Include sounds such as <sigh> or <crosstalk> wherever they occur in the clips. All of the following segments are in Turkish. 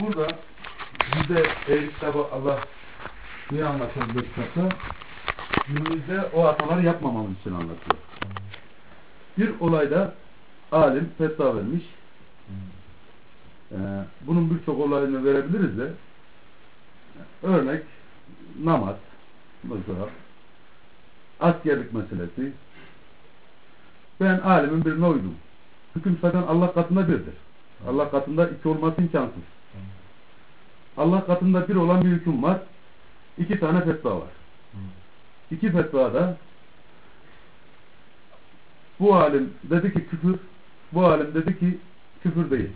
burada bizde ehl kitabı Allah niye anlatıyor bu kitapta? Günümüzde o hataları yapmamamız için anlatıyor. Bir olayda alim fetva vermiş. Ee, bunun birçok olayını verebiliriz de örnek namaz mesela askerlik meselesi ben alimin birine uydum. Hüküm zaten Allah katında birdir. Allah katında iki olması imkansız. Allah katında bir olan bir hüküm var. İki tane fetva var. İki fetvada bu alim dedi ki küfür, bu alim dedi ki küfür değil.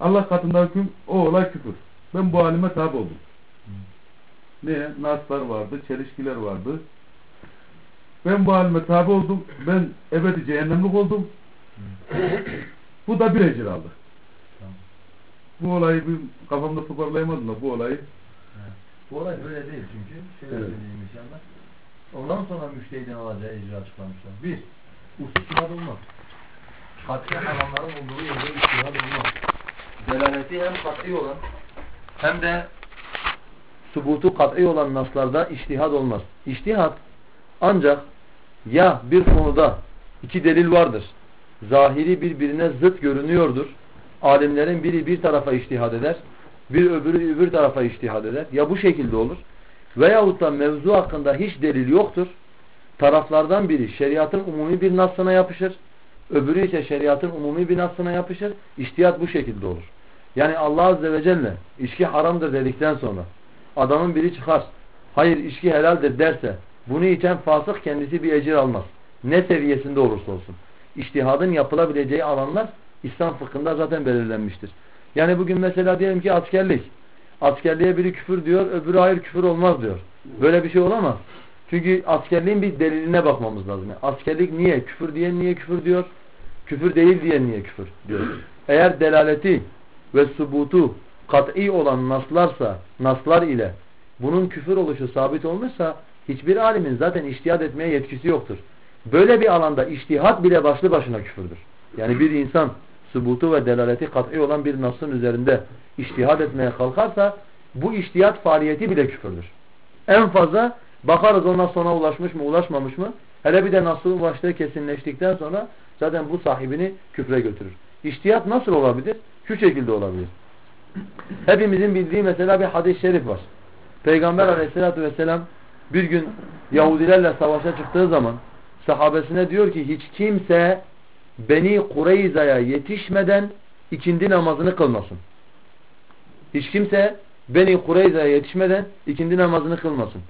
Allah katında hüküm o olay küfür. Ben bu alime tabi oldum. Niye? Naslar vardı, çelişkiler vardı. Ben bu alime tabi oldum. Ben ebedi cehennemlik oldum. bu da bir ecir aldı. Bu olayı bir kafamda toparlayamadım da bu olayı Bu olay böyle değil çünkü. Şöyle Evet. söyleyeyim inşallah. Ondan sonra müştehidin alacağı ecri açıklamışlar. Bir, usul şihad olmaz. Katli haramların olduğu yerde iştihad olmaz. Delaleti hem kat'i olan hem de subutu kat'i olan naslarda iştihad olmaz. İştihad ancak ya bir konuda iki delil vardır. Zahiri birbirine zıt görünüyordur. Alimlerin biri bir tarafa iştihad eder, bir öbürü öbür tarafa iştihad eder. Ya bu şekilde olur. Veyahut da mevzu hakkında hiç delil yoktur. Taraflardan biri şeriatın umumi bir nasına yapışır. Öbürü ise şeriatın umumi bir nasına yapışır. İştihat bu şekilde olur. Yani Allah Azze ve Celle içki haramdır dedikten sonra adamın biri çıkar. Hayır içki helaldir derse bunu içen fasık kendisi bir ecir almaz. Ne seviyesinde olursa olsun. İçtihadın yapılabileceği alanlar İslam fıkhında zaten belirlenmiştir. Yani bugün mesela diyelim ki askerlik. Askerliğe biri küfür diyor, öbürü hayır küfür olmaz diyor. Böyle bir şey olamaz. Çünkü askerliğin bir deliline bakmamız lazım. Yani askerlik niye? Küfür diyen niye küfür diyor? Küfür değil diyen niye küfür diyor. <clears throat> Eğer delaleti ve subutu kat'i olan naslarsa, naslar ile bunun küfür oluşu sabit olmuşsa hiçbir alimin zaten iştihad etmeye yetkisi yoktur. Böyle bir alanda iştihat bile başlı başına küfürdür. Yani bir insan subutu ve delaleti kat'i olan bir nasın üzerinde iştihad etmeye kalkarsa bu iştihat faaliyeti bile küfürdür. En fazla bakarız ondan sonra ulaşmış mı ulaşmamış mı hele bir de nasıl ulaştığı kesinleştikten sonra zaten bu sahibini küfre götürür. İştihat nasıl olabilir? Şu şekilde olabilir. Hepimizin bildiği mesela bir hadis-i şerif var. Peygamber aleyhissalatü vesselam bir gün Yahudilerle savaşa çıktığı zaman sahabesine diyor ki hiç kimse Beni Kureyza'ya yetişmeden ikindi namazını kılmasın. Hiç kimse Beni Kureyza'ya yetişmeden ikindi namazını kılmasın.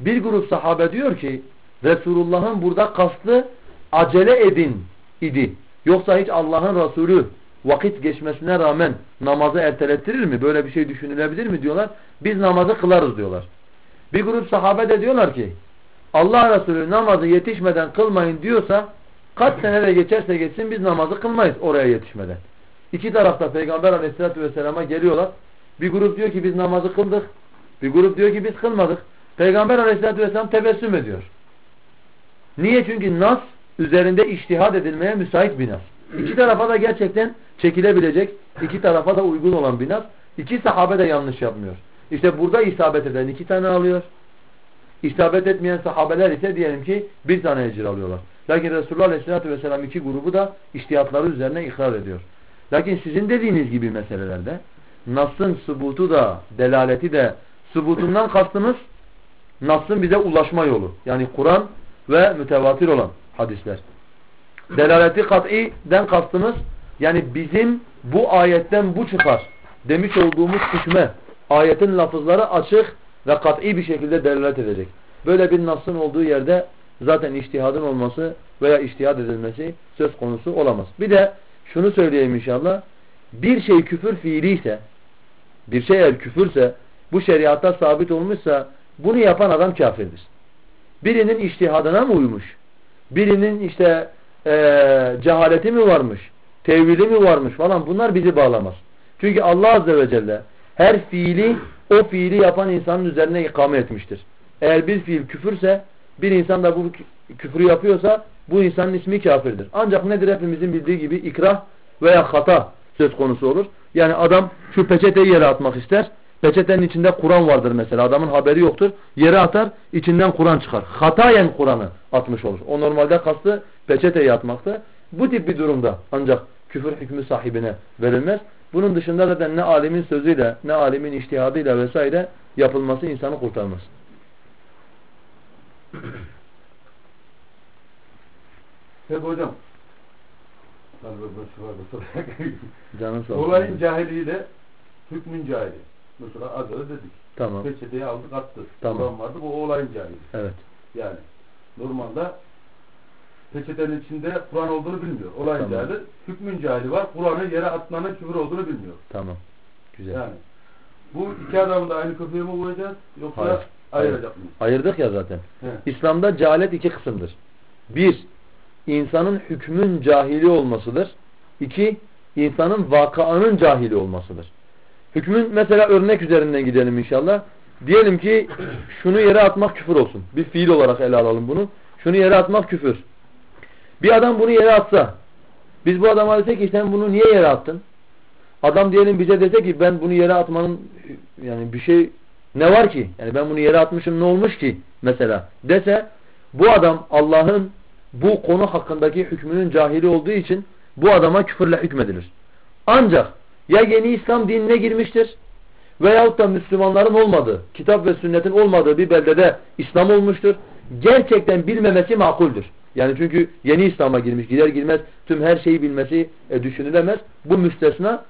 Bir grup sahabe diyor ki Resulullah'ın burada kastı acele edin idi. Yoksa hiç Allah'ın Resulü vakit geçmesine rağmen namazı ertelettirir mi? Böyle bir şey düşünülebilir mi diyorlar. Biz namazı kılarız diyorlar. Bir grup sahabe de diyorlar ki Allah Resulü namazı yetişmeden kılmayın diyorsa kaç sene de geçerse geçsin biz namazı kılmayız oraya yetişmeden. İki tarafta Peygamber Aleyhisselatü vesselama geliyorlar. Bir grup diyor ki biz namazı kıldık. Bir grup diyor ki biz kılmadık. Peygamber Aleyhisselatü vesselam tebessüm ediyor. Niye? Çünkü nas üzerinde iştihad edilmeye müsait bir nas. İki tarafa da gerçekten çekilebilecek, iki tarafa da uygun olan bir nas. İki sahabe de yanlış yapmıyor. İşte burada isabet eden iki tane alıyor. İsabet etmeyen sahabeler ise diyelim ki bir tane ecir alıyorlar. Lakin Resulullah Aleyhisselatü Vesselam iki grubu da iştihatları üzerine ikrar ediyor. Lakin sizin dediğiniz gibi meselelerde Nas'ın subutu da, delaleti de subutundan kastımız Nas'ın bize ulaşma yolu. Yani Kur'an ve mütevatir olan hadisler. Delaleti kat'iden kastımız yani bizim bu ayetten bu çıkar demiş olduğumuz hükme ayetin lafızları açık ve kat'i bir şekilde delalet edecek. Böyle bir nasın olduğu yerde zaten iştihadın olması veya iştihad edilmesi söz konusu olamaz. Bir de şunu söyleyeyim inşallah. Bir şey küfür fiiliyse, bir şey eğer küfürse, bu şeriatta sabit olmuşsa bunu yapan adam kafirdir. Birinin iştihadına mı uymuş? Birinin işte ee, cehaleti mi varmış? Tevhili mi varmış falan bunlar bizi bağlamaz. Çünkü Allah Azze ve Celle her fiili o fiili yapan insanın üzerine ikame etmiştir. Eğer bir fiil küfürse bir insan da bu küfrü yapıyorsa bu insanın ismi kafirdir. Ancak nedir hepimizin bildiği gibi ikrah veya hata söz konusu olur. Yani adam şu peçeteyi yere atmak ister. Peçetenin içinde Kur'an vardır mesela. Adamın haberi yoktur. Yere atar, içinden Kur'an çıkar. Hatayen Kur'an'ı atmış olur. O normalde kastı peçeteyi atmaktı. Bu tip bir durumda ancak küfür hükmü sahibine verilmez. Bunun dışında zaten ne alimin sözüyle, ne alimin iştihadıyla vesaire yapılması insanı kurtarmaz. <clears throat> Peki hocam. <laughs> Canın sağ olsun. Olayın cahiliyle hükmün cahili. Mesela az önce dedik. Tamam. Peçeteyi aldık attık. Tamam. Kur'an vardı bu olayın cahili. Evet. Yani normalde peçetenin içinde Kur'an olduğunu bilmiyor. Olayın Tamam. cahili. Hükmün cahili var. Kur'an'ı yere atmanın küfür olduğunu bilmiyor. Tamam. Güzel. Yani bu iki adamı da aynı köpeğe mi koyacağız yoksa Hayır. Ayıracak mıyız? Ayırdık ya zaten. He. İslam'da cehalet iki kısımdır. Bir, insanın hükmün cahili olmasıdır. İki, insanın vakanın cahili olmasıdır. Hükmün mesela örnek üzerinden gidelim inşallah. Diyelim ki şunu yere atmak küfür olsun. Bir fiil olarak ele alalım bunu. Şunu yere atmak küfür. Bir adam bunu yere atsa, biz bu adama desek ki sen bunu niye yere attın? Adam diyelim bize dese ki ben bunu yere atmanın yani bir şey ne var ki? Yani ben bunu yere atmışım ne olmuş ki? Mesela dese bu adam Allah'ın bu konu hakkındaki hükmünün cahili olduğu için bu adama küfürle hükmedilir. Ancak ya yeni İslam dinine girmiştir veyahut da Müslümanların olmadığı, kitap ve sünnetin olmadığı bir beldede İslam olmuştur. Gerçekten bilmemesi makuldür. Yani çünkü yeni İslam'a girmiş, gider girmez tüm her şeyi bilmesi e, düşünülemez. Bu müstesna.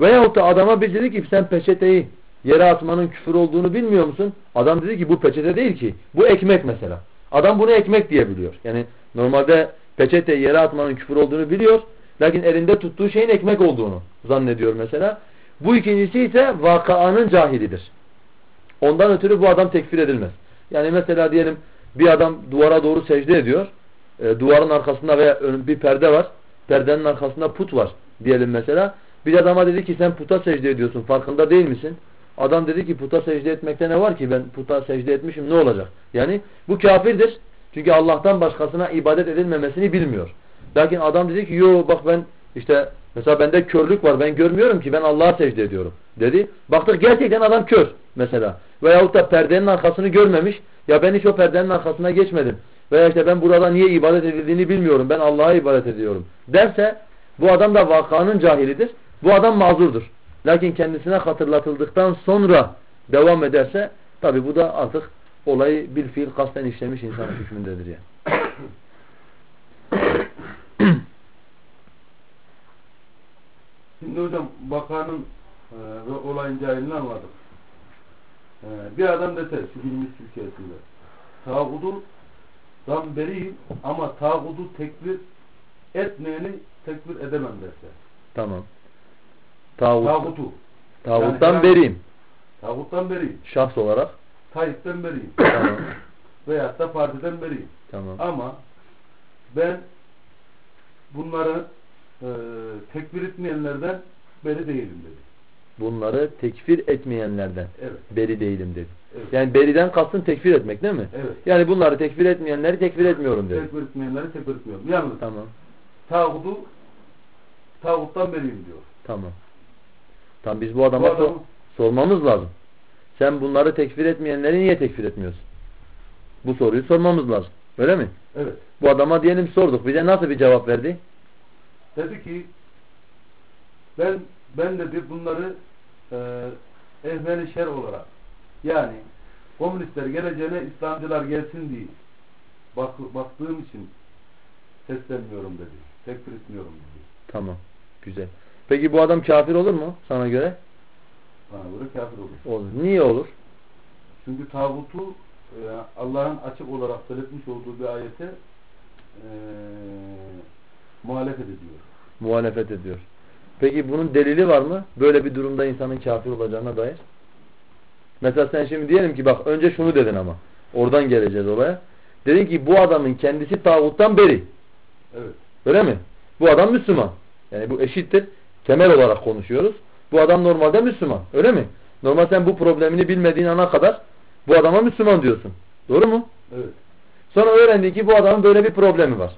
Veyahut da adama biz dedik ki sen peçeteyi yere atmanın küfür olduğunu bilmiyor musun? Adam dedi ki bu peçete değil ki. Bu ekmek mesela. Adam bunu ekmek diye biliyor. Yani normalde peçeteyi yere atmanın küfür olduğunu biliyor. Lakin elinde tuttuğu şeyin ekmek olduğunu zannediyor mesela. Bu ikincisi ise vakanın cahilidir. Ondan ötürü bu adam tekfir edilmez. Yani mesela diyelim bir adam duvara doğru secde ediyor. E, duvarın arkasında veya bir perde var. Perdenin arkasında put var diyelim mesela. Bir adama dedi ki sen puta secde ediyorsun farkında değil misin? Adam dedi ki puta secde etmekte ne var ki ben puta secde etmişim ne olacak? Yani bu kafirdir. Çünkü Allah'tan başkasına ibadet edilmemesini bilmiyor. Lakin adam dedi ki yo bak ben işte mesela bende körlük var ben görmüyorum ki ben Allah'a secde ediyorum dedi. Baktık gerçekten adam kör mesela. Veyahut da perdenin arkasını görmemiş. Ya ben hiç o perdenin arkasına geçmedim. Veya işte ben burada niye ibadet edildiğini bilmiyorum. Ben Allah'a ibadet ediyorum. Derse bu adam da vakanın cahilidir. Bu adam mazurdur. Lakin kendisine hatırlatıldıktan sonra devam ederse tabi bu da artık olayı bir fiil kasten işlemiş insanın hükmündedir yani. Şimdi hocam bakanın e, ve olayın cahilini anladık. E, bir adam dese şu günümüz Türkiye'sinde tağuduldan beriyim ama tağudu tekbir etmeyeni tekbir edemem derse. Tamam. Tağut, Tağutu. tağuttan Yani- beriyim. Tağuttan beriyim. Şahs olarak. Tayyip'ten beriyim. Tamam. <coughs> Veyahut da partiden beriyim. Tamam. Ama ben bunları e, tekbir etmeyenlerden beri değilim dedi. Bunları tekfir etmeyenlerden Evet. beri değilim dedi. Evet. Yani beriden kastın tekfir etmek değil mi? Evet. Yani bunları tekfir etmeyenleri tekfir etmiyorum dedi. Tekbir etmeyenleri tekbir etmiyorum. Yalnız Tamam. tağutu tağuttan beriyim diyor. Tamam. Tamam biz bu adama Bu sor- sormamız lazım. Sen bunları tekfir etmeyenleri niye tekfir etmiyorsun? Bu soruyu sormamız lazım. Öyle mi? Evet. Bu adama diyelim sorduk. Bize nasıl bir cevap verdi? Dedi ki ben ben dedi bunları e, ehveni şer olarak yani komünistler geleceğine İslamcılar gelsin diye bak, baktığım için seslenmiyorum dedi. Tekfir etmiyorum dedi. Tamam. Güzel. Peki bu adam kafir olur mu sana göre? Bana göre kafir olur. Olur. Niye olur? Çünkü tağutu e, Allah'ın açık olarak belirtmiş olduğu bir ayete e, muhalefet ediyor. Muhalefet ediyor. Peki bunun delili var mı? Böyle bir durumda insanın kafir olacağına dair. Mesela sen şimdi diyelim ki bak önce şunu dedin ama. Oradan geleceğiz olaya. Dedin ki bu adamın kendisi tağuttan beri. Evet. Öyle mi? Bu adam Müslüman. Yani bu eşittir. Temel olarak konuşuyoruz. Bu adam normalde Müslüman. Öyle mi? Normal sen bu problemini bilmediğin ana kadar bu adama Müslüman diyorsun. Doğru mu? Evet. Sonra öğrendin ki bu adamın böyle bir problemi var.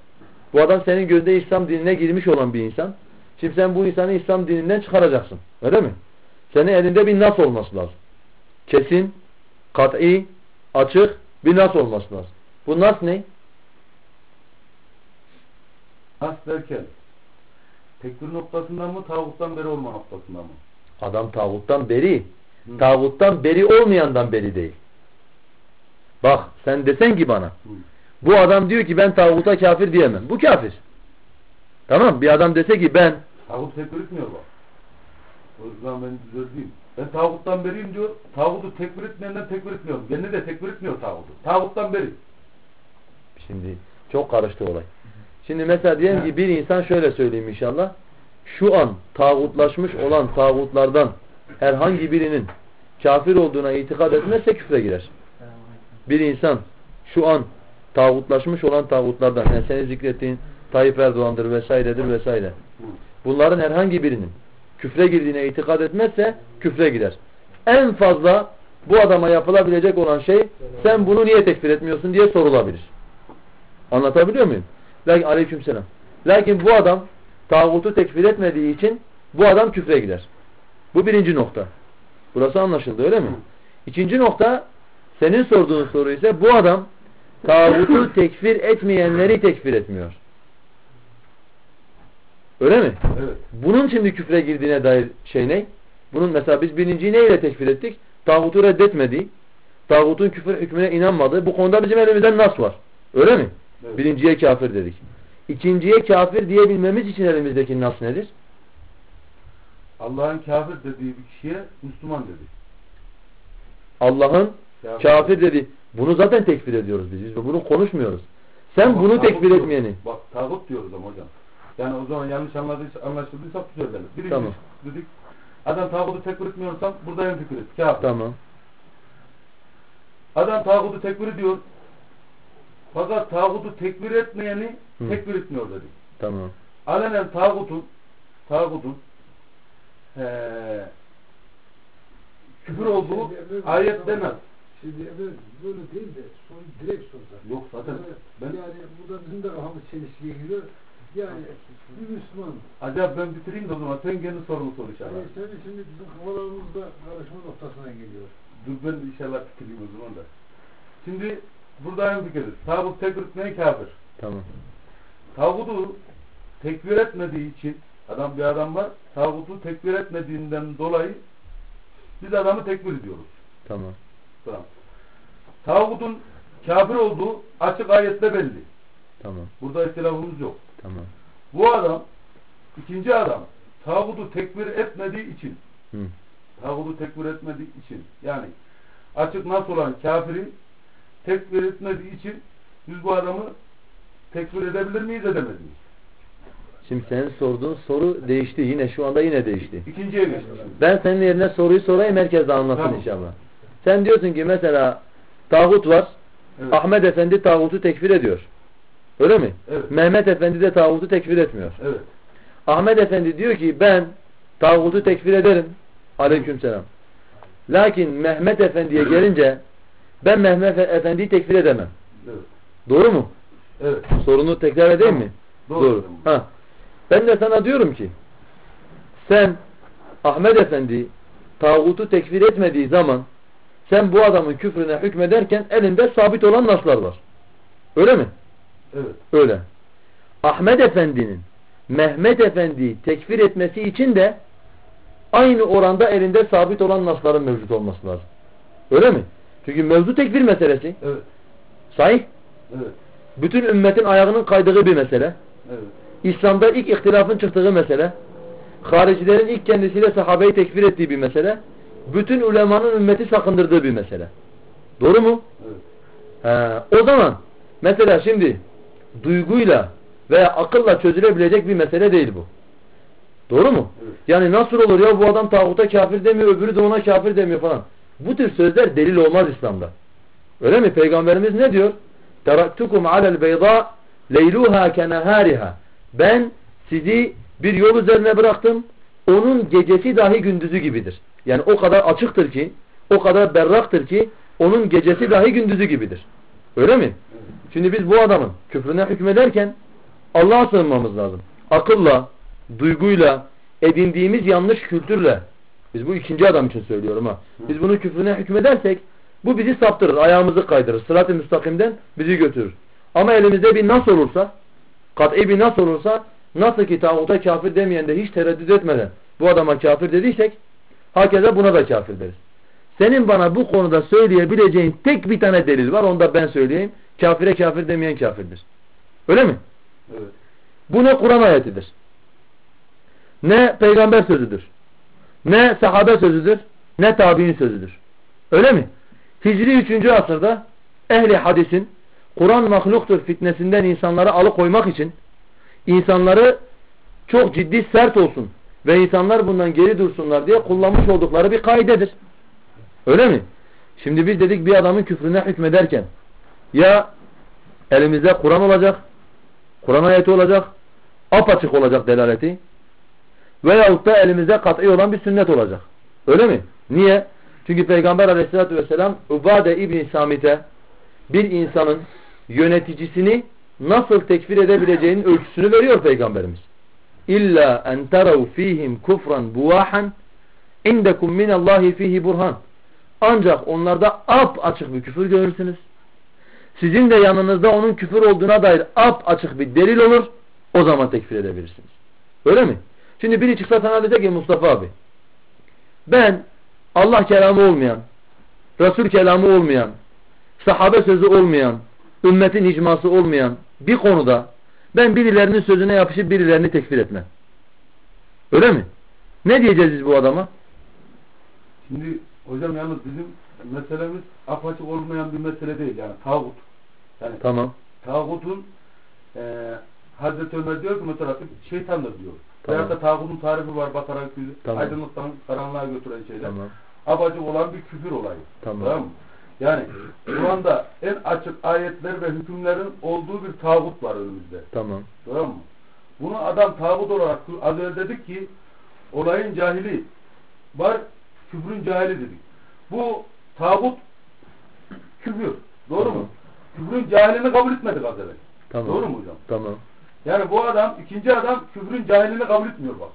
Bu adam senin gözde İslam dinine girmiş olan bir insan. Şimdi sen bu insanı İslam dininden çıkaracaksın. Öyle mi? Senin elinde bir nas olması lazım. Kesin, kat'i, açık bir nas olması lazım. Bu nas ne? Nas derken tekfir noktasından mı tağuttan beri olma noktasından mı? Adam tağuttan beri. Hı. Tağuttan beri olmayandan beri değil. Bak sen desen ki bana. Hı. Bu adam diyor ki ben tağuta kafir diyemem. Bu kafir. Tamam bir adam dese ki ben Tağut tekfir etmiyor bak. O zaman ben düzelteyim. Ben tağuttan beriyim diyor. Tağutu tekfir etmeyenden tekfir etmiyorum. Beni de tekfir etmiyor tağutu. Tağuttan beri. Şimdi çok karıştı olay. Şimdi mesela diyelim ki bir insan şöyle söyleyeyim inşallah. Şu an tağutlaşmış olan tağutlardan herhangi birinin kafir olduğuna itikad etmezse küfre girer. Bir insan şu an tağutlaşmış olan tağutlardan yani senin zikrettiğin Tayyip Erdoğan'dır vesairedir vesaire. Bunların herhangi birinin küfre girdiğine itikad etmezse küfre gider. En fazla bu adama yapılabilecek olan şey sen bunu niye tekfir etmiyorsun diye sorulabilir. Anlatabiliyor muyum? Lakin aleykümselam. Lakin bu adam tağutu tekfir etmediği için bu adam küfre gider. Bu birinci nokta. Burası anlaşıldı öyle mi? İkinci nokta senin sorduğun soru ise bu adam tağutu <clears throat> tekfir etmeyenleri tekfir etmiyor. Öyle mi? Evet. Bunun şimdi küfre girdiğine dair şey ne? Bunun mesela biz birinciyi neyle tekfir ettik? Tağutu reddetmediği, tağutun küfür hükmüne inanmadığı. Bu konuda bizim elimizde nas var. Öyle mi? Evet. Birinciye kafir dedik. İkinciye kafir diyebilmemiz için elimizdeki nas nedir? Allah'ın kafir dediği bir kişiye Müslüman dedi. Allah'ın Kafir. kafir dedi. Bunu zaten tekfir ediyoruz biz. Biz bunu konuşmuyoruz. Sen Ama bunu tekfir diyoruz. etmeyeni. Bak tağut diyoruz ama hocam. Yani o zaman yanlış anladıysa, anlaşıldıysa düzeltelim. Birinci Tamam. dedik. Adam tağutu tekfir etmiyorsan burada en fikir et. Kafir. Tamam. Adam tağutu tekfir ediyor. Fakat tağutu tekfir etmeyeni Hı. tekfir etmiyor dedik. Tamam. Alenen tağutun tağutun eee küfür olduğu ayet demez. Şimdi evet, böyle değil de soru direkt soracak. Yok zaten ben Yani burada bizim de kafamız çelişkiye giriyor. Yani bir Müslüman. acaba ben bitireyim de o zaman sen kendi sorunu sor inşallah. Yani senin şimdi bizim kafalarımızda karışma noktasına geliyor. Dur ben inşallah bitireyim o zaman da. Şimdi burada en fikiriz. Tağut tekfir etmeyen kafir. Tamam. Tağutu tekfir etmediği için adam bir adam var. Tağutu tekfir etmediğinden dolayı biz adamı tekfir ediyoruz. Tamam. Tamam. Tağutun kafir olduğu açık ayette belli. Tamam. Burada ihtilafımız yok. Tamam. Bu adam, ikinci adam, tağutu tekfir etmediği için, Hı. tağutu tekfir etmediği için, yani açık nas olan kafirin tekfir etmediği için biz bu adamı tekfir edebilir miyiz, miyiz? Şimdi senin sorduğun soru değişti. Yine şu anda yine değişti. İkinciye geçtik. Ben senin yerine soruyu sorayım herkes de anlasın Tamam. inşallah. Sen diyorsun ki mesela tağut var. Evet. Ahmet Efendi tağutu tekfir ediyor. Öyle mi? Evet. Mehmet Efendi de tağutu tekfir etmiyor. Evet. Ahmet Efendi diyor ki ben tağutu tekfir ederim. Aleykümselam. Lakin Mehmet Efendi'ye gelince ben Mehmet Efendi'yi tekfir edemem. Evet. Doğru mu? Evet. Sorunu tekrar edeyim mi? Doğru. Ha. Ben de sana diyorum ki sen Ahmet Efendi tağutu tekfir etmediği zaman sen bu adamın küfrüne hükmederken elinde sabit olan naslar var. Öyle mi? Evet. Öyle. Ahmet Efendi'nin Mehmet Efendi'yi tekfir etmesi için de aynı oranda elinde sabit olan nasların mevcut olması lazım. Öyle mi? Çünkü mevzu tekfir meselesi. Evet. Sahih. Evet. Bütün ümmetin ayağının kaydığı bir mesele. Evet. İslam'da ilk ihtilafın çıktığı mesele. Haricilerin ilk kendisiyle sahabeyi tekfir ettiği bir mesele. Bütün ulemanın ümmeti sakındırdığı bir mesele. Doğru mu? Evet. He, o zaman mesela şimdi duyguyla veya akılla çözülebilecek bir mesele değil bu. Doğru mu? Evet. Yani nasıl olur ya bu adam tağuta kafir demiyor öbürü de ona kafir demiyor falan. Bu tür sözler delil olmaz İslam'da. Öyle mi? Peygamberimiz ne diyor? Teraktukum alel beyda leyluha kenahariha. Ben sizi bir yol üzerine bıraktım. Onun gecesi dahi gündüzü gibidir. Yani o kadar açıktır ki, o kadar berraktır ki onun gecesi dahi gündüzü gibidir. Öyle mi? Şimdi biz bu adamın küfrüne hükmederken Allah'a sığınmamız lazım. Akılla, duyguyla, edindiğimiz yanlış kültürle, biz bu ikinci adam için söylüyorum ha. Biz bunun küfrüne hükmedersek bu bizi saptırır, ayağımızı kaydırır. Sırat-ı müstakimden bizi götürür. Ama elimizde bir nas olursa, kat'i bir nas olursa, nasıl ki tağuta kafir demeyen de hiç tereddüt etmeden bu adama kafir dediysek, hakeza buna da kafir deriz. Senin bana bu konuda söyleyebileceğin tek bir tane delil var, onu da ben söyleyeyim. Kafire kafir demeyen kafirdir. Öyle mi? Evet. Bu ne Kur'an ayetidir. Ne peygamber sözüdür. Ne sahabe sözüdür. Ne tabi'in sözüdür. Öyle mi? Hicri 3. asırda ehli hadisin Kur'an mahluktur fitnesinden insanları alıkoymak için insanları çok ciddi sert olsun ve insanlar bundan geri dursunlar diye kullanmış oldukları bir kaidedir. Öyle mi? Şimdi biz dedik bir adamın küfrüne hükmederken ya elimizde Kur'an olacak, Kur'an ayeti olacak, apaçık olacak delaleti veyahut da elimizde kat'i olan bir sünnet olacak. Öyle mi? Niye? Çünkü Peygamber aleyhissalatü vesselam Ubade İbni Samit'e bir insanın yöneticisini nasıl tekfir edebileceğinin ölçüsünü veriyor Peygamberimiz. İlla en terav fihim kufran buvahan indekum minallahi fihi burhan. Ancak onlarda ap açık bir küfür görürsünüz. Sizin de yanınızda onun küfür olduğuna dair ap açık bir delil olur. O zaman tekfir edebilirsiniz. Öyle mi? Şimdi biri çıksa sana dese ki Mustafa abi ben Allah kelamı olmayan, Resul kelamı olmayan, sahabe sözü olmayan, ümmetin icması olmayan bir konuda ben birilerinin sözüne yapışıp birilerini tekfir etmem. Öyle mi? Ne diyeceğiz biz bu adama? Şimdi hocam yalnız bizim meselemiz apaçık olmayan bir mesele değil yani tağut. Yani Tamam. tağutun e, Hazreti Ömer diyor ki mesela şeytandır diyor. Tamam. Veyahut da tağutun tarifi var Bakara 200. Tamam. Aydınlıktan karanlığa götüren şeyler. Tamam. Apaçık olan bir küfür olayı. Tamam. mı? Yani Kur'an'da en açık ayetler ve hükümlerin olduğu bir tağut var önümüzde. Tamam. Tamam mı? Bunu adam tağut olarak az önce dedik ki olayın cahili var, küfrün cahili dedik. Bu tağut küfür. Doğru Tamam. mu? Küfrün cahilini kabul etmedik az evvel. Tamam. Doğru mu hocam? Tamam. Yani bu adam, ikinci adam küfrün cahilini kabul etmiyor bak.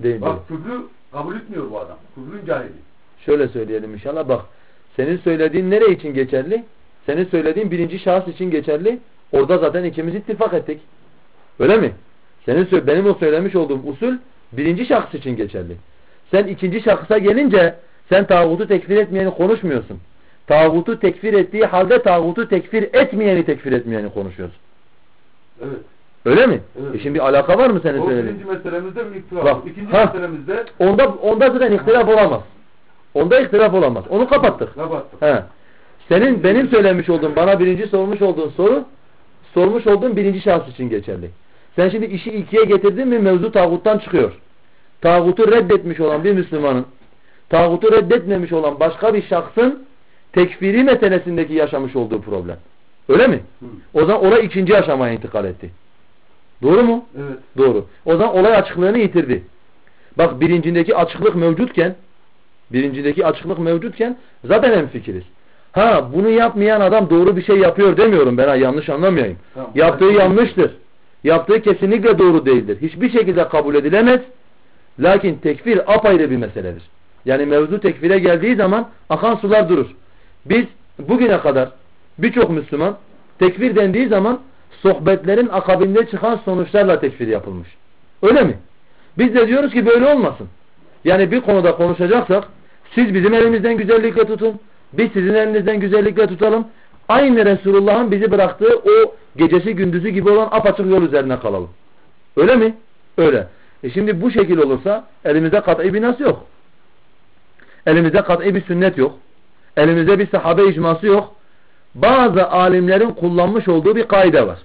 Değil. Bak küfrü kabul etmiyor bu adam. Küfrün cahili. Şöyle söyleyelim inşallah. Bak senin söylediğin nere için geçerli? Senin söylediğin birinci şahıs için geçerli. Orada zaten ikimiz ittifak ettik. Öyle mi? Senin benim o söylemiş olduğum usul birinci şahıs için geçerli. Sen ikinci şahısa gelince sen tağutu tekfir etmeyeni konuşmuyorsun. Tağutu tekfir ettiği halde tağutu tekfir etmeyeni tekfir etmeyeni konuşuyorsun. Evet. Öyle mi? Evet. E şimdi bir alaka var mı senin O söylediğin? birinci meselemizde bir ihtilaf. Bak, İkinci ha. meselemizde Onda, onda zaten ihtilaf olamaz. Onda ihtilaf olamaz. Onu kapattık. kapattık. He. Senin benim söylemiş olduğum, bana birinci sormuş olduğun soru, sormuş olduğun birinci şahıs için geçerli. Sen şimdi işi ikiye getirdin mi mevzu tağuttan çıkıyor. Tağutu reddetmiş olan bir Müslümanın, tağutu reddetmemiş olan başka bir şahsın tekfiri meselesindeki yaşamış olduğu problem. Öyle mi? Hı. O zaman olay ikinci aşamaya intikal etti. Doğru mu? Evet. Doğru. O zaman olay açıklığını yitirdi. Bak birincindeki açıklık mevcutken birincindeki açıklık mevcutken zaten hemfikiriz. Ha bunu yapmayan adam doğru bir şey yapıyor demiyorum ben ha yanlış anlamayayım. Tamam. Yaptığı yanlıştır. Yaptığı kesinlikle doğru değildir. Hiçbir şekilde kabul edilemez. Lakin tekfir apayrı bir meseledir. Yani mevzu tekfire geldiği zaman akan sular durur. Biz bugüne kadar birçok Müslüman tekfir dendiği zaman sohbetlerin akabinde çıkan sonuçlarla tekfir yapılmış. Öyle mi? Biz de diyoruz ki böyle olmasın. Yani bir konuda konuşacaksak siz bizim elimizden güzellikle tutun. Biz sizin elinizden güzellikle tutalım. Aynı Resulullah'ın bizi bıraktığı o gecesi gündüzü gibi olan apaçık yol üzerine kalalım. Öyle mi? Öyle. E şimdi bu şekil olursa elimizde kat'i bir nas yok. Elimizde kat'i bir sünnet yok. Elimizde bir sahabe icması yok. Bazı alimlerin kullanmış olduğu bir kaide var.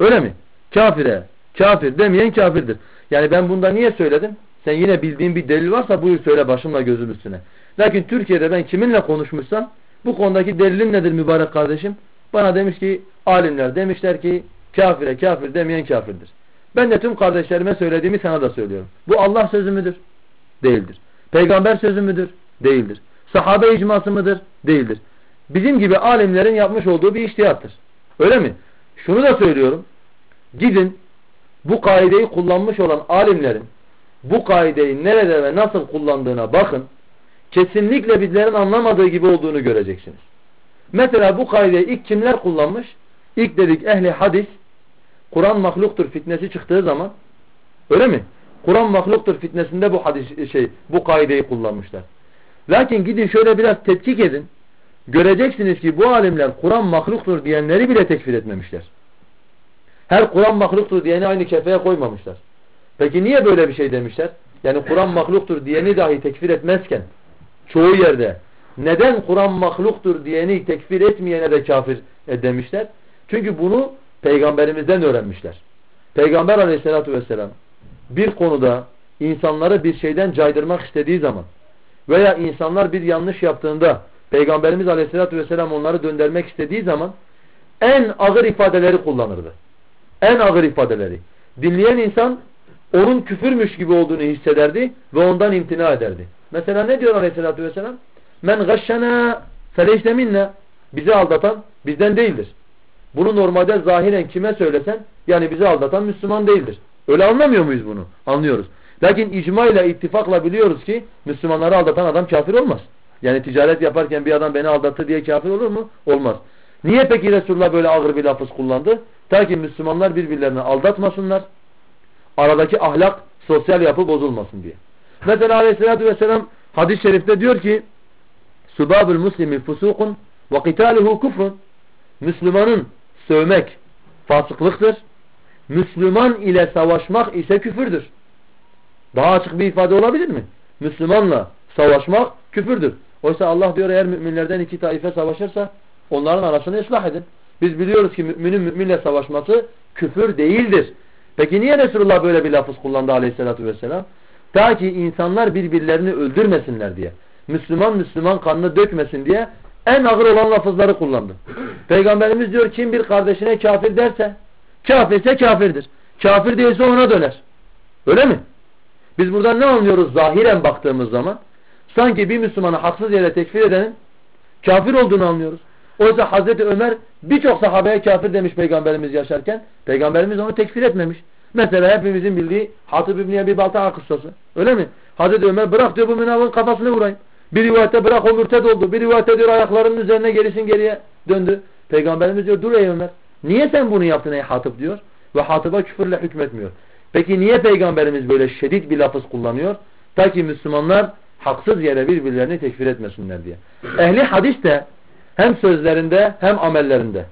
Öyle mi? Kafire, kafir demeyen kafirdir. Yani ben bunda niye söyledim? Sen yine bildiğin bir delil varsa buyur söyle başımla gözüm üstüne. Lakin Türkiye'de ben kiminle konuşmuşsam bu konudaki delilin nedir mübarek kardeşim? Bana demiş ki alimler demişler ki kafire kafir demeyen kafirdir. Ben de tüm kardeşlerime söylediğimi sana da söylüyorum. Bu Allah sözü müdür? Değildir. Peygamber sözü müdür? Değildir. Sahabe icması mıdır? Değildir. Bizim gibi alimlerin yapmış olduğu bir iştihattır. Öyle mi? Şunu da söylüyorum. Gidin bu kaideyi kullanmış olan alimlerin bu kaideyi nerede ve nasıl kullandığına bakın. Kesinlikle bizlerin anlamadığı gibi olduğunu göreceksiniz. Mesela bu kaideyi ilk kimler kullanmış? İlk dedik ehli hadis Kur'an mahluktur fitnesi çıktığı zaman öyle mi? Kur'an mahluktur fitnesinde bu hadis şey bu kaideyi kullanmışlar. Lakin gidin şöyle biraz tetkik edin. Göreceksiniz ki bu alimler Kur'an mahluktur diyenleri bile tekfir etmemişler. Her Kur'an mahluktur diyeni aynı kefeye koymamışlar. Peki niye böyle bir şey demişler? Yani Kur'an mahluktur diyeni dahi tekfir etmezken çoğu yerde neden Kur'an mahluktur diyeni tekfir etmeyene de kafir e, demişler? Çünkü bunu peygamberimizden öğrenmişler. Peygamber aleyhissalatü vesselam bir konuda insanları bir şeyden caydırmak istediği zaman veya insanlar bir yanlış yaptığında Peygamberimiz aleyhissalatü vesselam onları döndürmek istediği zaman en ağır ifadeleri kullanırdı. En ağır ifadeleri. Dinleyen insan onun küfürmüş gibi olduğunu hissederdi ve ondan imtina ederdi. Mesela ne diyor aleyhissalatü vesselam? Men gashşena feleyse minna. Bizi aldatan bizden değildir. Bunu normalde zahiren kime söylesen yani bizi aldatan Müslüman değildir. Öyle anlamıyor muyuz bunu? Anlıyoruz. Lakin icma ile ittifakla biliyoruz ki Müslümanları aldatan adam kafir olmaz. Yani ticaret yaparken bir adam beni aldattı diye kafir olur mu? Olmaz. Niye peki Resulullah böyle ağır bir lafız kullandı? Ta ki Müslümanlar birbirlerini aldatmasınlar. Aradaki ahlak, sosyal yapı bozulmasın diye. Mesela aleyhissalatü vesselam hadis-i şerifte diyor ki Subabul muslimi fusukun ve qitaluhu kufrun Müslümanın sövmek fasıklıktır. Müslüman ile savaşmak ise küfürdür. Daha açık bir ifade olabilir mi? Müslümanla savaşmak küfürdür. Oysa Allah diyor eğer müminlerden iki taife savaşırsa onların arasını ıslah edin. Biz biliyoruz ki müminin müminle savaşması küfür değildir. Peki niye Resulullah böyle bir lafız kullandı aleyhissalatü vesselam? Ta ki insanlar birbirlerini öldürmesinler diye. Müslüman Müslüman kanını dökmesin diye en ağır olan lafızları kullandı. Peygamberimiz diyor kim bir kardeşine kafir derse kafirse kafirdir. Kafir değilse ona döner. Öyle mi? Biz buradan ne anlıyoruz zahiren baktığımız zaman? Sanki bir Müslümanı haksız yere tekfir edenin kafir olduğunu anlıyoruz. Oysa Hazreti Ömer birçok sahabeye kafir demiş Peygamberimiz yaşarken. Peygamberimiz onu tekfir etmemiş. Mesela hepimizin bildiği Hatib İbni Ebi Balta'a kıssası. Öyle mi? Hazreti Ömer bırak diyor bu münafığın kafasını vurayım. Bir rivayette bırak o mürted oldu. Bir rivayette diyor ayaklarının üzerine gerisin geriye döndü. Peygamberimiz diyor dur ey Ömer. Niye sen bunu yaptın ey Hatip diyor. Ve Hatip'a küfürle hükmetmiyor. Peki niye Peygamberimiz böyle şiddet bir lafız kullanıyor? Ta ki Müslümanlar haksız yere birbirlerini tekfir etmesinler diye. Ehli hadis de hem sözlerinde hem amellerinde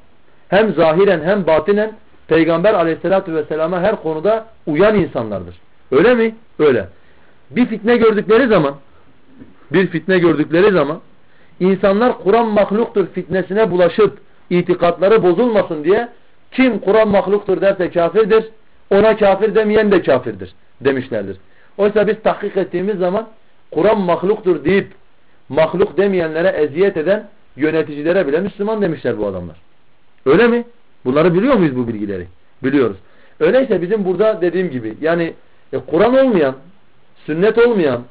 hem zahiren hem batinen Peygamber aleyhissalatü vesselama her konuda uyan insanlardır. Öyle mi? Öyle. Bir fitne gördükleri zaman bir fitne gördükleri zaman insanlar Kur'an mahluktur fitnesine bulaşıp itikatları bozulmasın diye kim Kur'an mahluktur derse kafirdir ona kafir demeyen de kafirdir demişlerdir. Oysa biz tahkik ettiğimiz zaman Kur'an mahluktur deyip mahluk demeyenlere eziyet eden yöneticilere bile Müslüman demişler bu adamlar. Öyle mi? Bunları biliyor muyuz bu bilgileri? Biliyoruz. Öyleyse bizim burada dediğim gibi yani e, Kur'an olmayan, sünnet olmayan,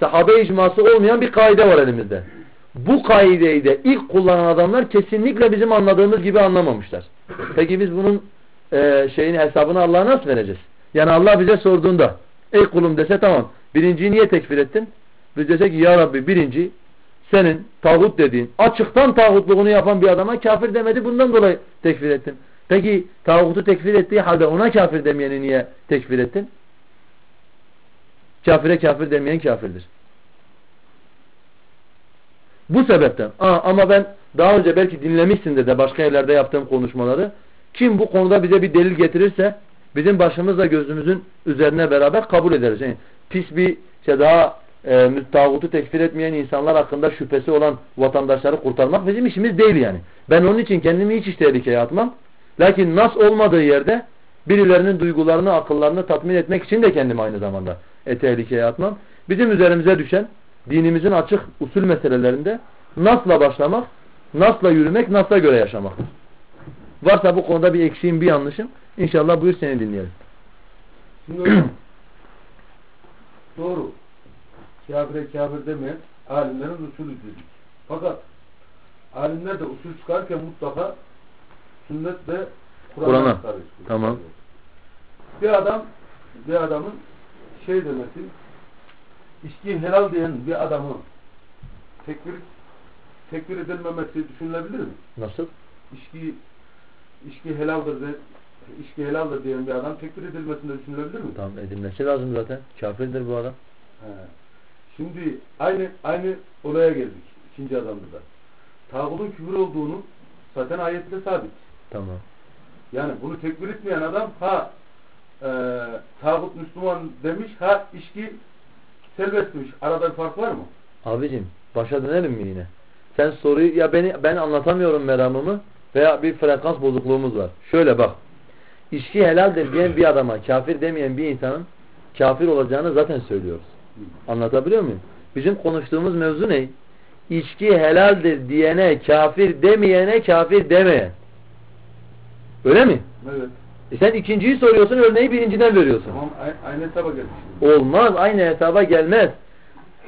sahabe icması olmayan bir kaide var elimizde. Bu kaideyi de ilk kullanan adamlar kesinlikle bizim anladığımız gibi anlamamışlar. Peki biz bunun e, şeyin hesabını Allah'a nasıl vereceğiz? Yani Allah bize sorduğunda ey kulum dese tamam birinciyi niye tekfir ettin? Biz dese ki ya Rabbi birinci senin tağut dediğin açıktan tağutluğunu yapan bir adama kafir demedi bundan dolayı tekfir ettin. Peki tağutu tekfir ettiği halde ona kafir demeyeni niye tekfir ettin? Kafire kafir demeyen kafirdir. Bu sebepten. Aa, ama ben daha önce belki dinlemişsindir de başka yerlerde yaptığım konuşmaları. Kim bu konuda bize bir delil getirirse bizim başımızla gözümüzün üzerine beraber kabul ederiz. Yani pis bir işte daha e, tağutu tekfir etmeyen insanlar hakkında şüphesi olan vatandaşları kurtarmak bizim işimiz değil yani. Ben onun için kendimi hiç hiç tehlikeye atmam. Lakin nas olmadığı yerde birilerinin duygularını, akıllarını tatmin etmek için de kendimi aynı zamanda e, tehlikeye atmam. Bizim üzerimize düşen dinimizin açık usul meselelerinde nasla başlamak, nasla yürümek, nasla göre yaşamaktır. Varsa bu konuda bir eksiğim, bir yanlışım inşallah buyur seni dinleyelim. Şimdi <clears throat> doğru. Kafire kafir demeyen alimlerin usulü dedik. Fakat alimler de usul çıkarken mutlaka sünnet ve Kur'an'a. Çıkarır. Tamam. bir adam bir adamın şey demesi içki helal diyen bir adamı tekbir tekbir edilmemesi düşünülebilir mi? Nasıl? İçki içki helaldir de içki helaldir diyen bir adam tekbir edilmesinde düşünülebilir mi? Tamam edilmesi lazım zaten. Kafirdir bu adam. He. Şimdi aynı aynı olaya geldik ikinci adamda da. Tağutun küfür olduğunu zaten ayetle sabit. Tamam. Yani bunu tekbir etmeyen adam ha e, tağut Müslüman demiş ha içki serbestmiş. Arada bir fark var mı? Abicim başa dönelim mi yine? Sen soruyu ya beni ben anlatamıyorum meramımı veya bir frekans bozukluğumuz var. Şöyle bak. İçki helaldir diyen bir adama kafir demeyen bir insanın kafir olacağını zaten söylüyoruz. Anlatabiliyor muyum? Bizim konuştuğumuz mevzu ne? İçki helaldir diyene kafir demeyene kafir demeyen. Öyle mi? Evet. E sen ikinciyi soruyorsun örneği birinciden veriyorsun. Tamam aynı hesaba şimdi. Olmaz. Aynı hesaba gelmez.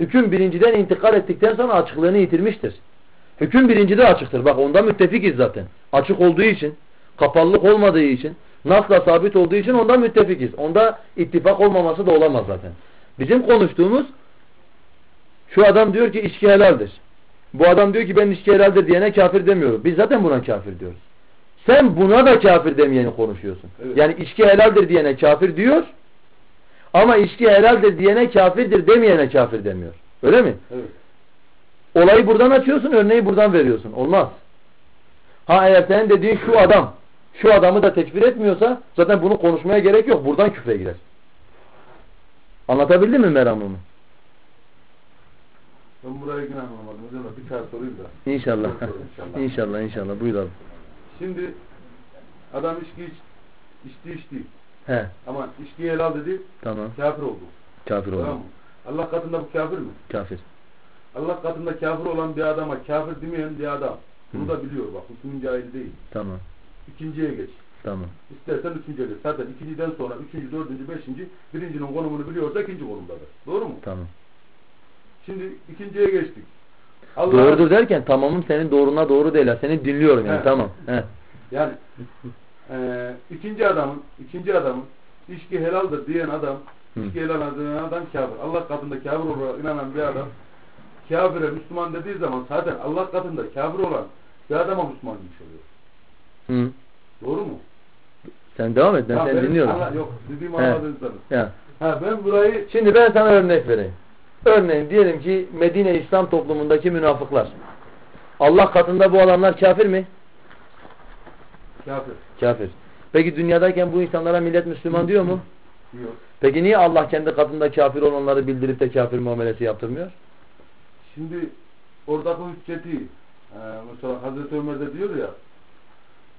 Hüküm birinciden intikal ettikten sonra açıklığını yitirmiştir. Hüküm birincide açıktır. Bak onda müttefikiz zaten. Açık olduğu için, kapalılık olmadığı için, nasla sabit olduğu için onda müttefikiz. Onda ittifak olmaması da olamaz zaten. Bizim konuştuğumuz şu adam diyor ki içki helaldir. Bu adam diyor ki ben içki helaldir diyene kafir demiyorum. Biz zaten buna kafir diyoruz. Sen buna da kafir demeyeni konuşuyorsun. Evet. Yani içki helaldir diyene kafir diyor. Ama içki helaldir diyene kafirdir demeyene kafir demiyor. Öyle mi? Evet. Olayı buradan açıyorsun, örneği buradan veriyorsun. Olmaz. Ha eğer senin dediğin şu adam, şu adamı da tekfir etmiyorsa zaten bunu konuşmaya gerek yok. Buradan küfre girer. Anlatabildim mi meramımı? Ben burayı yine anlamadım. Hocam bir tane sorayım da. İnşallah. İnşallah. inşallah, inşallah. Buyur abi. Şimdi adam içki iç, içti içti. He, Ama içki helal dedi tamam. kafir oldu. Kafir Tamam oldu. mı? Allah katında bu kafir mi? Kafir. Allah katında kafir olan bir adama kafir demeyen bir adam. Bunu Hı. da biliyor bak. Hükmün cahil değil. Tamam. İkinciye geç. Tamam. İstersen üçüncüye geç. Zaten ikinciden sonra üçüncü, dördüncü, beşinci birincinin konumunu biliyorsa ikinci konumdadır. Doğru mu? Tamam. Şimdi ikinciye geçtik. Allah Doğrudur derken tamamım senin doğruna doğru değil. ha. Seni dinliyorum yani. He. Tamam. He. Yani eee ikinci adamın ikinci adamın içki helaldir diyen adam Hı. içki helal diyen adam kafir. Allah katında kafir olarak inanan bir adam kafire Müslüman dediği zaman zaten Allah katında kafir olan bir adama Müslüman demiş oluyor. Hı. Doğru mu? Sen devam et. Ben Ha, seni dinliyorum. Allah- yok dediğimi He. anladınız. Ya. Ha ben burayı Şimdi ben sana örnek vereyim. Örneğin diyelim ki Medine İslam toplumundaki münafıklar. Allah katında bu adamlar kafir mi? kafir Kafir. Peki dünyadayken bu insanlara millet Müslüman diyor mu? diyor. Peki niye Allah kendi katında kafir olanları bildirip de kafir muamelesi yaptırmıyor? Şimdi oradaki hücceti e, mesela Hazreti Ömer de diyor ya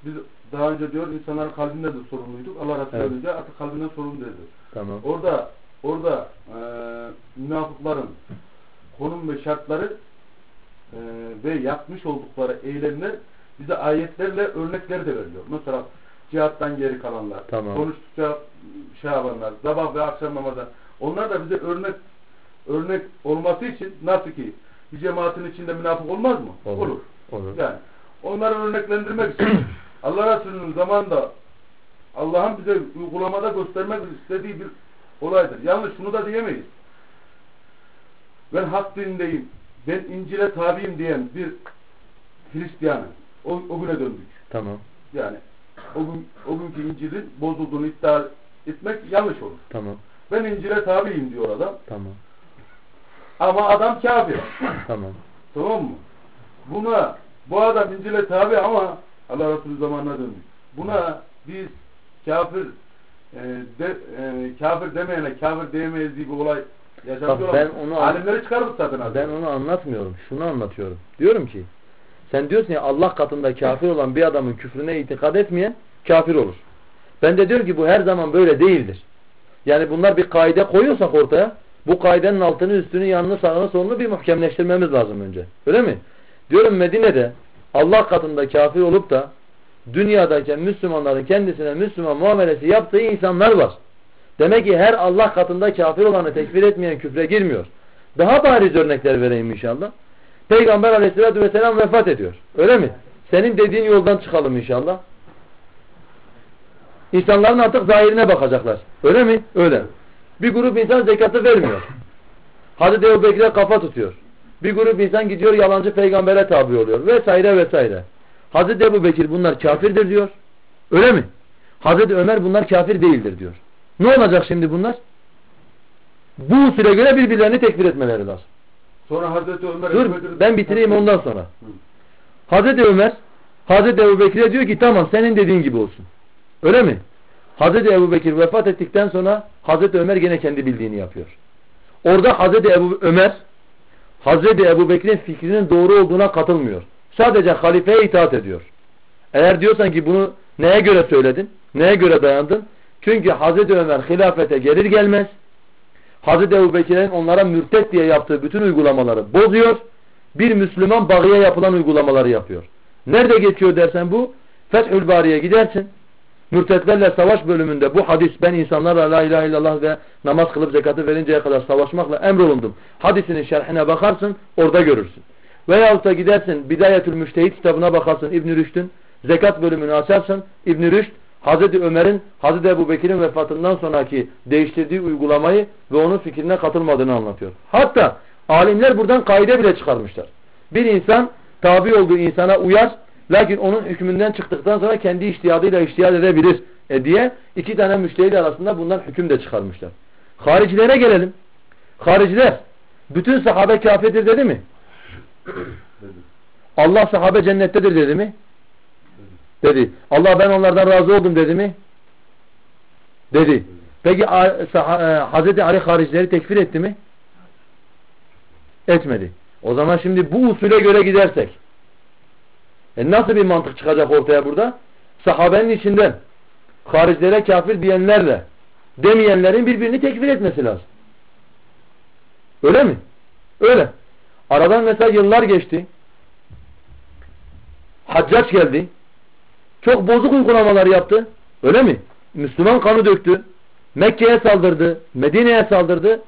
biz daha önce diyor insanların kalbinde de sorumluyduk. Allah Resulü Evet. önce artık kalbinden sorumlu dedi. Tamam. Orada orada e, münafıkların konum ve şartları e, ve yapmış oldukları eylemler bize ayetlerle örnekler de veriyor. Mesela cihattan geri kalanlar, Tamam. konuştukça şey yapanlar, sabah ve akşam namazı. Onlar da bize örnek örnek olması için nasıl ki bir cemaatin içinde münafık olmaz mı? Olur. Olur. Olur. Yani onları örneklendirmek için <clears throat> Allah Resulü'nün zamanında Allah'ın bize uygulamada göstermek istediği bir olaydır. Yalnız şunu da diyemeyiz. Ben hak dinindeyim, ben İncil'e tabiyim diyen bir Hristiyanı o, o güne döndük. Tamam. Yani o, gün, o günkü İncil'in bozulduğunu iddia etmek yanlış olur. Tamam. Ben İncil'e tabiyim diyor adam. Tamam. Ama adam kafir. Tamam. Tamam mı? Buna bu adam İncil'e tabi ama Allah Resulü zamanına döndük. Buna biz kafir e, de, e, kafir demeyene kafir diyemeyiz diye bir olay yaşatıyor. Ben onu- alimleri çıkardık zaten abi. Ben onu anlatmıyorum. Şunu anlatıyorum. Diyorum ki sen diyorsun ya Allah katında kafir olan bir adamın küfrüne itikad etmeyen kafir olur. Ben de diyorum ki bu her zaman böyle değildir. Yani bunlar bir kaide koyuyorsak ortaya bu kaidenin altını üstünü yanını sağını solunu bir muhkemleştirmemiz lazım önce. Öyle mi? Diyorum Medine'de Allah katında kafir olup da dünyadayken Müslümanların kendisine Müslüman muamelesi yaptığı insanlar var. Demek ki her Allah katında kafir olanı tekfir etmeyen küfre girmiyor. Daha bariz örnekler vereyim inşallah. Peygamber aleyhissalatü vesselam vefat ediyor. Öyle mi? Senin dediğin yoldan çıkalım inşallah. İnsanların artık zahirine bakacaklar. Öyle mi? Öyle. Bir grup insan zekatı vermiyor. Hazreti Ebu Bekir'e kafa tutuyor. Bir grup insan gidiyor yalancı peygambere tabi oluyor. Vesaire vesaire. Hazreti Ebu Bekir bunlar kafirdir diyor. Öyle mi? Hazreti Ömer bunlar kafir değildir diyor. Ne olacak şimdi bunlar? Bu usule göre birbirlerini tekfir etmeleri lazım. Sonra Hazreti Ömer Dur ben bitireyim ondan sonra. Hazreti Ömer Hazreti Ebu Bekir'e diyor ki tamam senin dediğin gibi olsun. Öyle mi? Hazreti Ebu Bekir vefat ettikten sonra Hazreti Ömer gene kendi bildiğini yapıyor. Orada Hazreti Ebu Ömer Hazreti Ebu Bekir'in fikrinin doğru olduğuna katılmıyor. Sadece halifeye itaat ediyor. Eğer diyorsan ki bunu neye göre söyledin? Neye göre dayandın? Çünkü Hazreti Ömer hilafete gelir gelmez Hazreti Ebu Bekir'in onlara mürtet diye yaptığı bütün uygulamaları bozuyor. Bir Müslüman bağıya yapılan uygulamaları yapıyor. Nerede geçiyor dersen bu? Fethül Bari'ye gidersin. Mürtetlerle savaş bölümünde bu hadis ben insanlarla la ilahe illallah ve namaz kılıp zekatı verinceye kadar savaşmakla emrolundum. Hadisinin şerhine bakarsın orada görürsün. Veyahut da gidersin Bidayetül Müştehit kitabına bakarsın İbn Rüşd'ün zekat bölümünü açarsın İbn Rüşd Hazreti Ömer'in Hazreti Ebu Bekir'in vefatından sonraki değiştirdiği uygulamayı ve onun fikrine katılmadığını anlatıyor. Hatta alimler buradan kaide bile çıkarmışlar. Bir insan tabi olduğu insana uyar lakin onun hükmünden çıktıktan sonra kendi iştihadıyla iştihad edebilir e diye iki tane müştehid arasında bundan hüküm de çıkarmışlar. Haricilere gelelim. Hariciler bütün sahabe kafirdir dedi mi? <coughs> Allah sahabe cennettedir dedi mi? Dedi. Allah ben onlardan razı oldum dedi mi? Dedi. Peki Saha- e, Hazreti Ali haricileri tekfir etti mi? Etmedi. O zaman şimdi bu usule göre gidersek e nasıl bir mantık çıkacak ortaya burada? Sahabenin içinden haricilere kafir diyenlerle demeyenlerin birbirini tekfir etmesi lazım. Öyle mi? Öyle. Aradan mesela yıllar geçti. Haccaç geldi. Çok bozuk uygulamalar yaptı. Öyle mi? Müslüman kanı döktü. Mekke'ye saldırdı. Medine'ye saldırdı.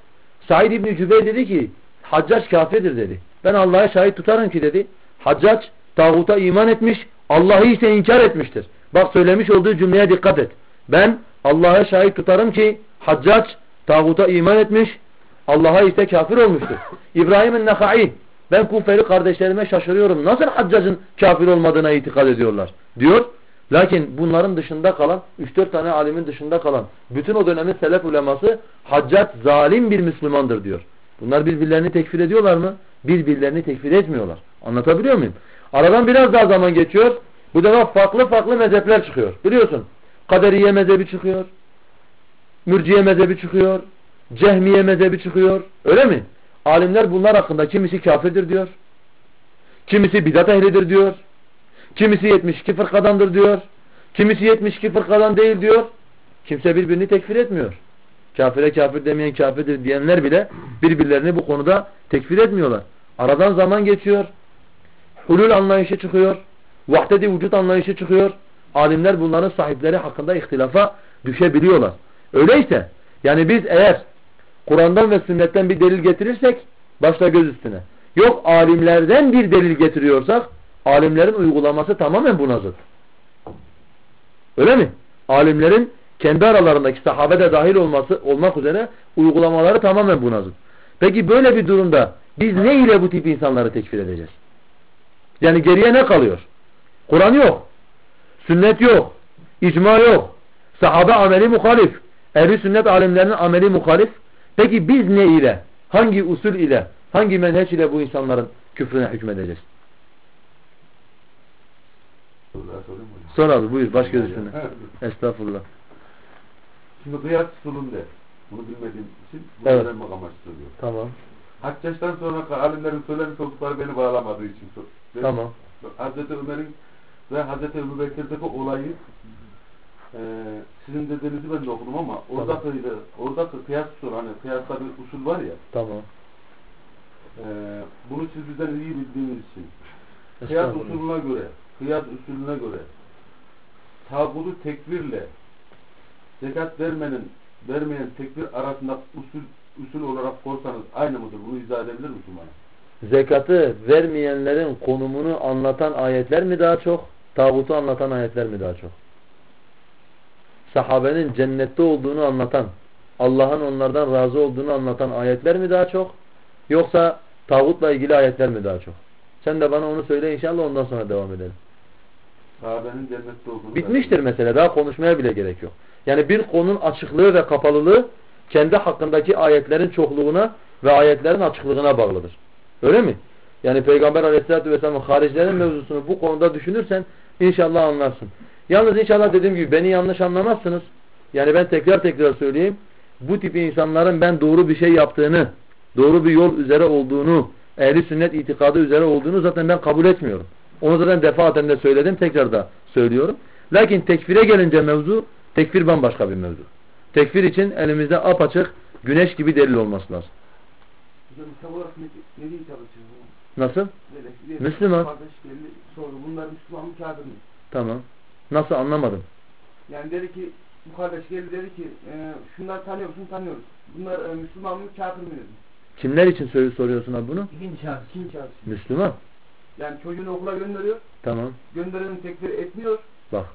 Said İbni Cübeyr dedi ki Haccaç kafirdir dedi. Ben Allah'a şahit tutarım ki dedi. Haccaç tağuta iman etmiş. Allah'ı ise inkar etmiştir. Bak söylemiş olduğu cümleye dikkat et. Ben Allah'a şahit tutarım ki Haccaç tağuta iman etmiş. Allah'a ise kafir olmuştur. İbrahim'in Nehai ben Kufeli kardeşlerime şaşırıyorum. Nasıl Haccac'ın kafir olmadığına itikad ediyorlar? Diyor. Lakin bunların dışında kalan 3-4 tane alimin dışında kalan bütün o dönemin selef uleması Haccac zalim bir Müslümandır diyor. Bunlar birbirlerini tekfir ediyorlar mı? Birbirlerini tekfir etmiyorlar. Anlatabiliyor muyum? Aradan biraz daha zaman geçiyor. Bu defa farklı farklı mezhepler çıkıyor. Biliyorsun. Kaderiye mezhebi çıkıyor. Mürciye mezhebi çıkıyor. Cehmiye mezhebi çıkıyor. Öyle mi? Alimler bunlar hakkında kimisi kafirdir diyor. Kimisi bidat ehlidir diyor. Kimisi 72 fırkadandır diyor. Kimisi 72 fırkadan değil diyor. Kimse birbirini tekfir etmiyor. Kafire kafir demeyen kafirdir diyenler bile birbirlerini bu konuda tekfir etmiyorlar. Aradan zaman geçiyor. Hulul anlayışı çıkıyor. Vahdedi vücut anlayışı çıkıyor. Alimler bunların sahipleri hakkında ihtilafa düşebiliyorlar. Öyleyse yani biz eğer Kur'an'dan ve sünnetten bir delil getirirsek başta göz üstüne. Yok alimlerden bir delil getiriyorsak alimlerin uygulaması tamamen buna zıt. Öyle mi? Alimlerin kendi aralarındaki sahabe de dahil olması olmak üzere uygulamaları tamamen buna zıt. Peki böyle bir durumda biz ne ile bu tip insanları tekfir edeceğiz? Yani geriye ne kalıyor? Kur'an yok. Sünnet yok. icma yok. Sahabe ameli muhalif. Ehli sünnet alimlerinin ameli muhalif. Peki biz ne ile? Hangi usul ile? Hangi menheç ile bu insanların küfrüne hükmedeceğiz? Sor abi buyur baş göz üstüne. Estağfurullah. Şimdi kıyas usulünde bunu bilmediğim için bunu Evet. öğrenmek amaçlı söylüyorum. Tamam. Haccaç'tan sonra alimlerin söylemiş oldukları beni bağlamadığı için sor- Tamam. Hazreti Ömer'in ve Hazreti Ebu Bekir'deki olayı eee sizin dediğinizi ben de okudum ama oradaki, oradaki kıyas usulü hani kıyasta bir usul var ya. Tamam. eee bunu siz bizden iyi bildiğiniz için. Kıyas usulüne göre kıyas usulüne göre tağutu tekbirle zekat vermenin vermeyen tekbir arasında usul usul olarak korsanız aynı mıdır? Bunu izah edebilir misin bana? Zekatı vermeyenlerin konumunu anlatan ayetler mi daha çok? Tağutu anlatan ayetler mi daha çok? sahabenin cennette olduğunu anlatan, Allah'ın onlardan razı olduğunu anlatan ayetler mi daha çok? Yoksa tağutla ilgili ayetler mi daha çok? Sen de bana onu söyle inşallah ondan sonra devam edelim. Sahabenin cennette olduğunu Bitmiştir mesele. Daha konuşmaya bile gerek yok. Yani bir konunun açıklığı ve kapalılığı kendi hakkındaki ayetlerin çokluğuna ve ayetlerin açıklığına bağlıdır. Öyle mi? Yani Peygamber Aleyhisselatü Vesselam'ın haricilerin mevzusunu bu konuda düşünürsen inşallah anlarsın. Yalnız inşallah dediğim gibi beni yanlış anlamazsınız. Yani ben tekrar tekrar söyleyeyim. Bu tip insanların ben doğru bir şey yaptığını, doğru bir yol üzere olduğunu, ehli sünnet itikadı üzere olduğunu zaten ben kabul etmiyorum. Onu zaten defaten de söyledim, tekrar da söylüyorum. Lakin tekfire gelince mevzu, tekfir bambaşka bir mevzu. Tekfir için elimizde apaçık, güneş gibi delil olması lazım. Nasıl? Bir- Müslüman. Sordu. Bunlar Müslüman mı kafir mi? Tamam. Nasıl anlamadım. Yani dedi ki bu kardeş geldi dedi ki e, şunları tanıyor musun? Tanıyoruz. Bunlar e, Müslüman mı kafir mi dedi. Kimler için sor- soruyorsun abi bunu? İkinci şahıs. İkinci şahıs. Müslüman. Yani çocuğunu okula gönderiyor. Tamam. Göndereni tekfir etmiyor. Bak.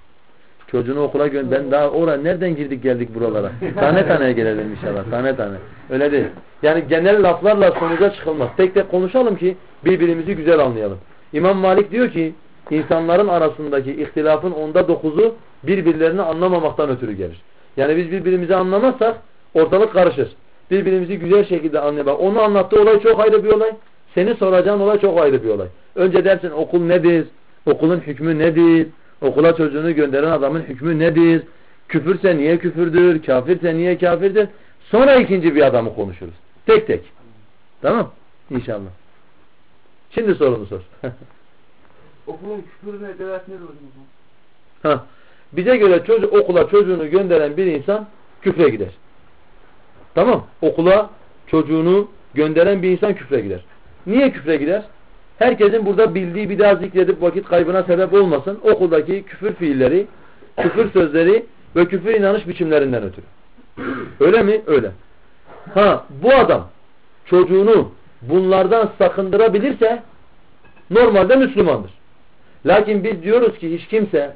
Çocuğunu okula gö ben daha oraya nereden girdik geldik buralara? Tane tane gelelim inşallah. Tane tane. Öyle değil. Yani genel laflarla sonuca çıkılmaz. Tek tek konuşalım ki birbirimizi güzel anlayalım. İmam Malik diyor ki insanların arasındaki ihtilafın onda dokuzu birbirlerini anlamamaktan ötürü gelir. Yani biz birbirimizi anlamazsak ortalık karışır. Birbirimizi güzel şekilde anlayalım. Onu anlattığı olay çok ayrı bir olay. Seni soracağın olay çok ayrı bir olay. Önce dersin okul nedir? Okulun hükmü nedir? Okula çocuğunu gönderen adamın hükmü nedir? Küfürse niye küfürdür? Kafirse niye kafirdir? Sonra ikinci bir adamı konuşuruz. Tek tek. Tamam? İnşallah. Şimdi sorunu sor. <laughs> Okulun küfürüne delalet nedir hocam? Ha. Bize göre çocuk okula çocuğunu gönderen bir insan küfre gider. Tamam. Okula çocuğunu gönderen bir insan küfre gider. Niye küfre gider? Herkesin burada bildiği bir daha zikredip vakit kaybına sebep olmasın. Okuldaki küfür fiilleri, küfür sözleri ve küfür inanış biçimlerinden ötürü. Öyle mi? Öyle. Ha bu adam çocuğunu bunlardan sakındırabilirse normalde Müslümandır. Lakin biz diyoruz ki hiç kimse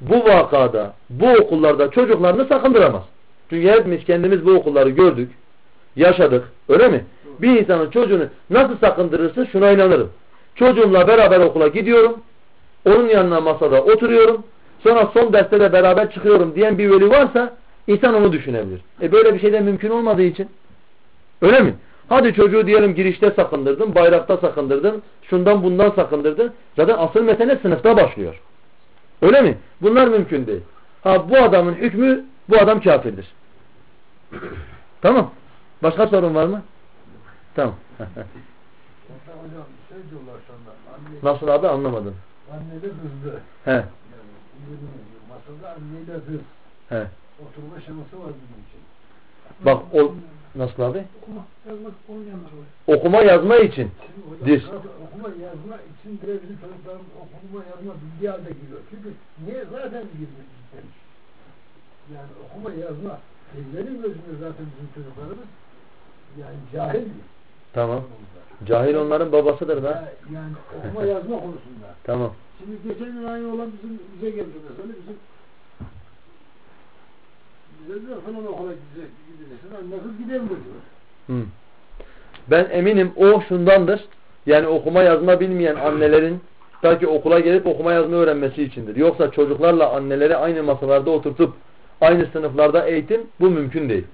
bu vakada, bu okullarda çocuklarını sakındıramaz. Çünkü hepimiz kendimiz bu okulları gördük, yaşadık. Öyle mi? Bir insanın çocuğunu nasıl sakındırırsın şuna inanırım. Çocuğumla beraber okula gidiyorum. Onun yanına masada oturuyorum. Sonra son derste de beraber çıkıyorum diyen bir veli varsa insan onu düşünebilir. E böyle bir şey de mümkün olmadığı için. Öyle mi? Hadi çocuğu diyelim girişte sakındırdın, bayrakta sakındırdın, şundan bundan sakındırdın. Zaten asıl mesele sınıfta başlıyor. Öyle mi? Bunlar mümkün değil. Ha bu adamın hükmü bu adam kafirdir. tamam. Başka sorun var mı? Tamam. <laughs> Hatta hocam şey diyorlar sonra. Anne, Nasıl abi anlamadım. anne de kızdı. He. Yani, masada anneyle kız. He. Oturma şansı var bizim için. Bak o nasıl abi? Okuma, var. Okuma yazma için. Zaten okuma yazma için bile bizim çocuklarımız okuma yazma bildiği halde giriyor. Çünkü niye zaten girmek istemiş. Yani okuma yazma Evlerin gözünde zaten bizim çocuklarımız yani cahil Tamam. Cahil onların babasıdır da. Ya- Yani okuma yazma konusunda. <laughs> Tamam. Şimdi geçen gün aynı olan bizim bize geldi mesela bizim bize diyor falan okula gidecek, gideceksin. Anne kız gidelim diyor. Hı. Ben eminim o şundandır. Yani okuma yazma bilmeyen annelerin ta ki okula gelip okuma yazma öğrenmesi içindir. Yoksa çocuklarla anneleri aynı masalarda oturtup aynı sınıflarda eğitim bu mümkün değil.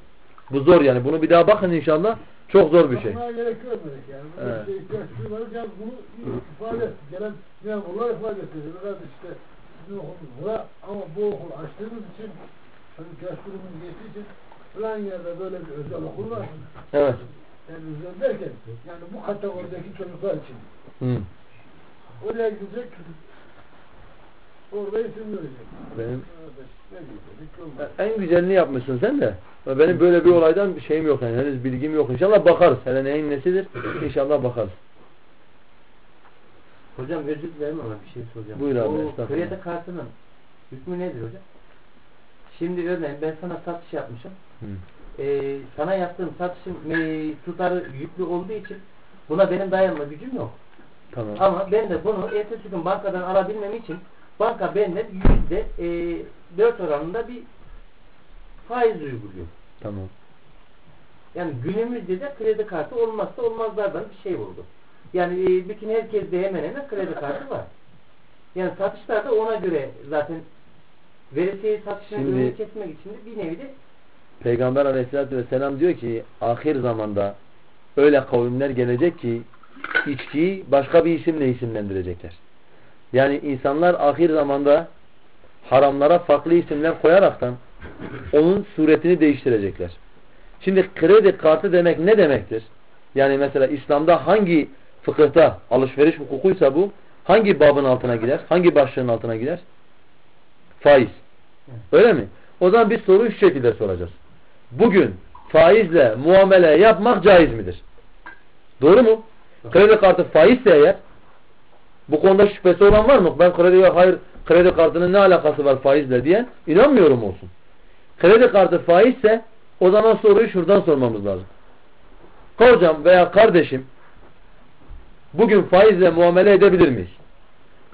Bu zor yani. Bunu bir daha bakın inşallah. Çok zor bir şey. Gerek görmedik yani. Böyle Evet. bir şey ihtiyaç duymadık. Yani bunu ifade. Gelen memurlar ifade etti. Biraz işte bura ama bu okul açtığınız için çocuk yaş grubunun geçtiği için falan yerde böyle bir özel okul var. Evet. Yani özel derken yani bu kategorideki çocuklar için. Hı. Oraya gidecek orada isim verecek. Benim? Olmaz. en güzelini yapmışsın sen de. Benim böyle bir olaydan bir şeyim yok yani. Henüz bilgim yok. İnşallah bakarız. Hele neyin nesidir? İnşallah bakarız. Hocam özür dilerim ama bir şey soracağım. Buyur abi, O kredi kartının hükmü nedir hocam? Şimdi örneğin ben sana satış yapmışım. Hı. Ee, sana yaptığım satışın e, tutarı yüklü olduğu için buna benim dayanma gücüm yok. Tamam. Ama ben de bunu ertesi gün bankadan alabilmem için banka benden yüzde e, dört oranında bir faiz uyguluyor. Tamam. Yani günümüzde de kredi kartı olmazsa olmazlardan bir şey oldu. Yani e, bütün herkeste hemen hemen kredi kartı var. Yani satışlar da ona göre zaten veresiye Şimdi- önünü kesmek için de bir nevi de Peygamber aleyhissalatü vesselam diyor ki ahir zamanda öyle kavimler gelecek ki içkiyi başka bir isimle isimlendirecekler. Yani insanlar ahir zamanda haramlara farklı isimler koyaraktan onun suretini değiştirecekler. Şimdi kredi kartı demek ne demektir? Yani mesela İslam'da hangi fıkıhta alışveriş hukukuysa bu hangi babın altına girer? Hangi başlığın altına girer? Faiz. Öyle mi? O zaman biz soruyu şu şekilde soracağız. Bugün faizle muamele yapmak caiz midir? Doğru mu? Kredi kartı faizse eğer bu konuda şüphesi olan var mı? Ben kredi hayır kredi kartının ne alakası var faizle diye inanmıyorum olsun. Kredi kartı faizse o zaman soruyu şuradan sormamız lazım. Hocam veya kardeşim bugün faizle muamele edebilir miyiz?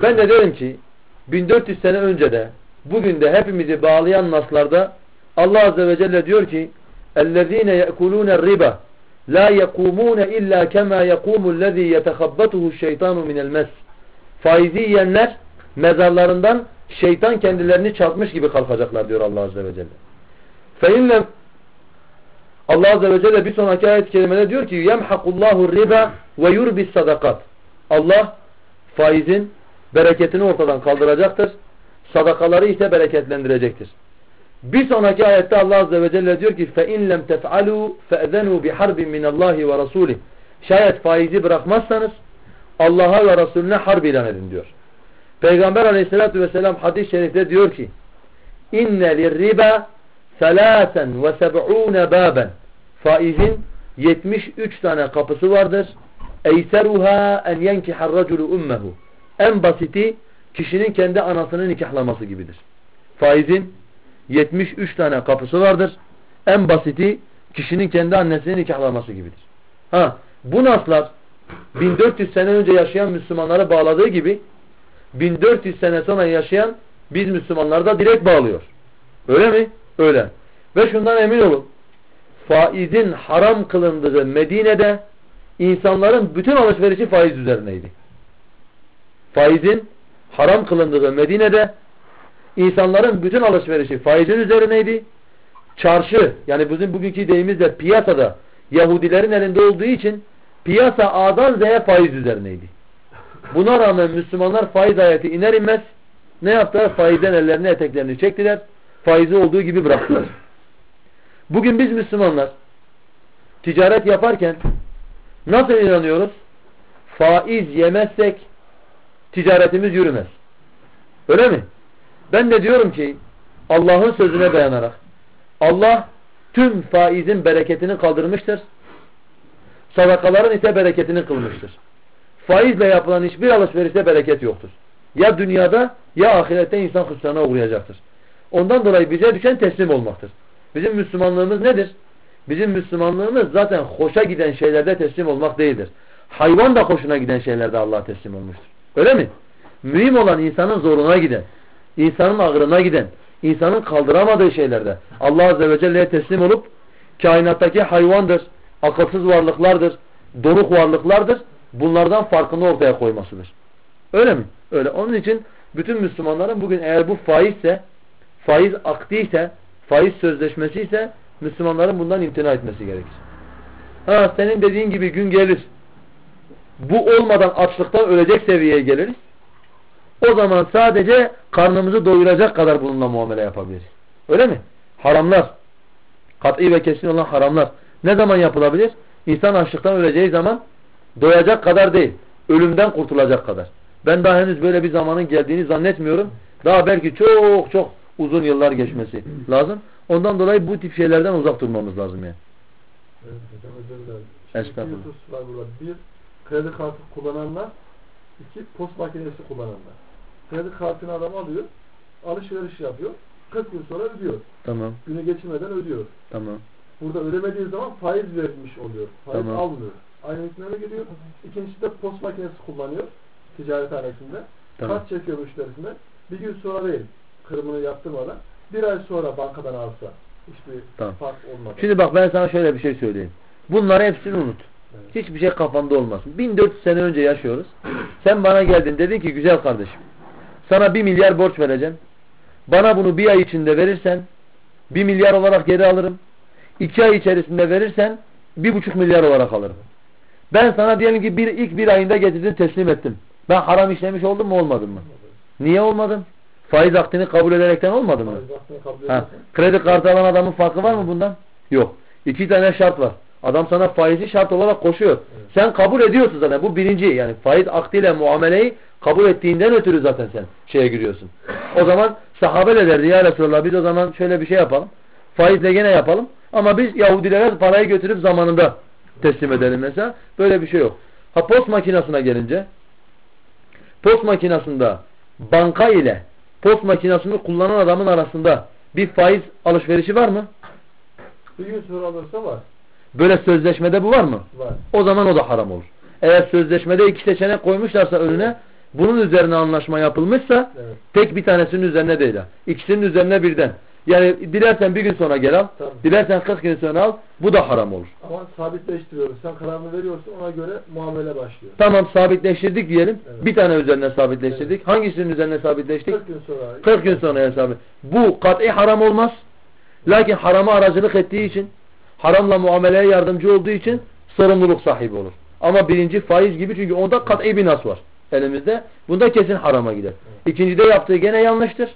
Ben de derim ki 1400 sene önce de bugün de hepimizi bağlayan naslarda Allah Azze ve Celle diyor ki اَلَّذ۪ينَ يَأْكُلُونَ الرِّبَى لَا يَقُومُونَ إِلَّا كَمَا يَقُومُ الَّذ۪ي يَتَخَبَّتُهُ الشَّيْطَانُ مِنَ الْمَسِ Faizi yiyenler mezarlarından şeytan kendilerini çarpmış gibi kalkacaklar diyor Allah Azze ve Celle. فَاِنْ Allah Azze ve Celle bir sonraki ayet-i kerimede diyor ki يَمْحَقُ اللّٰهُ الرِّبَى وَيُرْبِ sadakat. Allah faizin bereketini ortadan kaldıracaktır. Sadakaları ise bereketlendirecektir. Bir sonraki ayette Allah Azze ve Celle diyor ki فَاِنْ لَمْ تَفْعَلُوا فَاَذَنُوا بِحَرْبٍ مِنَ اللّٰهِ وَرَسُولِهِ Şayet faizi bırakmazsanız Allah'a ve Resulüne harp ilan edin diyor. Peygamber aleyhissalatü vesselam hadis-i şerifte diyor ki İnne lirriba selâsen ve seb'ûne bâben Faizin 73 tane kapısı vardır. Eyseruha en yenkihar raculu ummehu En basiti kişinin kendi anasını nikahlaması gibidir. Faizin 73 tane kapısı vardır. En basiti kişinin kendi annesini nikahlaması gibidir. Ha, bu naslar 1400 sene önce yaşayan Müslümanları bağladığı gibi 1400 sene sonra yaşayan biz Müslümanları da direkt bağlıyor. Öyle mi? Öyle. Ve şundan emin olun. Faizin haram kılındığı Medine'de insanların bütün alışverişi faiz üzerineydi. Faizin haram kılındığı Medine'de insanların bütün alışverişi faizin üzerineydi. Çarşı yani bizim bugünkü deyimizle piyasada Yahudilerin elinde olduğu için piyasa A'dan Z'ye faiz üzerineydi. Buna rağmen Müslümanlar faiz ayeti iner inmez ne yaptılar? Faizden ellerini eteklerini çektiler. Faizi olduğu gibi bıraktılar. Bugün biz Müslümanlar ticaret yaparken nasıl inanıyoruz? Faiz yemezsek ticaretimiz yürümez. Öyle mi? Ben de diyorum ki Allah'ın sözüne dayanarak Allah tüm faizin bereketini kaldırmıştır. Sadakaların ise bereketini kılmıştır. Faizle yapılan hiçbir alışverişte bereket yoktur. Ya dünyada ya ahirette insan hüsrana uğrayacaktır. Ondan dolayı bize düşen teslim olmaktır. Bizim Müslümanlığımız nedir? Bizim Müslümanlığımız zaten hoşa giden şeylerde teslim olmak değildir. Hayvan da hoşuna giden şeylerde Allah'a teslim olmuştur. Öyle mi? Mühim olan insanın zoruna giden, insanın ağrına giden, insanın kaldıramadığı şeylerde Allah Azze ve Celle'ye teslim olup kainattaki hayvandır, akılsız varlıklardır, donuk varlıklardır. Bunlardan farkını ortaya koymasıdır. Öyle mi? Öyle. Onun için bütün Müslümanların bugün eğer bu faizse, faiz aktiyse, faiz sözleşmesi ise Müslümanların bundan imtina etmesi gerekir. Ha senin dediğin gibi gün gelir. Bu olmadan açlıktan ölecek seviyeye geliriz. O zaman sadece karnımızı doyuracak kadar bununla muamele yapabiliriz. Öyle mi? Haramlar. Kat'i ve kesin olan haramlar. Ne zaman yapılabilir? İnsan açlıktan öleceği zaman doyacak kadar değil. Ölümden kurtulacak kadar. Ben daha henüz böyle bir zamanın geldiğini zannetmiyorum. Daha belki çok çok uzun yıllar geçmesi lazım. Ondan dolayı bu tip şeylerden uzak durmamız lazım yani. Evet Estağfurullah. husus var burada. Bir, kredi kartı kullananlar. iki post makinesi kullananlar. Kredi kartını adam alıyor. Alışveriş yapıyor. 40 gün sonra ödüyor. Tamam. Günü geçirmeden ödüyor. Tamam. Burada ödemediği zaman faiz vermiş oluyor. Faiz Tamam. almıyor. Aynı hükmüne geliyor. İkincisi de post makinesi kullanıyor. Ticarethanesinde. Tamam. Kart çekiyor müşterisinden. Bir gün sonra değil. Kırımını yaptırmadan. Bir ay sonra bankadan alsa Hiçbir Tamam. fark olmadı. Şimdi bak ben sana şöyle bir şey söyleyeyim. Bunları hepsini unut. Evet. Hiçbir şey kafanda olmasın. 1400 sene önce yaşıyoruz. Sen bana geldin dedin ki güzel kardeşim. Sana 1 milyar borç vereceğim. Bana bunu bir ay içinde verirsen 1 milyar olarak geri alırım. 2 ay içerisinde verirsen 1,5 milyar olarak alırım. Ben sana diyelim ki bir, ilk bir ayında getirdin teslim ettim. Ben haram işlemiş oldum mu olmadım mı? Niye olmadım? Faiz aktini kabul ederekten olmadı mı? Ha, kredi kartı alan adamın farkı var mı bundan? Yok. İki tane şart var. Adam sana faizi şart olarak koşuyor. Sen kabul ediyorsun zaten. Bu birinci. Yani faiz akdiyle muameleyi kabul ettiğinden ötürü zaten sen şeye giriyorsun. O zaman sahabe de derdi ya Resulallah biz o zaman şöyle bir şey yapalım. Faizle gene yapalım. Ama biz Yahudilere parayı götürüp zamanında teslim edelim mesela. Böyle bir şey yok. Ha post makinesine gelince post makinesinde banka ile post makinesini kullanan adamın arasında bir faiz alışverişi var mı? bir gün sonra alırsa var. Böyle sözleşmede bu var mı? Var. O zaman o da haram olur. Eğer sözleşmede iki seçenek koymuşlarsa önüne bunun üzerine anlaşma yapılmışsa Evet. tek bir tanesinin üzerine değil. İkisinin üzerine birden. Yani dilersen bir gün sonra gel al. Tamam. Dilersen 40 gün sonra al. Bu da haram olur. Ama sabitleştiriyoruz. Sen kararını veriyorsun ona göre muamele başlıyor. Tamam sabitleştirdik diyelim. Evet. Bir tane üzerine sabitleştirdik. Hangisinin üzerine sabitleştik? 40 gün sonra 40 gün sonra hesabı. Bu kat'i haram olmaz. Lakin harama aracılık ettiği için, haramla muameleye yardımcı olduğu için sorumluluk sahibi olur. Ama birinci faiz gibi çünkü onda kat'i bir nas var elimizde. Bunda kesin harama gider. İkincide yaptığı gene yanlıştır.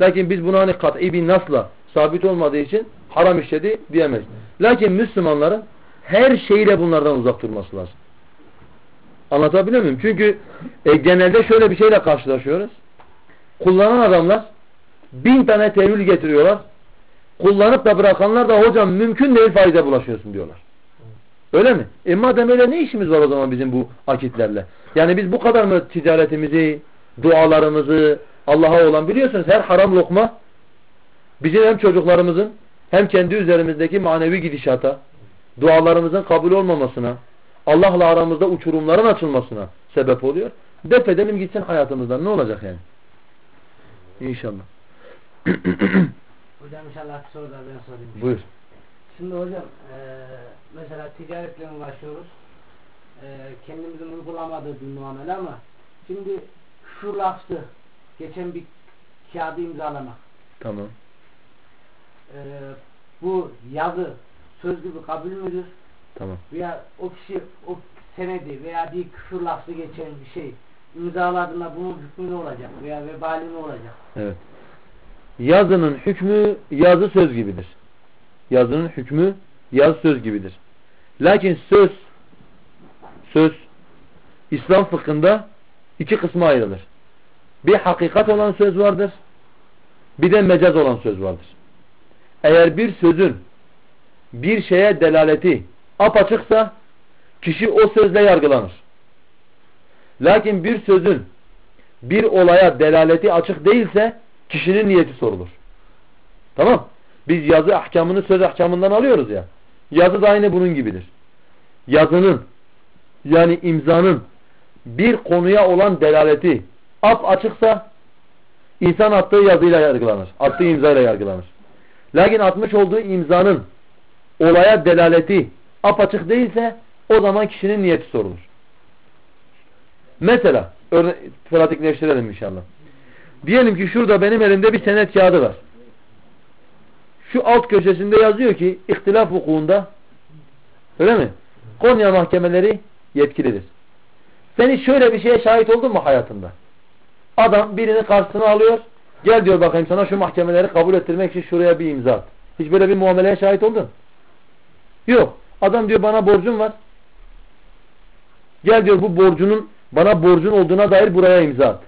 Lakin biz bunu hani kat'i bir nasla sabit olmadığı için haram işledi diyemeyiz. Lakin Müslümanların her şeyle bunlardan uzak durması lazım. Anlatabiliyor muyum? Çünkü e, genelde şöyle bir şeyle karşılaşıyoruz. Kullanan adamlar bin tane tevil getiriyorlar. Kullanıp da bırakanlar da hocam mümkün değil faize bulaşıyorsun diyorlar. Öyle mi? E madem öyle ne işimiz var o zaman bizim bu akitlerle? Yani biz bu kadar mı ticaretimizi, dualarımızı Allah'a olan biliyorsunuz her haram lokma bizim hem çocuklarımızın hem kendi üzerimizdeki manevi gidişata, dualarımızın kabul olmamasına, Allah'la aramızda uçurumların açılmasına sebep oluyor. Def edelim gitsin hayatımızdan. Ne olacak yani? İnşallah. Hocam inşallah soru da ben sorayım. Buyur. Şimdi hocam eee, mesela ticaretle uğraşıyoruz. Eee kendimizin uygulamadığı bir muamele ama şimdi şu lafzı geçen bir kağıdı imzalamak. Tamam. Eee, bu yazı söz gibi kabul müdür? Tamam. Veya o kişi o senedi veya bir küfür lafzı geçen bir şey imzaladığında bunun hükmü ne olacak? Veya vebali ne olacak? Evet. Yazının hükmü yazı söz gibidir. Yazının hükmü yazı söz gibidir. Lakin söz söz İslam fıkhında iki kısma ayrılır. Bir hakikat olan söz vardır. Bir de mecaz olan söz vardır. Eğer bir sözün bir şeye delaleti apaçıksa kişi o sözle yargılanır. Lakin bir sözün bir olaya delaleti açık değilse kişinin niyeti sorulur. Tamam. Biz yazı ahkamını söz ahkamından alıyoruz ya. Yazı da aynı bunun gibidir. Yazının yani imzanın bir konuya olan delaleti ap açıksa insan attığı yazıyla yargılanır. Attığı imzayla yargılanır. Lakin atmış olduğu imzanın olaya delaleti apaçık değilse o zaman kişinin niyeti sorulur. Mesela pratikleştirelim inşallah. Diyelim ki şurada benim elimde bir senet kağıdı var. Şu alt köşesinde yazıyor ki ihtilaf hukukunda öyle mi? Konya mahkemeleri yetkilidir. Sen hiç şöyle bir şeye şahit oldun mu hayatında? Adam birini karşısına alıyor. Gel diyor bakayım sana şu mahkemeleri kabul ettirmek için şuraya bir imza at. Hiç böyle bir muameleye şahit oldun? Yok. Adam diyor bana borcun var. Gel diyor bu borcunun bana borcun olduğuna dair buraya imza at.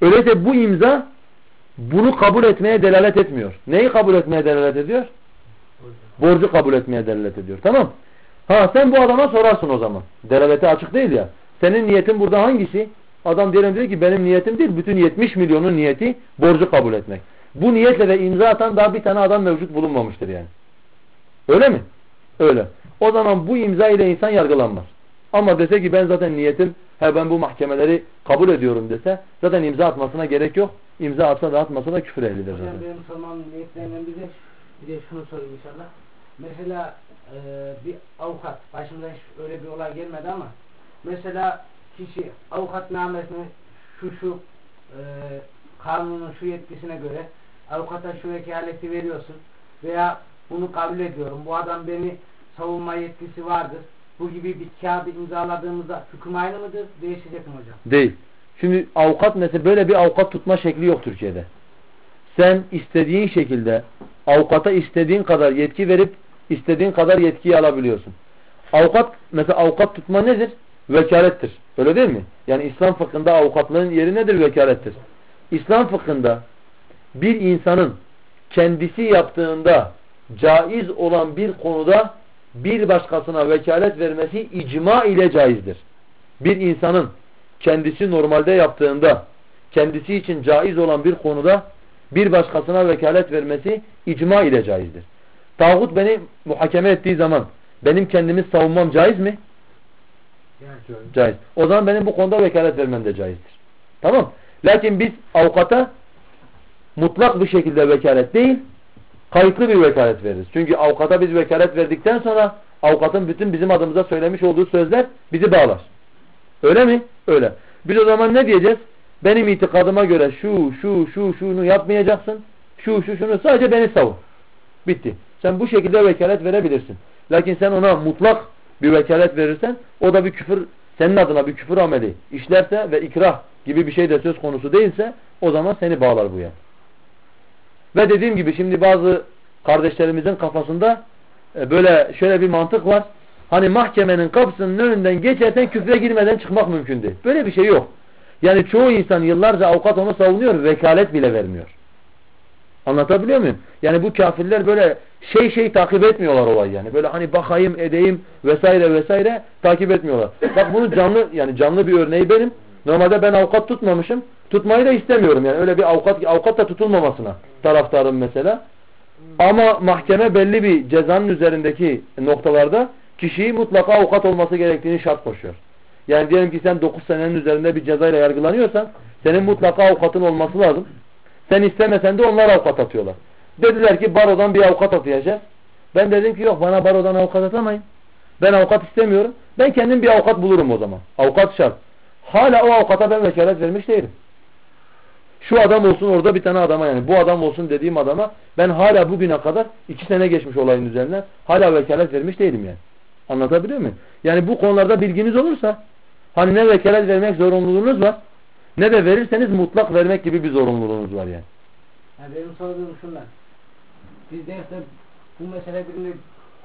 Öyleyse bu imza bunu kabul etmeye delalet etmiyor. Neyi kabul etmeye delalet ediyor? Borcu kabul etmeye delalet ediyor. Tamam. Ha sen bu adama sorarsın o zaman. Delaleti açık değil ya. Senin niyetin burada hangisi? Adam diyelim diyor ki benim niyetim değil. Bütün 70 milyonun niyeti borcu kabul etmek. Bu niyetle de imza atan daha bir tane adam mevcut bulunmamıştır yani. Öyle mi? Öyle. O zaman bu imza ile insan yargılanmaz. Ama dese ki ben zaten niyetim he ben bu mahkemeleri kabul ediyorum dese zaten imza atmasına gerek yok. İmza atsa da atmasa da küfür ehlidir Hocam zaten. benim sormam niyetlerinden biri Bir de şunu sorayım inşallah. Mesela e, bir avukat, başımıza hiç öyle bir olay gelmedi ama mesela kişi avukatnamesini şu şu e, kanunun şu yetkisine göre avukata şu vekaleti veriyorsun veya bunu kabul ediyorum. Bu adam beni savunma yetkisi vardır. Bu gibi bir kağıdı imzaladığımızda hüküm aynı mıdır? Değişecek mi hocam? Değil. Şimdi avukat mesela böyle bir avukat tutma şekli yok Türkiye'de. Sen istediğin şekilde avukata istediğin kadar yetki verip istediğin kadar yetkiyi alabiliyorsun. Avukat mesela avukat tutma nedir? Vekalettir. Öyle değil mi? Yani İslam fıkhında avukatlığın yeri nedir? Vekalettir. İslam fıkhında bir insanın kendisi yaptığında caiz olan bir konuda bir başkasına vekalet vermesi icma ile caizdir. Bir insanın kendisi normalde yaptığında kendisi için caiz olan bir konuda bir başkasına vekalet vermesi icma ile caizdir. Tağut beni muhakeme ettiği zaman benim kendimi savunmam caiz mi? Caiz. O zaman benim bu konuda vekalet vermem de caizdir. Tamam. Lakin biz avukata mutlak bir şekilde vekalet değil, kayıtlı bir vekalet veririz. Çünkü avukata biz vekalet verdikten sonra avukatın bütün bizim adımıza söylemiş olduğu sözler bizi bağlar. Öyle mi? Öyle. Biz o zaman ne diyeceğiz? Benim itikadıma göre şu, şu, şu, şunu yapmayacaksın. Şu, şu, şunu sadece beni savun. Bitti. Sen bu şekilde vekalet verebilirsin. Lakin sen ona mutlak bir vekalet verirsen o da bir küfür, senin adına bir küfür ameli işlerse ve ikrah gibi bir şey de söz konusu değilse o zaman seni bağlar bu yani. Ve dediğim gibi şimdi bazı kardeşlerimizin kafasında e, böyle şöyle bir mantık var. Hani mahkemenin kapısının önünden geçersen küfre girmeden çıkmak mümkün değil. Böyle bir şey yok. Yani çoğu insan yıllarca avukat onu savunuyor, vekalet bile vermiyor. Anlatabiliyor muyum? Yani bu kafirler böyle şey şey takip etmiyorlar olay yani. Böyle hani bakayım edeyim vesaire vesaire takip etmiyorlar. Bak bunu canlı yani canlı bir örneği benim. Normalde ben avukat tutmamışım. Tutmayı da istemiyorum yani. Öyle bir avukat avukat da tutulmamasına taraftarım mesela. Ama mahkeme belli bir cezanın üzerindeki noktalarda kişiyi mutlaka avukat olması gerektiğini şart koşuyor. Yani diyelim ki sen 9 senenin üzerinde bir cezayla yargılanıyorsan senin mutlaka avukatın olması lazım. Sen istemesen de onlar avukat atıyorlar. Dediler ki barodan bir avukat atayacağız. Ben dedim ki yok bana barodan avukat atamayın. Ben avukat istemiyorum. Ben kendim bir avukat bulurum o zaman. Avukat şart. Hala o avukata ben vekalet vermiş değilim. Şu adam olsun orada bir tane adama yani. Bu adam olsun dediğim adama ben hala bugüne kadar iki sene geçmiş olayın üzerinden hala vekalet vermiş değilim yani. Anlatabiliyor muyum? Yani bu konularda bilginiz olursa hani ne vekalet vermek zorunluluğunuz var ne de verirseniz mutlak vermek gibi bir zorunluluğunuz var yani. Yani benim sorduğum şunlar. Biz derste bu mesele birini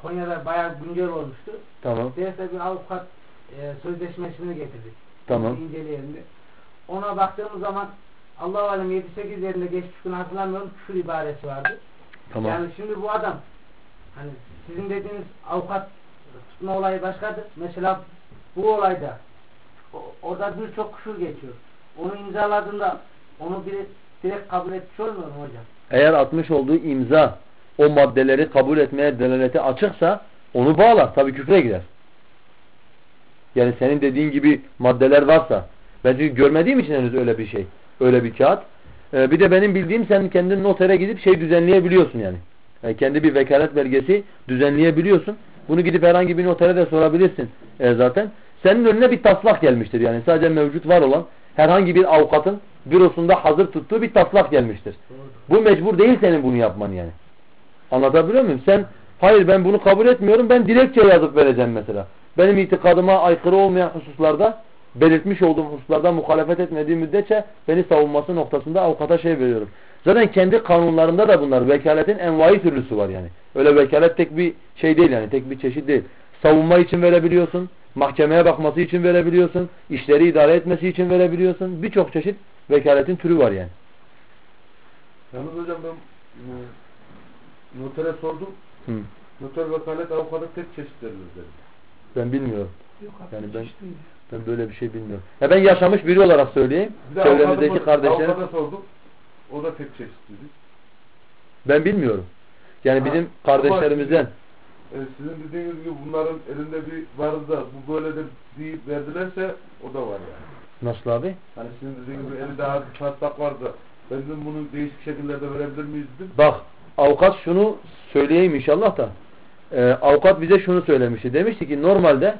Konya'da bayağı güncel olmuştu. Tamam. Derste bir avukat e, sözleşmesini getirdik. Tamam. İnceleyelim de. Ona baktığımız zaman Allah-u Alem 7-8 yerinde geçmiş gün hatırlamıyorum küfür ibaresi vardı. Tamam. Yani şimdi bu adam hani sizin dediğiniz avukat tutma olayı başkadır. Mesela bu olayda orada birçok küfür geçiyor. Onu imzaladığında onu direkt, direkt kabul etmiş olmuyor mu hocam? Eğer atmış olduğu imza o maddeleri kabul etmeye delaleti açıksa onu bağlar. Tabii küfre gider. Yani senin dediğin gibi maddeler varsa ben çünkü görmediğim için henüz öyle bir şey. Öyle bir kağıt. Ee, bir de benim bildiğim sen kendin notere gidip şey düzenleyebiliyorsun yani. Yani kendi bir vekalet belgesi düzenleyebiliyorsun. Bunu gidip herhangi bir notere de sorabilirsin e, zaten. Senin önüne bir taslak gelmiştir yani. Sadece mevcut var olan herhangi bir avukatın bürosunda hazır tuttuğu bir taslak gelmiştir. Bu mecbur değil senin bunu yapman yani. Anlatabiliyor muyum? Sen hayır ben bunu kabul etmiyorum ben dilekçe yazıp vereceğim mesela. Benim itikadıma aykırı olmayan hususlarda belirtmiş olduğum hususlarda muhalefet etmediği müddetçe beni savunması noktasında avukata şey veriyorum. Zaten kendi kanunlarında da bunlar vekaletin envai türlüsü var yani. Öyle vekalet tek bir şey değil yani tek bir çeşit değil. Savunma için verebiliyorsun, mahkemeye bakması için verebiliyorsun, işleri idare etmesi için verebiliyorsun. Birçok çeşit vekaletin türü var yani. Yalnız hocam ben e, notere sordum. Hı. Noter vekalet avukata tek çeşit verilir dedi. Ben bilmiyorum. Yani ben ben böyle bir şey bilmiyorum. Ya ben yaşamış biri olarak söyleyeyim. Çevremizdeki avukata- kardeşlerim Avukata sordum. O da tek çeşit dedi. ben bilmiyorum. Yani Ha, bizim kardeşlerimizden E, sizin dediğiniz gibi bunların elinde bir vardı da bu böyledir deyip verdilerse o da var yani. nasıl abi? Hani sizin dediğiniz gibi elinde az bir taslak vardı. Ben dedim bunu değişik şekillerde verebilir miyiz dedim. Bak avukat şunu söyleyeyim inşallah da e, avukat bize şunu söylemişti. Demişti ki normalde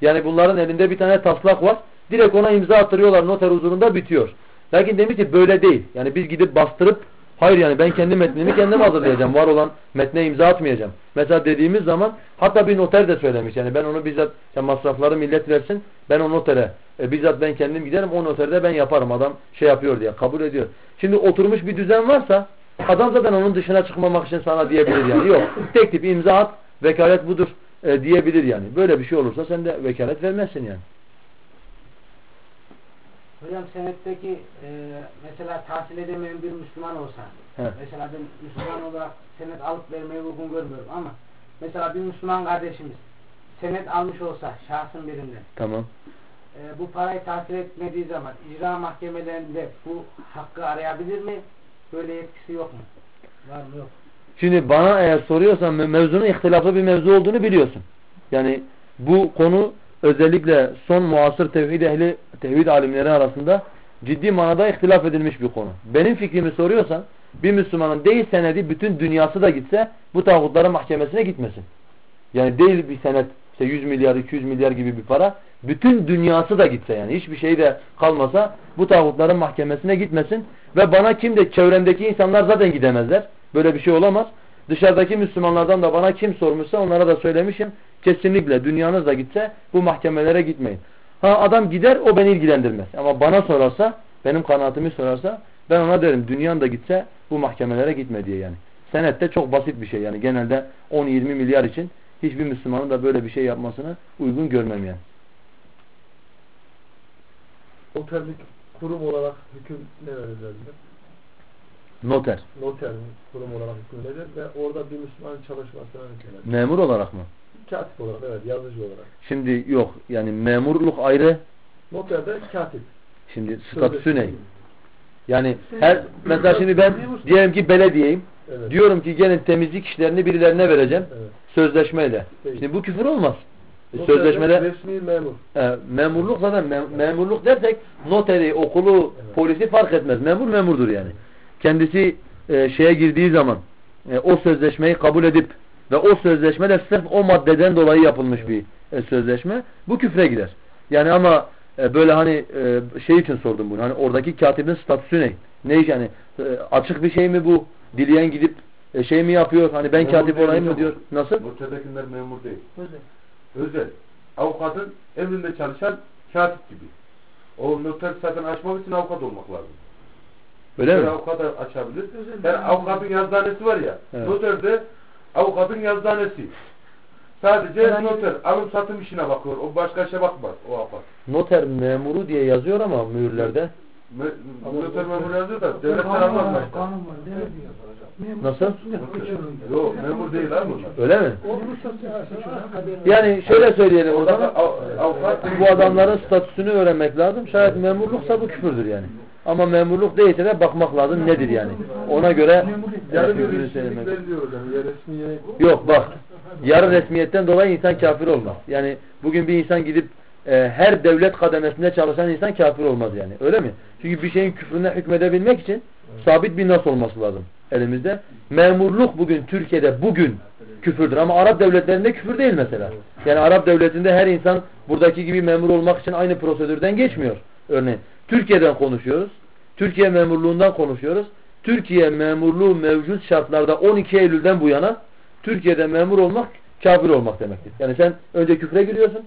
yani bunların elinde bir tane taslak var. Direkt ona imza attırıyorlar noter huzurunda bitiyor. Lakin demiş ki böyle değil. Yani biz gidip bastırıp hayır yani ben kendi metnimi kendim hazırlayacağım. Var olan metne imza atmayacağım. Mesela dediğimiz zaman hatta bir noter de söylemiş. Yani ben onu bizzat ya masrafları millet versin. Ben o notere e, bizzat ben kendim giderim. O noterde ben yaparım. Adam şey yapıyor diye kabul ediyor. Şimdi oturmuş bir düzen varsa adam zaten onun dışına çıkmamak için sana diyebilir yani. Yok. Tek tip imza at. Vekalet budur e, diyebilir yani. Böyle bir şey olursa sen de vekalet vermezsin yani. Hocam senetteki e, mesela tahsil edemeyen bir Müslüman olsa He. mesela ben Müslüman olarak senet alıp vermeyi uygun görmüyorum ama mesela bir Müslüman kardeşimiz senet almış olsa şahsın birinden Tamam. e, bu parayı tahsil etmediği zaman icra mahkemelerinde bu hakkı arayabilir mi? Böyle yetkisi yok mu? Var mı yok? Şimdi bana eğer soruyorsan me- mevzunun ihtilaflı bir mevzu olduğunu biliyorsun. Yani bu konu özellikle son muasır tevhid ehli, tevhid alimleri arasında ciddi manada ihtilaf edilmiş bir konu. Benim fikrimi soruyorsan bir Müslümanın değil senedi bütün dünyası da gitse bu tağutların mahkemesine gitmesin. Yani değil bir senet işte 100 milyar 200 milyar gibi bir para bütün dünyası da gitse yani hiçbir şey de kalmasa bu tağutların mahkemesine gitmesin ve bana kim de çevremdeki insanlar zaten gidemezler. Böyle bir şey olamaz. Dışarıdaki Müslümanlardan da bana kim sormuşsa onlara da söylemişim. Kesinlikle dünyanız da gitse bu mahkemelere gitmeyin. Ha adam gider o beni ilgilendirmez. Ama bana sorarsa benim kanaatimi sorarsa ben ona derim dünyan da gitse bu mahkemelere gitme diye yani. Senette çok basit bir şey yani genelde 10-20 milyar için hiçbir Müslümanın da böyle bir şey yapmasını uygun görmem yani. Noterlik kurum olarak hüküm ne verirler? Noter. Noterin kurum olarak hüküm nedir ve orada bir Müslümanın çalışmasına hüküm Memur olarak mı? Katip olarak evet yazıcı olarak. Şimdi yok yani memurluk ayrı. Noter de katip. Şimdi statüsü ne? Yani her mesela şimdi ben diyelim ki belediyeyim. Evet. Diyorum ki gelin temizlik işlerini birilerine vereceğim. Evet. Sözleşmeyle. Değil. Şimdi bu küfür olmaz. E, Noter de Sözleşmede resmi memur. e, memurluk zaten mem- memurluk dersek noteri, okulu, Evet. polisi fark etmez. Memur memurdur yani. Kendisi e, şeye girdiği zaman e, o sözleşmeyi kabul edip ve o sözleşme de sırf o maddeden dolayı yapılmış bir e, sözleşme. Bu küfre gider. Yani ama e, böyle hani e, şey için sordum bunu. Hani oradaki katibin statüsü ne? Ne iş yani? E, açık bir şey mi bu? Dileyen gidip e, şey mi yapıyor? Hani ben Memur katip olayım mı diyor. Nasıl? Noterdekiler memur değil. Özel. Avukatın emrinde çalışan katip gibi. O noter zaten açmak için avukat olmak lazım. Öyle mi? Noter avukat da açabilir. Yani avukatın yazdanesi var ya. Evet. Noterde avukatın yazdanesi. Sadece noter alım satım işine bakıyor. O başka işe bakmaz o avukat. Noter memuru diye yazıyor ama mühürlerde. Me noter memur yazıyor da devletten almaz başta. Kanun var. Ne diyor? Nasıl? Yok memur değil abi bunlar. Öyle mi? Yani şöyle söyleyelim o Orada zaman. Bu adamların statüsünü öğrenmek lazım. Şayet memurluksa bu küfürdür yani. Ama memurluk değilse de bakmak lazım nedir yani. Ona göre resmilik söylemek. Yok bak. Yarı resmiyetten dolayı insan kafir olmaz. Yani bugün bir insan gidip e, her devlet kademesinde çalışan insan kafir olmaz yani. Öyle mi? Çünkü bir şeyin küfrüne hükmedebilmek için sabit bir nas olması lazım elimizde. Memurluk bugün Türkiye'de bugün küfürdür ama Arap devletlerinde küfür değil mesela. Yani Arap devletinde her insan buradaki gibi memur olmak için aynı prosedürden geçmiyor. Örneğin Türkiye'den konuşuyoruz. Türkiye memurluğundan konuşuyoruz. Türkiye memurluğu mevcut şartlarda 12 Eylül'den bu yana Türkiye'de memur olmak kafir olmak demektir. Yani sen önce küfre giriyorsun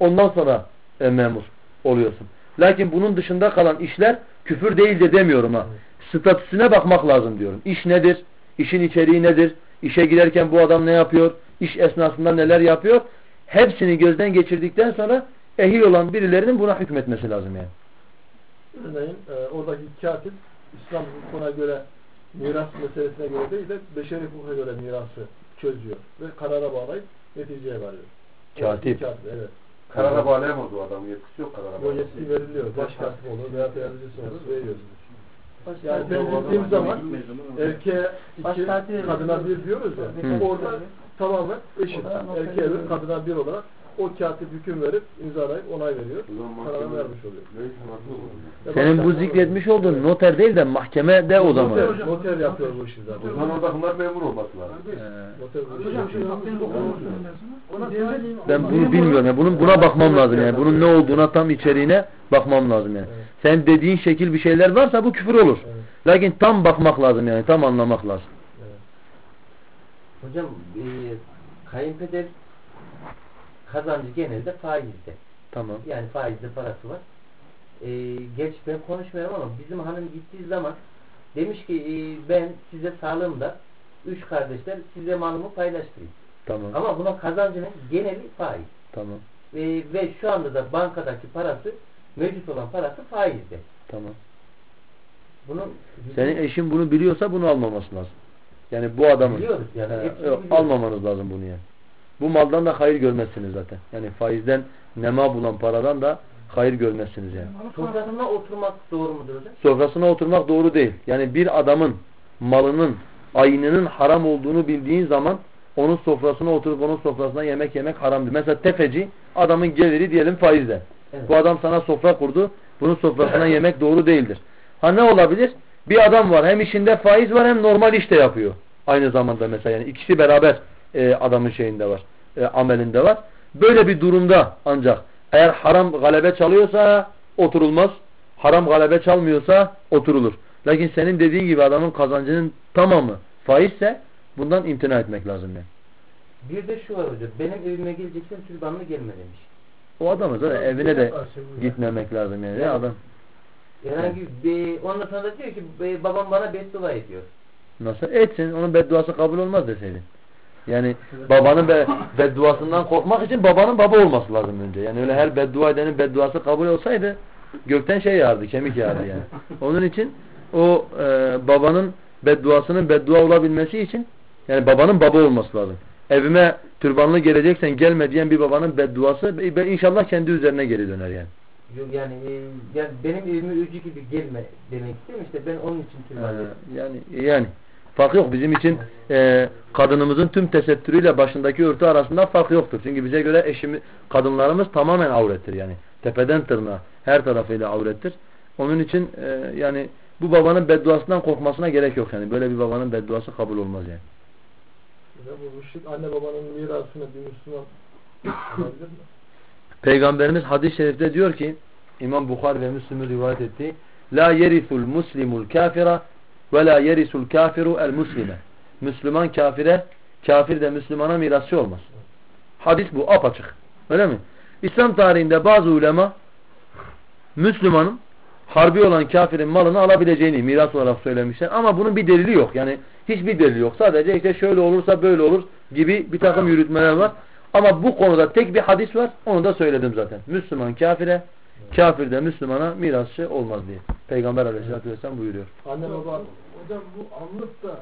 ondan sonra e, memur oluyorsun. Lakin bunun dışında kalan işler küfür değil de demiyorum ha. Statüsüne bakmak lazım diyorum. İş nedir? İşin içeriği nedir? İşe girerken bu adam ne yapıyor? İş esnasında neler yapıyor? Hepsini gözden geçirdikten sonra ehil olan birilerinin buna hükmetmesi lazım yani. Örneğin e, oradaki katip İslam hukukuna göre miras meselesine göre değil de beşeri hukuka göre mirası çözüyor ve karara bağlayıp neticeye varıyor. Katip. Katip evet. Karara bağlayamaz o adam. Yetkisi yok karara O bağlayamaz. yetki veriliyor. Baş katip olur veya yardımcısı olur veriyoruz. Yani Yani ben gittiğim zaman erkeğe iki, kadına bir diyoruz ya. Hı. Orada tamamen eşit. Erkeğe bir, kadına bir olarak o katip hüküm verip imzalayıp onay veriyor. Kararını vermiş oluyor. Ya Senin bu zikretmiş olduğun noter değil de mahkemede o zaman. Noter, noter yapıyor bu işi zaten. O zaman orada bunlar memur olması lazım. Ee, Hocam Ben bunu bilmiyorum. Yani bunun buna bakmam lazım yani. Bunun ne olduğuna tam içeriğine bakmam lazım yani. Evet. Sen dediğin şekil bir şeyler varsa bu küfür olur. Evet. Lakin tam bakmak lazım yani. Tam anlamak lazım. Evet. Hocam e, kayınpeder kazancı genelde faizde. Tamam. Yani faizde parası var. E, geç ben konuşmuyorum ama bizim hanım gittiği zaman demiş ki e, ben size sağlığımda üç kardeşler size malımı paylaştırayım. Tamam. Ama buna kazancının geneli faiz. Tamam. E, ve şu anda da bankadaki parası mevcut olan parası faizde. Tamam. Bunun Senin eşin bunu biliyorsa bunu almaması lazım. Yani bu adamın. Biliyoruz yani, biliyoruz. almamanız lazım bunu yani. Bu maldan da hayır görmezsiniz zaten. Yani faizden nema bulan paradan da hayır görmezsiniz yani. sofrasına oturmak doğru mudur hocam? Sofrasına oturmak doğru değil. Yani bir adamın malının, ayınının haram olduğunu bildiğin zaman onun sofrasına oturup onun sofrasına yemek yemek haramdır. Mesela tefeci adamın geliri diyelim faizden. Evet. Bu adam sana sofra kurdu. Bunun sofrasına yemek doğru değildir. Ha ne olabilir? Bir adam var hem işinde faiz var hem normal iş de yapıyor. Aynı zamanda mesela yani ikisi beraber e, adamın şeyinde var. E, amelinde var. Böyle bir durumda ancak eğer haram galebe çalıyorsa oturulmaz. Haram galebe çalmıyorsa oturulur. Lakin senin dediğin gibi adamın kazancının tamamı faizse bundan imtina etmek lazım yani. Bir de şu var hocam. Benim evime geleceksin türbanlı gelme demiş. O adamın zaten evine de gitmemek lazım yani. Ya adam Herhangi bir ondan sonra diyor ki "Be- babam bana beddua ediyor. nasıl etsin onun bedduası kabul olmaz deseydin. Yani babanın be, bedduasından korkmak için babanın baba olması lazım önce. Yani öyle her beddua edenin bedduası kabul olsaydı gökten şey yağardı, kemik yağardı yani. Onun için o e, babanın bedduasının beddua olabilmesi için yani babanın baba olması lazım. Evime türbanlı geleceksen gelme diyen bir babanın bedduası be- be- inşallah kendi üzerine geri döner yani. Yok Yani, e, yani benim evime öcü gibi gelme demek istiyorum işte ben onun için türbanlı. Ee, yani yani fark yok. Bizim için e, kadınımızın tüm tesettürüyle başındaki örtü arasında fark yoktur. Çünkü bize göre eşimiz, kadınlarımız tamamen avrettir yani. Tepeden tırnağa her tarafıyla avrettir. Onun için e, yani bu babanın bedduasından korkmasına gerek yok yani. Böyle bir babanın bedduası kabul olmaz yani. Ya bu müşrik anne babanın mirasını bir Müslüman? Peygamberimiz hadis-i şerifte diyor ki İmam Bukhari ve Müslim'in rivayet ettiği La yerisul muslimul kafira ve la yerisul kafiru el muslime. Müslüman kafire, kafir de Müslümana mirasçı olmaz. Hadis bu apaçık. Öyle mi? İslam tarihinde bazı ulema Müslümanın harbi olan kafirin malını alabileceğini miras olarak söylemişler. Ama bunun bir delili yok. Yani hiçbir delili yok. Sadece işte şöyle olursa böyle olur gibi bir takım yürütmeler var. Ama bu konuda tek bir hadis var. Onu da söyledim zaten. Müslüman kafire, kafir de Müslümana mirasçı olmaz diye. Peygamber aleyhissalatü vesselam buyuruyor. Anne baba Hocam bu anlık da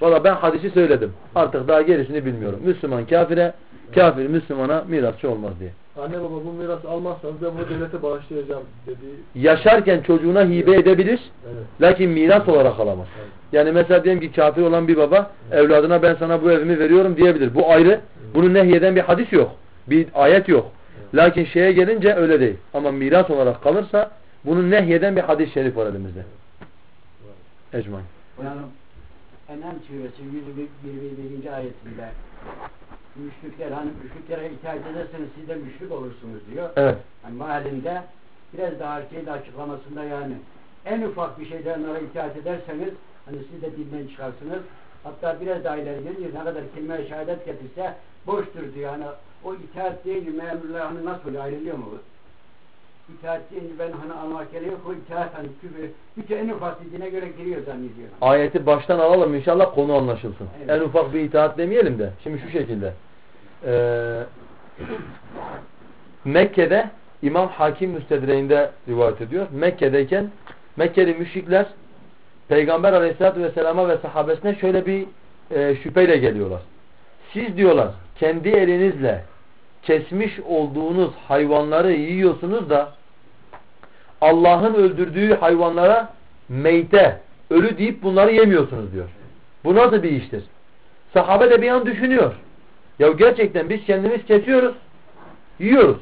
Valla ben hadisi söyledim. Artık daha gerisini bilmiyorum. Müslüman kafire, kafir Müslümana mirasçı olmaz diye. anne baba bu miras almazsanız ben bunu devlete bağışlayacağım dediği Yaşarken çocuğuna hibe edebilir. evet. Lakin miras olarak alamaz. Yani mesela diyelim ki kafir olan bir baba evladına ben sana bu evimi veriyorum diyebilir. Bu ayrı. Bunu nehyeden bir hadis yok. Bir ayet yok. Lakin şeye gelince öyle değil. Ama miras olarak kalırsa bunu nehyeden bir hadis-i şerif var elimizde. Ecmain. Yani Enam suresi 101. ayetinde müşrikler hani müşriklere itaat ederseniz siz de müşrik olursunuz diyor. Evet. Yani mealinde biraz daha şeyde açıklamasında yani en ufak bir şeyden onlara itaat ederseniz hani siz de dinden çıkarsınız. Hatta biraz daha ileri gelince ne kadar kelime-i şehadet getirse boştur diyor. Yani o itaat deyince memurlar hani nasıl oluyor ayrılıyor mu? İtaat deyince ben hani almak gerekiyor. O itaat hani küfür. Bütün en ufak dediğine göre giriyor zannediyorum. Ayeti baştan alalım inşallah konu anlaşılsın. Evet. En ufak bir itaat demeyelim de. Şimdi şu şekilde. Ee, Mekke'de İmam Hakim Müstedreğinde rivayet ediyor. Mekke'deyken Mekkeli müşrikler Peygamber Aleyhisselatü Vesselam'a ve sahabesine şöyle bir e, şüpheyle geliyorlar. Siz diyorlar kendi elinizle kesmiş olduğunuz hayvanları yiyorsunuz da Allah'ın öldürdüğü hayvanlara meyte, ölü deyip bunları yemiyorsunuz diyor. Bu nasıl bir iştir? Sahabe de bir an düşünüyor. Ya gerçekten biz kendimiz kesiyoruz, yiyoruz.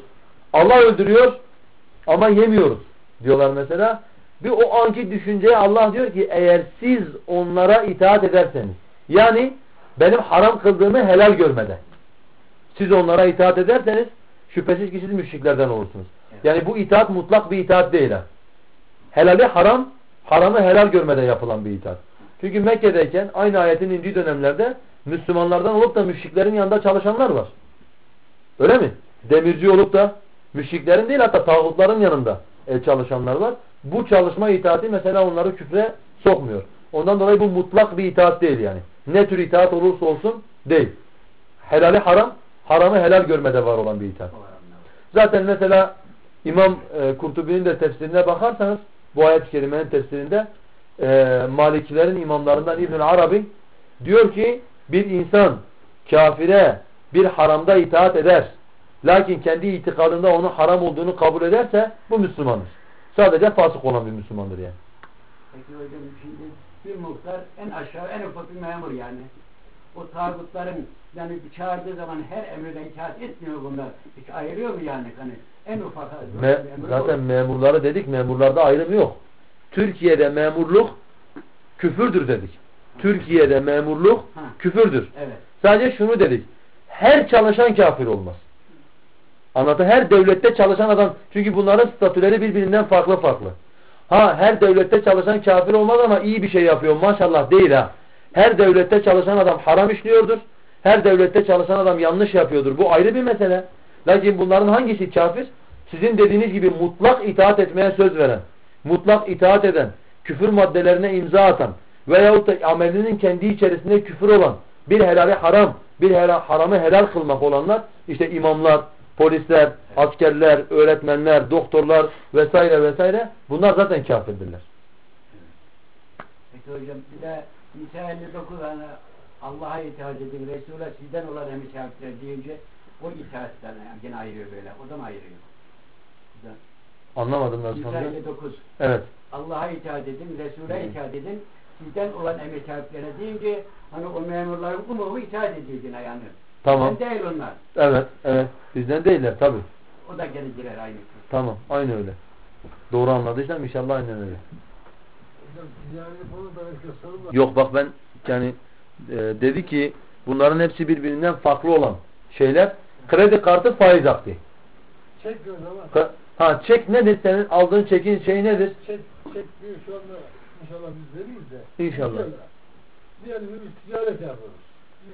Allah öldürüyor ama yemiyoruz diyorlar mesela. Bir o anki düşünceye Allah diyor ki eğer siz onlara itaat ederseniz yani benim haram kıldığımı helal görmeden siz onlara itaat ederseniz şüphesiz ki siz müşriklerden olursunuz. Yani bu itaat mutlak bir itaat değil. ha. Helali haram, haramı helal görmeden yapılan bir itaat. Çünkü Mekke'deyken aynı ayetin indiği dönemlerde Müslümanlardan olup da müşriklerin yanında çalışanlar var. Öyle mi? Demirci olup da müşriklerin değil hatta tağutların yanında e, çalışanlar var. Bu çalışma itaati mesela onları küfre sokmuyor. Ondan dolayı bu mutlak bir itaat değil yani. Ne tür itaat olursa olsun değil. Helali haram, haramı helal görmede var olan bir itaat. Zaten mesela İmam e, Kurtubi'nin de tefsirine bakarsanız bu ayet-i kerimenin tefsirinde e, Malikilerin imamlarından İbn Arabi diyor ki bir insan kafire bir haramda itaat eder. Lakin kendi itikadında onun haram olduğunu kabul ederse bu Müslümandır. Sadece fasık olan bir Müslümandır yani. Peki hocam şimdi bir muhtar en aşağı en ufak bir memur yani. O tağutların yani çağırdığı zaman her emrine itaat etmiyor bunlar. Hiç ayırıyor mu yani hani en ufak Me zaten olur. memurları dedik memurlarda ayrım yok. Türkiye'de memurluk küfürdür dedik. Türkiye'de memurluk Ha. küfürdür. Evet. Sadece şunu dedik. Her çalışan kafir olmaz. Anlatı her devlette çalışan adam çünkü bunların statüleri birbirinden farklı farklı. Ha her devlette çalışan kafir olmaz ama iyi bir şey yapıyor maşallah değil ha. Her devlette çalışan adam haram işliyordur. Her devlette çalışan adam yanlış yapıyordur. Bu ayrı bir mesele. Lakin bunların hangisi kafir? Sizin dediğiniz gibi mutlak itaat etmeye söz veren, mutlak itaat eden, küfür maddelerine imza atan veyahut da amelinin kendi içerisinde küfür olan, bir helali haram, bir helal, haramı helal kılmak olanlar, işte imamlar, polisler, askerler, öğretmenler, doktorlar vesaire vesaire bunlar zaten kafirdirler. Peki hocam bir de İsa 59 hani Allah'a itaat edin, Resul'e sizden olan emir şartları deyince o itaatten gene ayırıyor böyle. O da mı ayırıyor? Güzel. Anlamadım nasıl İsa anlıyor? 59 Evet. Allah'a itaat edin, Resul'e itaat edin. Sizden olan emir şartları deyince hani o memurların umumu itaat ediyor yine yani. Tamam. Sizden değil onlar. Evet. Evet. Bizden değiller tabi. O da gene girer aynı. Tamam. Aynı öyle. Doğru anladıysam inşallah aynen öyle. Hocam ticari konuda belki soru var. Yok bak ben yani e, dedi ki bunların hepsi birbirinden farklı olan şeyler. Kredi kartı faiz akdi. Çek. Ka- Ha çek nedir senin aldığın çekin şey nedir? Çek, çek diyor şu anda inşallah biz veririz de. İnşallah. Diyelim biz ticaret yapıyoruz.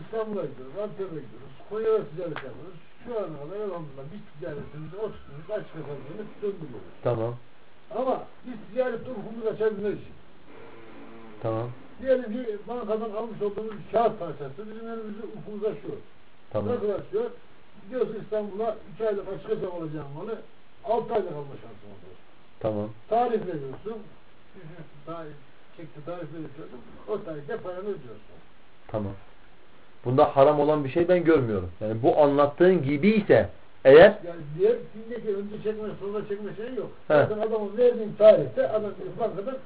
İstanbul'a gidiyoruz, Antep'e gidiyoruz, Konya'da ticaret yapıyoruz. Şu ana kadar elhamdülillah biz ticaretimizi, o tutumuzu açık hesabını döndürüyoruz. Tamam. Ama biz ticarette ufkumuzu açabilmek için. Tamam. Diyelim ki bankadan almış olduğumuz bir kağıt parçası bizim elimizde ufkumuz açıyor. Tamam. Nasıl açıyor? Gidiyorsun İstanbul'a 3 aylık açık hesap alacağım malı 6 aylık alma şansın oluyor. Tamam. Tarih veriyorsun. <laughs> Tarih, çekti tarih veriyorsun. O tarihte paranı ödüyorsun. Tamam. Bunda haram olan bir şey ben görmüyorum. Yani bu anlattığın gibi ise eğer Yani diğer dindeki önce çekme sonra çekme şey yok. He. Zaten adamın verdiğin tarihte adam bankadan.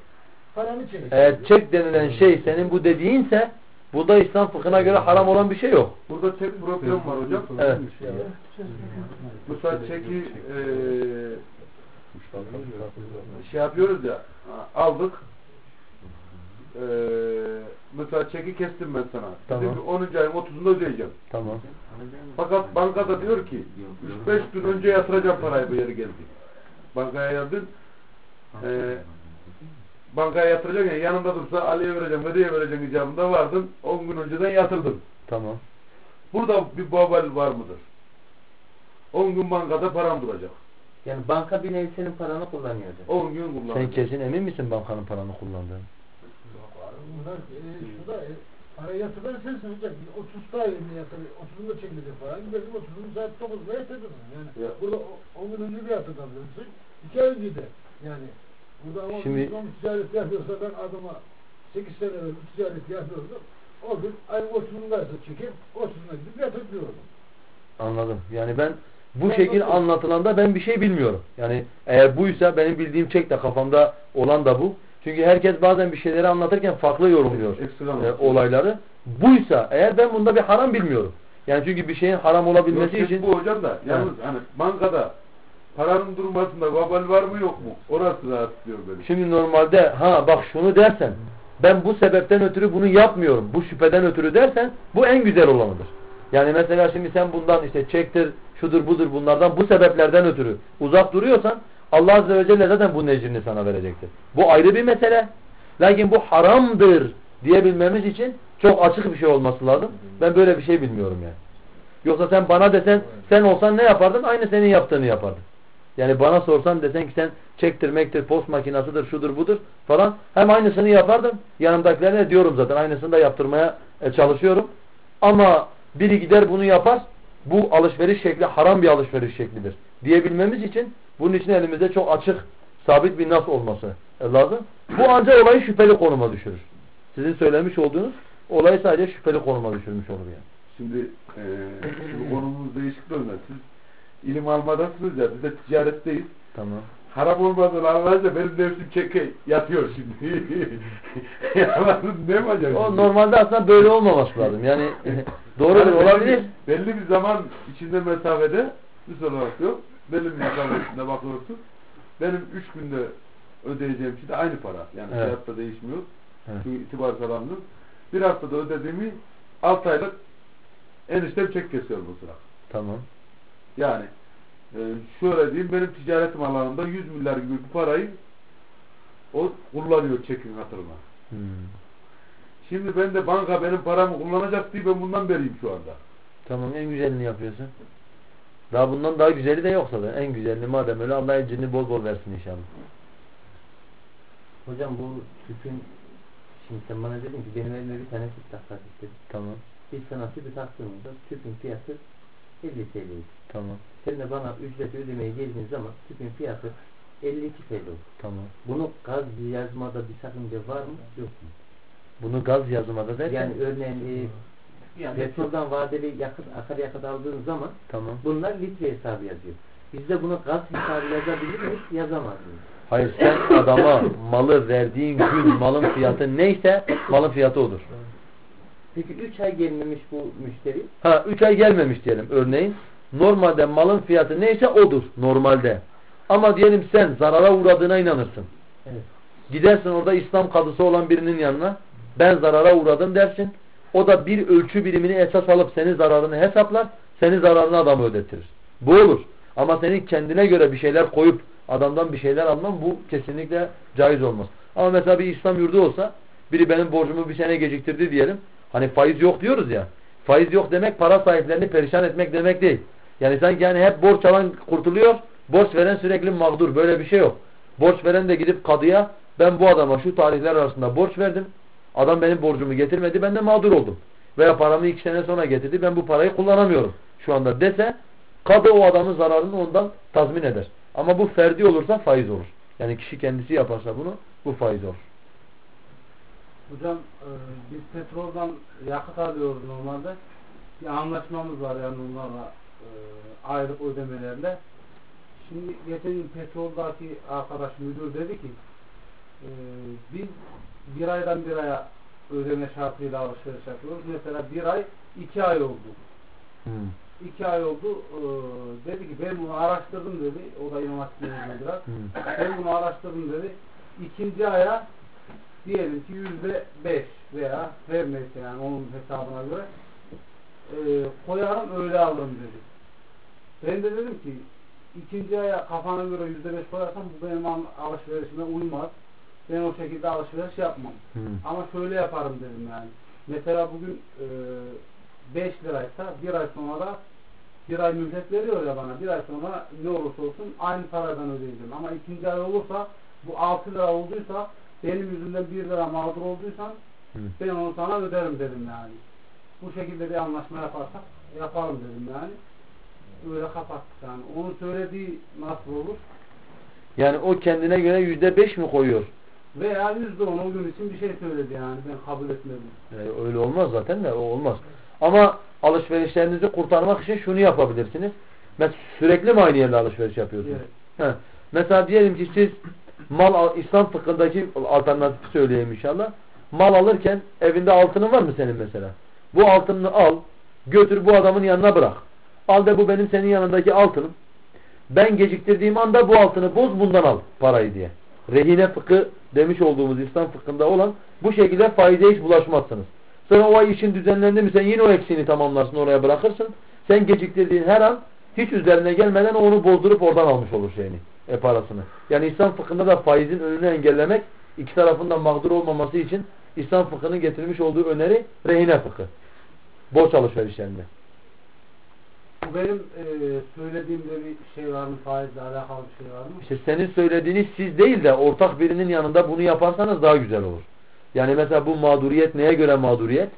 Eğer çek denilen şey senin bu dediğinse burada İslam fıkhına göre haram olan bir şey yok. Burada tek problem var hocam. Evet. Mesela çeki eee şey yapıyoruz ya aldık eee mesela çeki kestim ben sana. Tamam. Dedim ki 10. ayın 30'unda ödeyeceğim. Tamam. Fakat bankada diyor ki 3-5 gün önce yatıracağım parayı bu yere geldi. Bankaya geldin. Eee bankaya yatıracaksın ya yanında dursa Ali'ye vereceğim, Vedi'ye vereceğim icabında vardın. 10 gün önceden yatırdın. Tamam. Burada bir babal var mıdır? 10 gün bankada param duracak. Yani banka bir nevi senin paranı kullanıyor. 10 gün kullanacak. Sen kesin emin misin bankanın paranı kullandığını? Bunlar e, şurada e, para yatıran sensin hocam. 30 tarihinde yatır, 30'unda çekilecek para. Gidersin 30'unu saat 9'da yatırırsın. Yani Ya. burada 10 gün önce de yatırabilirsin. 2 ay önce de. Yani burada ama Şimdi- Şimdi... ticaret yapıyorsa ben adama 8 sene evvel ticaret yapıyordum. O gün ayın 30'undaysa çekip 30'una gidip yatırıyordum. Anladım. Yani ben bu şekil anlatılanda ben bir şey bilmiyorum. Yani eğer buysa benim bildiğim çek de kafamda olan da bu. Çünkü herkes bazen bir şeyleri anlatırken farklı yorumluyor Eksik e, olayları. Buysa eğer ben bunda bir haram bilmiyorum. Yani çünkü bir şeyin haram olabilmesi Yok, için bu hocam da yalnız hani bankada paranın durmasında vabal var mı yok mu? Orası rahatsız ediyor beni. Şimdi normalde ha bak şunu dersen ben bu sebepten ötürü bunu yapmıyorum. Bu şüpheden ötürü dersen bu en güzel olanıdır. Yani mesela şimdi sen bundan işte çektir, şudur budur bunlardan bu sebeplerden ötürü uzak duruyorsan Allah Azze ve Celle zaten bu ecrini sana verecektir. Bu ayrı bir mesele. Lakin bu haramdır diyebilmemiz için çok açık bir şey olması lazım. Ben böyle bir şey bilmiyorum yani. Yoksa sen bana desen sen olsan ne yapardın? Aynı senin yaptığını yapardın. Yani bana sorsan desen ki sen çektir mektir post makinasıdır şudur budur falan hem aynısını yapardım. Yanımdakilerine diyorum zaten aynısını da yaptırmaya e, çalışıyorum. Ama biri gider bunu yapar bu alışveriş şekli haram bir alışveriş şeklidir diyebilmemiz için bunun için elimizde çok açık sabit bir nas olması e, lazım. Bu ancak olayı şüpheli konuma düşürür. Sizin söylemiş olduğunuz olayı sadece şüpheli konuma düşürmüş olur yani. Şimdi e, bu konumuz değişik de. Siz ilim almadasınız ya biz de ticaretteyiz. Tamam. Haram olmadığını anlayınca benim nefsim çeke yatıyor şimdi. <laughs> Yalan ne mi acaba? O normalde aslında böyle olmaması lazım. Yani <laughs> doğrudur Yani belli olabilir. bir- Belli bir zaman içinde mesafede bir olarak yok. Belli bir mesafe içinde bakıyorsun. Benim üç günde ödeyeceğim şey de aynı para. Yani Evet. fiyatta değişmiyor. Evet. Çünkü itibar sağlamdır. Bir haftada ödediğimi 6 aylık eniştem çek kesiyor bu sıra. Tamam. Yani e, şöyle diyeyim benim ticaretim alanında 100 milyar gibi bir parayı o kullanıyor çekin hatırına. Hmm. Şimdi ben de banka benim paramı kullanacak diye ben bundan beriyim şu anda. Tamam en güzelini yapıyorsun. Daha bundan daha güzeli de yoksa da en güzelini madem öyle Allah ecrini bol bol versin inşallah. Hocam bu tüpün şimdi sen bana dedin ki benim elime bir tane tüp taksak istedim. Tamam. Biz sana tüpü taktığımızda tüpün fiyatı 50 TL'ydi. Tamam. Sen de bana ücret ödemeye geldiğin zaman tüpün fiyatı 52 TL oldu. Tamam. Bunu gaz yazmada bir sakınca var mı yok mu? Bunu gaz yazmada derken Yani örneğin e, petroldan vadeli yakıt, akaryakıt aldığın zaman tamam. bunlar litre hesabı yazıyor. Biz de bunu gaz hesabı yazabilir miyiz? Yazamaz mıyız? Hayır sen adama malı verdiğin gün malın fiyatı neyse malın fiyatı odur. Peki 3 ay gelmemiş bu müşteri. Ha 3 ay gelmemiş diyelim örneğin. Normalde malın fiyatı neyse odur normalde. Ama diyelim sen zarara uğradığına inanırsın. Evet. Gidersin orada İslam kadısı olan birinin yanına ben zarara uğradım dersin. O da bir ölçü birimini esas alıp senin zararını hesaplar. Senin zararını adamı ödetirir. Bu olur. Ama senin kendine göre bir şeyler koyup adamdan bir şeyler alman bu kesinlikle caiz olmaz. Ama mesela bir İslam yurdu olsa biri benim borcumu bir sene geciktirdi diyelim. Hani faiz yok diyoruz ya. Faiz yok demek para sahiplerini perişan etmek demek değil. Yani sanki yani hep borç alan kurtuluyor. Borç veren sürekli mağdur. Böyle bir şey yok. Borç veren de gidip kadıya ben bu adama şu tarihler arasında borç verdim. Adam benim borcumu getirmedi. Ben de mağdur oldum. Veya paramı iki sene sonra getirdi. Ben bu parayı kullanamıyorum. Şu anda dese kadı o adamın zararını ondan tazmin eder. Ama bu ferdi olursa faiz olur. Yani kişi kendisi yaparsa bunu bu faiz olur. Hocam e, biz petroldan yakıt alıyoruz normalde. Bir anlaşmamız var yani onlarla e, aylık ödemelerle. Şimdi geçen gün petroldaki arkadaş müdür dedi ki e, biz bir aydan bir aya ödeme şartıyla alışveriş yapıyoruz. Mesela bir ay iki ay oldu. Hmm. İki ay oldu. E, dedi ki ben bunu araştırdım dedi. O da mezunu biraz. Hmm. Ben bunu araştırdım dedi. İkinci aya diyelim ki yüzde beş veya her neyse yani onun hesabına göre e, koyarım öyle alırım dedi. Ben de dedim ki ikinci aya kafana göre yüzde beş koyarsam bu benim al- alışverişime uymaz. Ben o şekilde alışveriş yapmam. Hmm. Ama şöyle yaparım dedim yani. Mesela bugün e, 5 liraysa bir ay sonra da bir ay mühlet veriyor ya bana. Bir ay sonra ne olursa olsun aynı paradan ödeyeceğim. Ama ikinci ay olursa bu 6 lira olduysa benim yüzümden 1 lira mağdur olduysan Hı. ben onu sana öderim dedim yani. Bu şekilde bir anlaşma yaparsak yapalım dedim yani. Öyle kapattık yani. Onun söylediği nasıl olur? Yani o kendine göre yüzde beş mi koyuyor? Veya yüzde on o gün için bir şey söyledi yani. Ben kabul etmedim. Yani öyle olmaz zaten de o olmaz. Ama alışverişlerinizi kurtarmak için şunu yapabilirsiniz. Mesela sürekli mi aynı yerde alışveriş yapıyorsunuz? Evet. Mesela diyelim ki siz mal al- İslam fıkhındaki alternatifi söyleyeyim inşallah. Mal alırken evinde altının var mı senin mesela? Bu altınını al. Götür bu adamın yanına bırak. Al de bu benim senin yanındaki altınım. Ben geciktirdiğim anda bu altını boz bundan al parayı diye. Rehine fıkı demiş olduğumuz İslam fıkhında olan bu şekilde faize hiç bulaşmazsınız. Sonra o ay işin düzenlendi mi sen yine o eksiğini tamamlarsın oraya bırakırsın. Sen geciktirdiğin her an hiç üzerine gelmeden onu bozdurup oradan almış olur şeyini, e parasını. Yani İslam fıkhında da faizin önünü engellemek iki tarafın da mağdur olmaması için İslam fıkhının getirmiş olduğu öneri rehine fıkı. Borç alışverişlerinde. Bu benim e, söylediğimde bir şey var mı? Faizle alakalı bir şey var mı? İşte senin söylediğiniz siz değil de ortak birinin yanında bunu yaparsanız daha güzel olur. Yani mesela bu mağduriyet neye göre mağduriyet?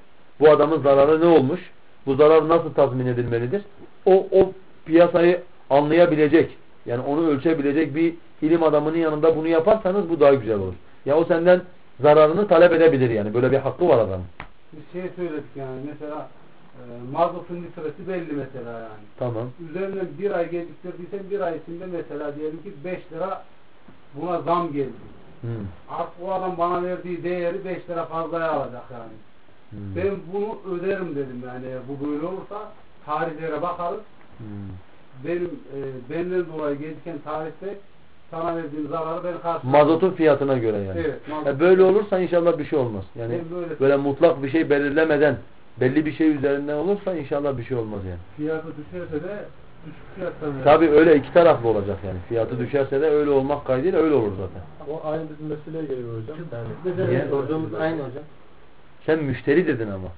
Bu adamın zararı ne olmuş? Bu zarar nasıl tazmin edilmelidir? O, o piyasayı anlayabilecek, yani onu ölçebilecek bir ilim adamının yanında bunu yaparsanız bu daha güzel olur. Ya o senden zararını talep edebilir yani. Böyle bir hakkı var adamın. Bir şey söyledik yani mesela e, mazotun litresi belli mesela yani. Tamam. Üzerinden bir ay geciktirdiysen bir ay içinde mesela diyelim ki 5 lira buna zam geldi. Hmm. Artık o adam bana verdiği değeri 5 lira fazlaya alacak yani. Hmm. Ben bunu öderim dedim yani bu böyle olursa tarihlere bakarız. Hmm. Benim e, benden dolayı geciken tarihte sana verdiğim zararı ben karşılarım. Mazotun fiyatına göre yani. Evet. mazot- E böyle olursa inşallah bir şey olmaz. Yani Ben böyle- böyle mutlak bir şey belirlemeden belli bir şey üzerinden olursa inşallah bir şey olmaz yani. Fiyatı düşerse de düşük fiyattan verir. Tabi öyle iki taraflı olacak yani. Fiyatı düşerse de öyle olmak kaydıyla öyle olur zaten. O aynı bizim meseleye geliyor hocam. Yani sorduğumuz aynı hocam. Sen müşteri dedin ama.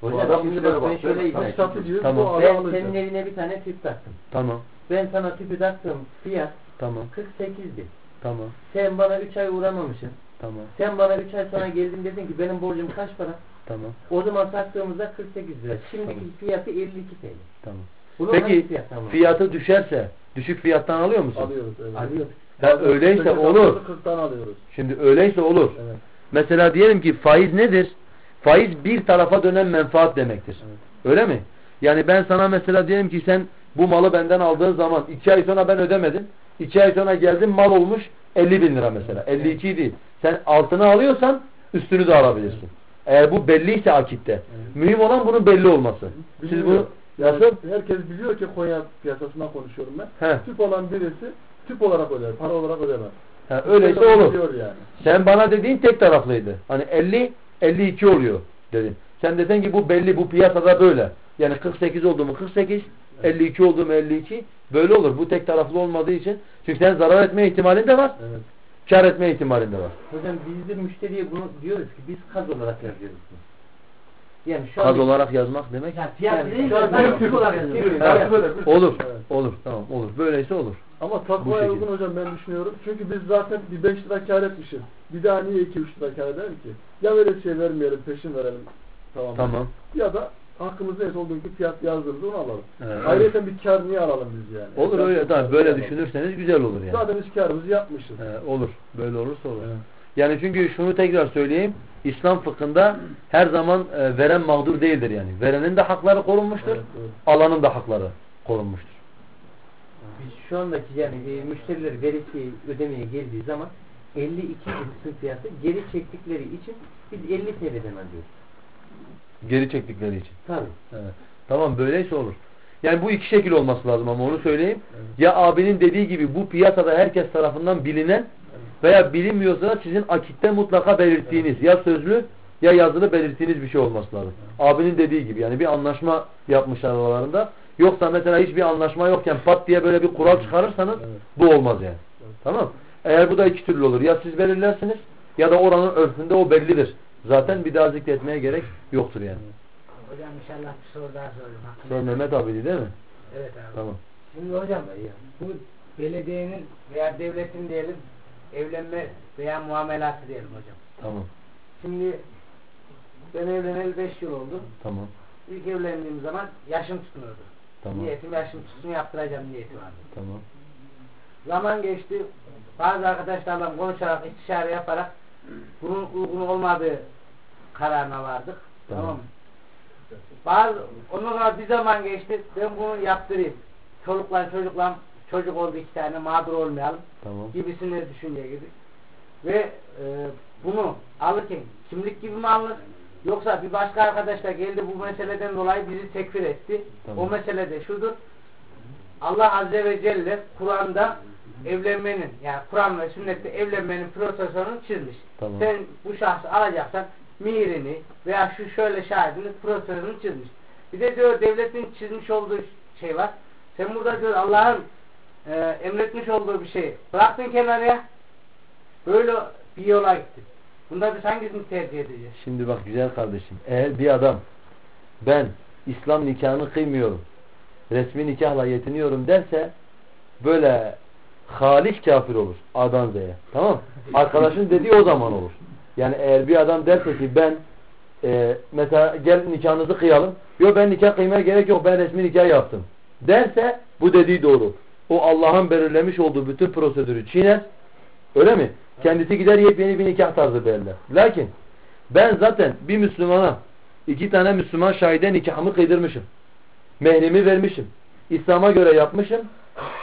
Hocam adam şimdi bak ben şöyle izah edeyim. Tamam. bu Ben alacak. senin evine bir tane tüp taktım. Tamam. Ben sana tüpü taktım. Fiyat Tamam. 48'di. Tamam. Sen bana 3 ay uğramamışsın. Tamam. Sen bana 3 ay sonra geldin dedin ki benim borcum kaç para? Tamam. O zaman taktığımızda 48 lira. Şimdiki Tamam. fiyatı 52 TL. Tamam. Bunu Peki fiyattan alıyorsun? fiyatı düşerse düşük fiyattan alıyor musun? Alıyoruz. Evet. Alıyoruz. Ya öyleyse olur. haftada 40'tan alıyoruz. Şimdi öyleyse olur. Evet. Mesela diyelim ki faiz nedir? Faiz bir tarafa dönen menfaat demektir. Evet. Öyle mi? Yani ben sana mesela diyelim ki sen bu malı benden aldığın zaman iki ay sonra ben ödemedim. İki ay sonra geldim mal olmuş 50 bin lira mesela. 52 değil. Sen altını alıyorsan üstünü de alabilirsin. Eğer bu belliyse akitte. Mühim olan bunun belli olması. Siz Bilmiyor. bunu Yani nasıl? Herkes biliyor ki Konya piyasasından konuşuyorum ben. He. Tüp olan birisi tüp olarak öder. Para olarak ödemez. Ha, öyleyse olur. Yani. Sen bana dediğin tek taraflıydı. Hani 50 52 oluyor dedin. Sen desen ki bu belli bu piyasada böyle. Yani 48 oldu mu 48, 52 oldu mu 52 böyle olur. Bu tek taraflı olmadığı için. Çünkü sen zarar etme ihtimalin de var. Evet. Kar etme ihtimalin de var. Hocam biz de müşteriye bunu diyoruz ki biz kaz olarak yazıyoruz. Yani şu Kaz olarak yazmak demek. Yani fiyat Yani olarak Evet. olur. Olur. Tamam olur. Böyleyse olur. Ama takvaya uygun hocam ben düşünüyorum. Çünkü biz zaten bir 5 lira kar etmişiz. Bir daha niye 2-3 lira kar edelim ki? Ya böyle şey vermeyelim, peşin verelim. Tamam. Tamam. Ya da hakkımız neyse o günkü fiyat yazdığımızda onu alalım. Evet. Ayrıca bir kar niye alalım biz yani? Olur öyle. Tamam böyle alalım. düşünürseniz güzel olur yani. Zaten biz karımızı yapmışız. He, olur. Böyle olursa olur. Evet. Yani çünkü şunu tekrar söyleyeyim. İslam fıkhında her zaman e, veren mağdur değildir yani. Verenin de hakları korunmuştur. Evet, evet. Alanın da hakları korunmuştur. Şu andaki yani e, müşteriler veresiye ödemeye geldiği zaman 52 kısım fiyatı geri çektikleri için biz 50 TL'den alıyoruz. Geri çektikleri için. Tabii. Evet. Tamam böyleyse olur. Yani bu iki şekil olması lazım ama onu söyleyeyim. Ya abinin dediği gibi bu piyasada herkes tarafından bilinen veya bilinmiyorsa sizin akitte mutlaka belirttiğiniz ya sözlü ya yazılı belirttiğiniz bir şey olması lazım. Abinin dediği gibi yani bir anlaşma yapmışlar aralarında. Yoksa mesela hiçbir anlaşma yokken pat diye böyle bir kural çıkarırsanız Evet. bu olmaz yani. Tamam. Eğer bu da iki türlü olur. Ya siz belirlersiniz ya da oranın örfünde o bellidir. Zaten bir daha zikretmeye gerek yoktur yani. Hocam inşallah bir soru daha sorayım. Sonra Mehmet abiydi değil mi? Evet abi. Tamam. Şimdi hocam bu belediyenin veya devletin diyelim evlenme veya muamelatı diyelim hocam. Tamam. Şimdi ben evleneli 5 yıl oldu. Tamam. İlk evlendiğim zaman yaşım tutmuyordu. Tamam. Niyetim yaşım tutsun yaptıracağım niyeti vardı. Tamam. Zaman geçti. Bazı arkadaşlarla konuşarak, istişare yaparak bunun uygun olmadığı kararına vardık. Tamam. Tamam? Bazı, ondan sonra bir zaman geçti. Ben bunu yaptırayım. Çocuklar çocuklar çocuk oldu iki tane mağdur olmayalım Tamam. gibisine düşünce gibi. Ve e, bunu alırken kimlik gibi mi alınır Yoksa bir başka arkadaş da geldi bu meseleden dolayı bizi tekfir etti. Tamam. O mesele de şudur. Allah Azze ve Celle Kur'an'da evlenmenin yani Kur'an ve sünnette evlenmenin prosesörünü çizmiş. Tamam. Sen bu şahsı alacaksan mihirini veya şu şöyle şahidini prosesörünü çizmiş. Bir de diyor devletin çizmiş olduğu şey var. Sen burada diyor Allah'ın e, emretmiş olduğu bir şey bıraktın kenarıya böyle bir yola gittin. Bunda biz hangisini tercih edeceğiz? Şimdi bak güzel kardeşim. Eğer bir adam ben İslam nikahını kıymıyorum. Resmi nikahla yetiniyorum derse böyle haliç kafir olur. A'dan Z'ye. Tamam Arkadaşın dediği o zaman olur. Yani eğer bir adam derse ki ben e, mesela gel nikahınızı kıyalım. Yok ben nikah kıymaya gerek yok. Ben resmi nikah yaptım. Derse bu dediği doğru. O Allah'ın belirlemiş olduğu bütün prosedürü çiğner. Öyle mi? Kendisi gider yepyeni bir nikah tarzı belirler. Lakin ben zaten bir Müslümana iki tane Müslüman şahide nikahımı kıydırmışım. Mehrimi vermişim. İslam'a göre yapmışım.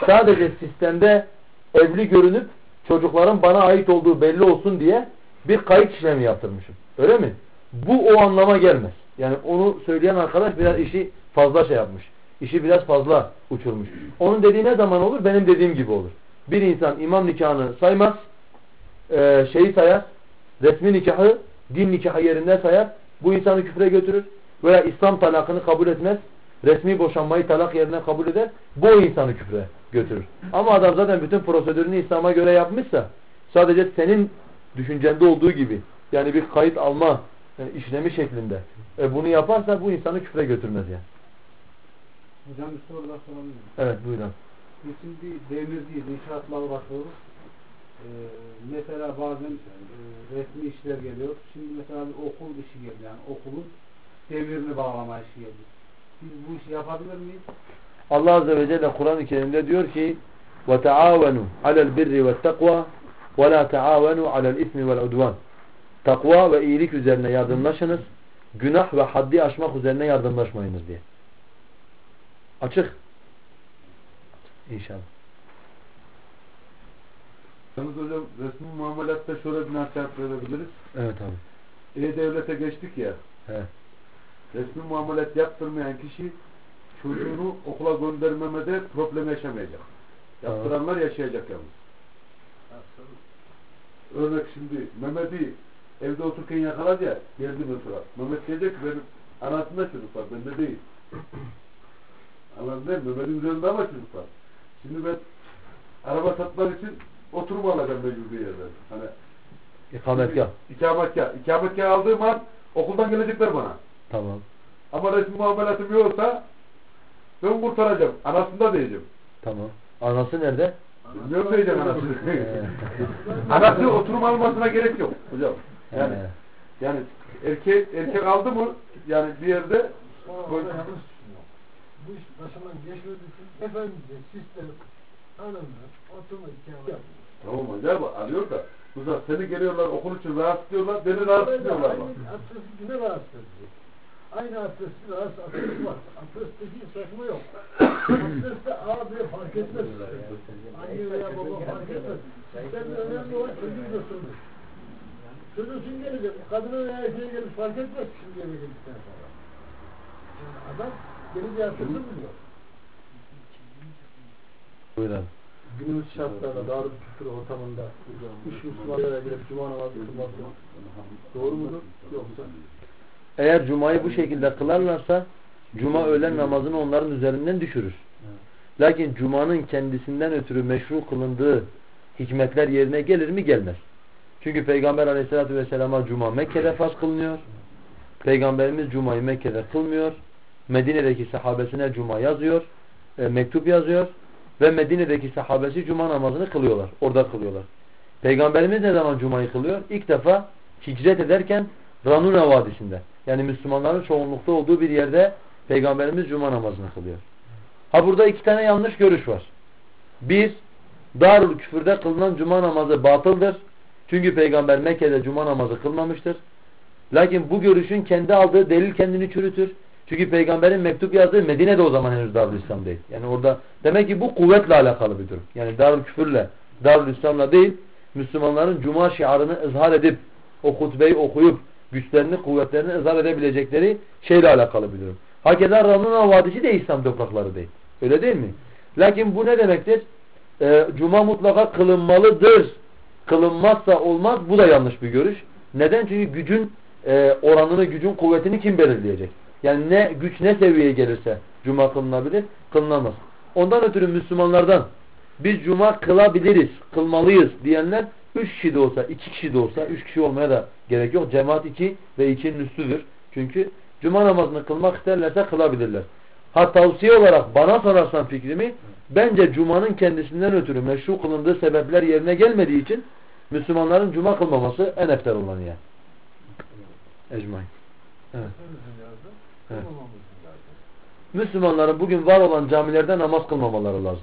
Sadece sistemde evli görünüp çocukların bana ait olduğu belli olsun diye bir kayıt işlemi yaptırmışım. Öyle mi? Bu o anlama gelmez. Yani onu söyleyen arkadaş biraz işi fazla şey yapmış. İşi biraz fazla uçurmuş. Onun dediği ne zaman olur? Benim dediğim gibi olur. Bir insan imam nikahını saymaz, e, şeyi sayar, resmi nikahı, din nikahı yerinde sayar, bu insanı küfre götürür veya İslam talakını kabul etmez, resmi boşanmayı talak yerine kabul eder, bu insanı küfre götürür. Ama adam zaten bütün prosedürünü İslam'a göre yapmışsa, sadece senin düşüncende olduğu gibi, yani bir kayıt alma e, işlemi şeklinde, e, bunu yaparsa bu insanı küfre götürmez yani. Hocam bir soru daha sorabilir miyim? Evet buyurun. Biz şimdi demirciyiz, inşaatla uğraşıyoruz. Ee, mesela bazen e, resmi işler geliyor. Şimdi mesela bir okul işi geliyor. Yani okulun demirini bağlama işi geliyor. Biz bu işi yapabilir miyiz? Allah Azze ve Celle Kur'an-ı Kerim'de diyor ki وَتَعَاوَنُوا عَلَى الْبِرِّ وَالتَّقْوَى وَلَا تَعَاوَنُوا عَلَى الْاِثْمِ وَالْعُدْوَانِ Takva ve iyilik üzerine yardımlaşınız. Günah ve haddi aşmak üzerine yardımlaşmayınız diye. Açık. İnşallah. Yalnız hocam resmi muamelatta şöyle bir nasihat verebiliriz. Evet abi. E-Devlet'e geçtik ya. He. Resmi muamelat yaptırmayan kişi çocuğunu okula göndermemede problem yaşamayacak. Yaptıranlar yaşayacak yalnız. Örnek şimdi Mehmet'i evde otururken yakaladı ya geldi mesela. Mehmet diyecek ki benim anasında çocuk var bende değil. Anladın değil mi? Mehmet'in üzerinde ama çocuk var. Şimdi ben araba satmak için oturma alacağım mecbur bir yerde. Hani İkametgah. İkametgah. İkametgah aldığım an okuldan gelecekler bana. Tamam. Ama resmi muamelatım yoksa ben kurtaracağım. Anasında diyeceğim. Tamam. Anası nerede? Bilmiyorum diyeceğim anasını. Ee, <laughs> Anası oturum almasına gerek yok hocam. Yani He. yani erkek erkek aldı mı yani bir yerde. Bu iş başından geçmediği için efendice sistem hanımlar oturma yapıyor. Tamam hocam alıyor da bu sefer seni geliyorlar okul için rahatsız diyorlar beni rahatsız Aynı diyorlar bak. abdesti yine rahatsız ediyor. Aynı abdesti rahatsız abdesti var. Abdestteki saçma yok. Abdestte abi fark etmez. Anne veya baba fark etmez. Sistemde önemli olan çocuğu götürmek. Çocuğu kim gelecek? Kadına veya erkeğe gelir fark etmez şimdiye geldikten sonra. Yani adam gelince abdesti biliyor. Buyurun. Günümüz şartlarında darül küfür ortamında üç Müslümanlara girip cuma namazı kılması doğru mudur? Yoksa Eğer cumayı bu şekilde kılarlarsa cuma öğlen namazını onların üzerinden düşürür. Lakin cumanın kendisinden ötürü meşru kılındığı hikmetler yerine gelir mi? Gelmez. Çünkü Peygamber aleyhissalatü vesselama cuma Mekke'de farz kılınıyor. Peygamberimiz cumayı Mekke'de kılmıyor. Medine'deki sahabesine cuma yazıyor. e, mektup yazıyor. Ve Medine'deki sahabesi cuma namazını kılıyorlar. Orada kılıyorlar. Peygamberimiz ne zaman cumayı kılıyor? İlk defa hicret ederken Ranuna Vadisi'nde. Yani Müslümanların çoğunlukta olduğu bir yerde Peygamberimiz cuma namazını kılıyor. Ha burada iki tane yanlış görüş var. Bir, Darül Küfür'de kılınan cuma namazı batıldır. Çünkü Peygamber Mekke'de cuma namazı kılmamıştır. Lakin bu görüşün kendi aldığı delil kendini çürütür. Çünkü Peygamberin mektup yazdığı Medine'de o zaman henüz Darül İslam değil. Yani orada demek ki bu kuvvetle alakalı bir durum. Yani Darül Küfür'le, Darül İslam'la değil, Müslümanların cuma şiarını ızhar edip, o hutbeyi okuyup, güçlerini, kuvvetlerini izah edebilecekleri şeyle alakalı bir durum. Hakeza Ramazan Vadisi de İslam toprakları değil. Öyle değil mi? Lakin bu ne demektir? Ee, Cuma mutlaka kılınmalıdır. Kılınmazsa olmaz. Bu da yanlış bir görüş. Neden? Çünkü gücün e, oranını, gücün kuvvetini kim belirleyecek? Yani ne güç ne seviyeye gelirse Cuma kılınabilir, kılınamaz. Ondan ötürü Müslümanlardan biz Cuma kılabiliriz, kılmalıyız diyenler üç kişi de olsa, iki kişi de olsa, üç kişi olmaya da gerek yok. Cemaat iki ve ikinin üstüdür. Çünkü Cuma namazını kılmak isterlerse kılabilirler. Ha tavsiye olarak bana sorarsan fikrimi bence Cuma'nın kendisinden ötürü meşru kılındığı sebepler yerine gelmediği için Müslümanların Cuma kılmaması en eftar olanı yani. Ecmain. Evet. Müslümanların bugün var olan camilerde namaz kılmamaları lazım.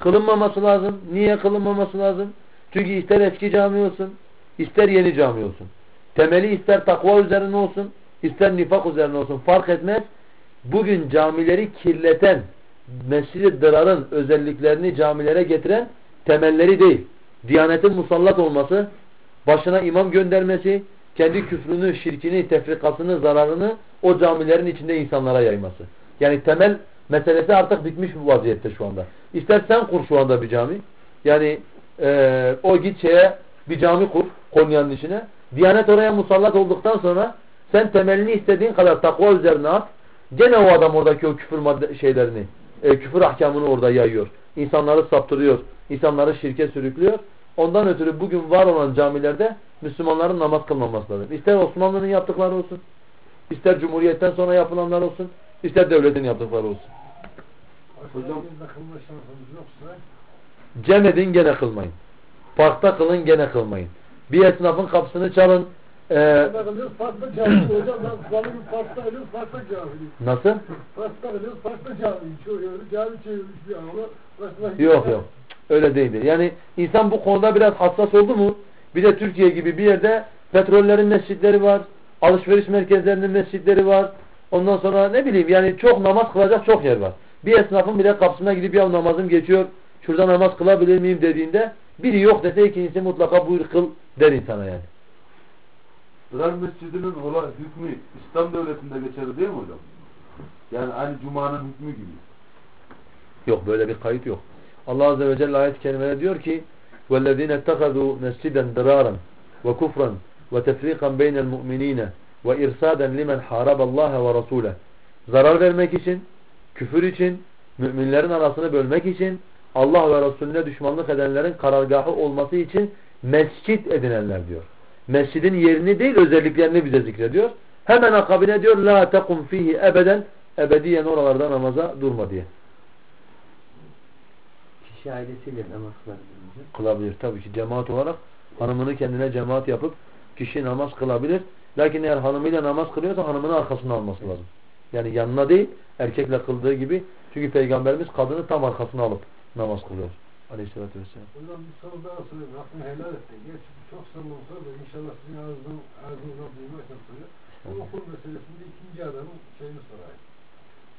Kılınmaması lazım. Niye kılınmaması lazım? Çünkü ister eski cami olsun, ister yeni cami olsun. Temeli ister takva üzerine olsun, ister nifak üzerine olsun fark etmez. Bugün camileri kirleten, Mescid-i Dırar'ın özelliklerini camilere getiren temelleri değil. Diyanetin musallat olması, başına imam göndermesi, kendi küfrünü, şirkini, tefrikasını, zararını o camilerin içinde insanlara yayması. Yani temel meselesi artık bitmiş bu vaziyette şu anda. İster sen kur şu anda bir cami. Yani e, o git şeye bir cami kur Konya'nın içine. Diyanet oraya musallat olduktan sonra sen temelini istediğin kadar takva üzerine at. Gene o adam oradaki o küfür madde şeylerini, e, küfür ahkamını orada yayıyor. İnsanları saptırıyor. insanları şirke sürüklüyor. Ondan ötürü bugün var olan camilerde Müslümanların namaz kılmaması lazım. İster Osmanlı'nın yaptıkları olsun, ister Cumhuriyet'ten sonra yapılanlar olsun, ister devletin yaptıkları olsun. Hocam. Cem edin gene kılmayın. Parkta kılın gene kılmayın. Bir esnafın kapısını çalın. Ee, nasıl? Yok yok. Öyle değildir. Yani insan bu konuda biraz hassas oldu mu bir de Türkiye gibi bir yerde petrollerin mescitleri var. Alışveriş merkezlerinin mescitleri var. Ondan sonra ne bileyim yani çok namaz kılacak çok yer var. Bir esnafın bile kapısına gidip ya namazım geçiyor. Şurada namaz kılabilir miyim dediğinde biri yok dese ikincisi mutlaka buyur kıl der insana yani. Dırar Mescidi'nin olay hükmü İslam devletinde geçerli değil mi hocam? Yani aynı Cuma'nın hükmü gibi. Yok böyle bir kayıt yok. Allah Azze ve Celle ayet-i kerimede diyor ki وَالَّذ۪ينَ اتَّخَذُوا مَسْجِدًا ضِرَارًا وَكُفْرًا وَتَفْرِيقًا بَيْنَ الْمُؤْمِنِينَ وَاِرْسَادًا لِمَنْ حَارَبَ اللّٰهَ وَرَسُولَهِ Zarar vermek için, küfür için, müminlerin arasını bölmek için, Allah ve Resulüne düşmanlık edenlerin karargahı olması için mescit edinenler diyor. Mescidin yerini değil özelliklerini bize zikrediyor. Hemen akabine diyor la tekum fihi ebeden ebediyen oralarda namaza durma diye. Kişi ailesiyle namaz kılabilir mi? Kılabilir tabii ki cemaat olarak hanımını kendine cemaat yapıp kişi namaz kılabilir. Lakin eğer hanımıyla namaz kılıyorsa hanımını arkasına alması lazım. Yani yanına değil erkekle kıldığı gibi. Çünkü Peygamberimiz kadını tam arkasına alıp namaz kılıyor. Aleyhisselatü Vesselam. Hocam bir soru daha sorayım. Hakkını helal et. de. Gerçi çok soru olsa da inşallah sizin ağzından, ağzınızdan duymak soruyor. Bu okul meselesinde ikinci adamın şeyini sorayım.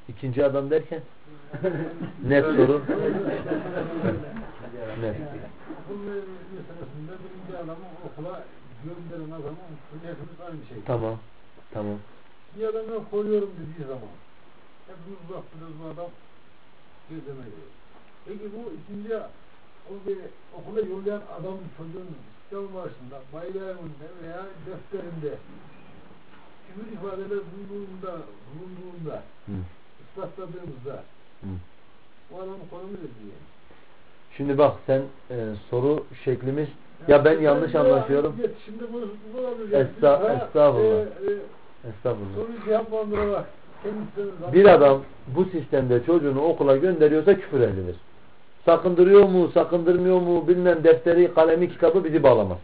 İkinci adam derken <laughs> net soru. <laughs> net. Şey. Tamam. Tamam. Bir adam ben koruyorum dediği zaman hepimiz baktınız bu adam gözlemedi. Peki bu ikinci o bir okula yollayan adam çocuğun kitabı başında, bayrağında veya defterinde küfür ifadeler bulunduğunda, bulunduğunda, Hı. İspatladığımızda Hı. o adamı korumuyor diye. Şimdi bak sen e, soru şeklimiz ya ben yanlış anlaşıyorum. İletişimde bu bu olabilir. Esta- Ha, estağfurullah. e, e, Estağfurullah. Soruyu cevaplandırarak Bir adam bu sistemde çocuğunu okula gönderiyorsa küfür ehlidir. Sakındırıyor mu, sakındırmıyor mu bilmem defteri, kalemi, kitabı bizi bağlamaz.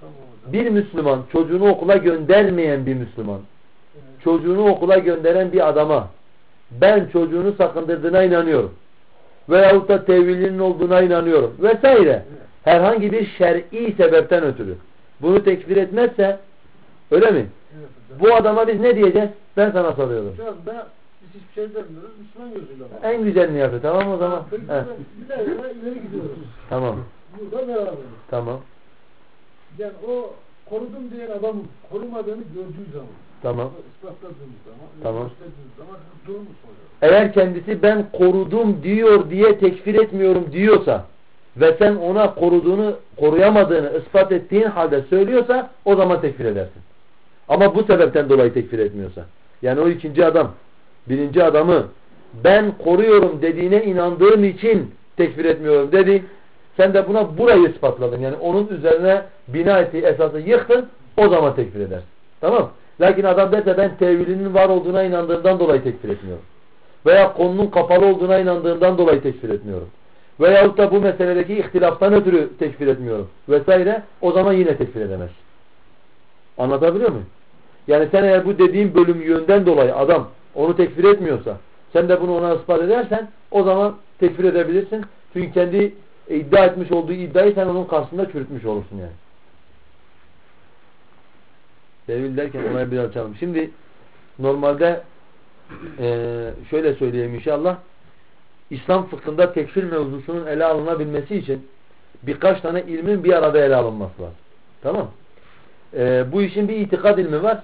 Tamam. Bir Müslüman çocuğunu okula göndermeyen bir Müslüman Evet. çocuğunu okula gönderen bir adama ben çocuğunu sakındırdığına inanıyorum. Veyahut da tevilinin olduğuna inanıyorum. Vesaire. Herhangi bir şer'i sebepten ötürü. Bunu tekfir etmezse öyle mi? Evet. Bu adama biz ne diyeceğiz? Ben sana soruyorum. Biz hiçbir şey demiyoruz. Müslüman gözüyle. En güzelini yapıyor. Tamam o zaman? Bir daha ileri gidiyoruz. Tamam. Burada beraberiz. Tamam. Yani o korudum diyen adamın korumadığını gördüğü zaman, Tamam. zaman, Tamam. gösterdiğimiz zaman durumu soruyor. Eğer kendisi ben korudum diyor diye tekfir etmiyorum diyorsa ve sen ona koruduğunu, koruyamadığını ispat ettiğin halde söylüyorsa o zaman tekfir edersin. Ama bu sebepten dolayı tekfir etmiyorsa. Yani o ikinci adam, birinci adamı ben koruyorum dediğine inandığım için tekfir etmiyorum dedi. Sen de buna burayı ispatladın. Yani onun üzerine bina ettiği esası yıktın. O zaman tekfir edersin. Tamam Lakin adam derse ben tevilinin var olduğuna inandığımdan dolayı tekfir etmiyorum. Veya konunun kapalı olduğuna inandığımdan dolayı tekfir etmiyorum. Veyahut da bu meseledeki ihtilaftan ötürü tekfir etmiyorum. Vesaire. O zaman yine tekfir edemez. Anlatabiliyor muyum? Yani sen eğer bu dediğim bölüm yönden dolayı adam onu tekfir etmiyorsa sen de bunu ona ispat edersen o zaman tekfir edebilirsin. Çünkü kendi iddia etmiş olduğu iddiayı sen onun karşısında çürütmüş olursun yani. Tevil derken olayı biraz açalım. Şimdi normalde eee, şöyle söyleyeyim inşallah. İslam fıkhında tekfir mevzusunun ele alınabilmesi için birkaç tane ilmin bir arada ele alınması var. Tamam Eee, Bu işin bir itikad ilmi var.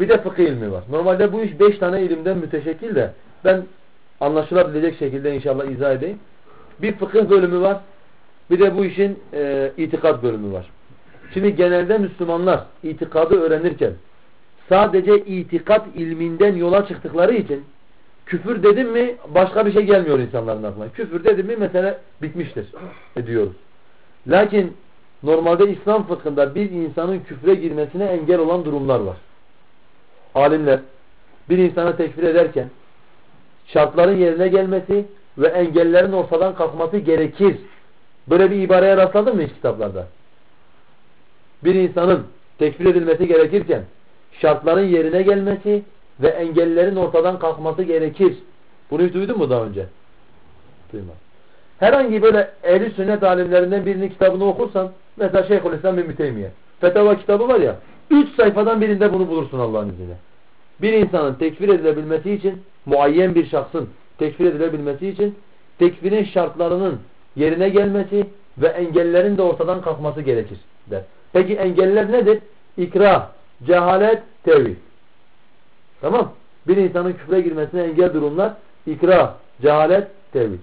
Bir de fıkıh ilmi var. Normalde bu iş beş tane ilimden müteşekkil de ben anlaşılabilecek şekilde inşallah izah edeyim. Bir fıkıh bölümü var. Bir de bu işin e, itikad bölümü var. Şimdi genelde Müslümanlar itikadı öğrenirken sadece itikat ilminden yola çıktıkları için küfür dedim mi başka bir şey gelmiyor insanların aklına. Küfür dedim mi mesele bitmiştir diyoruz. Lakin normalde İslam fıkhında bir insanın küfre girmesine engel olan durumlar var. Alimler bir insana tekfir ederken şartların yerine gelmesi ve engellerin ortadan kalkması gerekir. Böyle bir ibareye rastladın mı hiç kitaplarda? Bir insanın tekfir edilmesi gerekirken şartların yerine gelmesi ve engellerin ortadan kalkması gerekir. Bunu hiç duydun mu daha önce? Duymadım. Herhangi böyle ehli sünnet alimlerinden birinin kitabını okursan mesela Şeyhülislam bin Teymiye. Fetava kitabı var ya üç sayfadan birinde bunu bulursun Allah'ın izniyle. Bir insanın tekfir edilebilmesi için muayyen bir şahsın tekfir edilebilmesi için tekfirin şartlarının yerine gelmesi ve engellerin de ortadan kalkması gerekir der. Peki engeller nedir? İkrah, cehalet, tevil. Tamam. Bir insanın küfre girmesine engel durumlar ikrah, cehalet, tevil.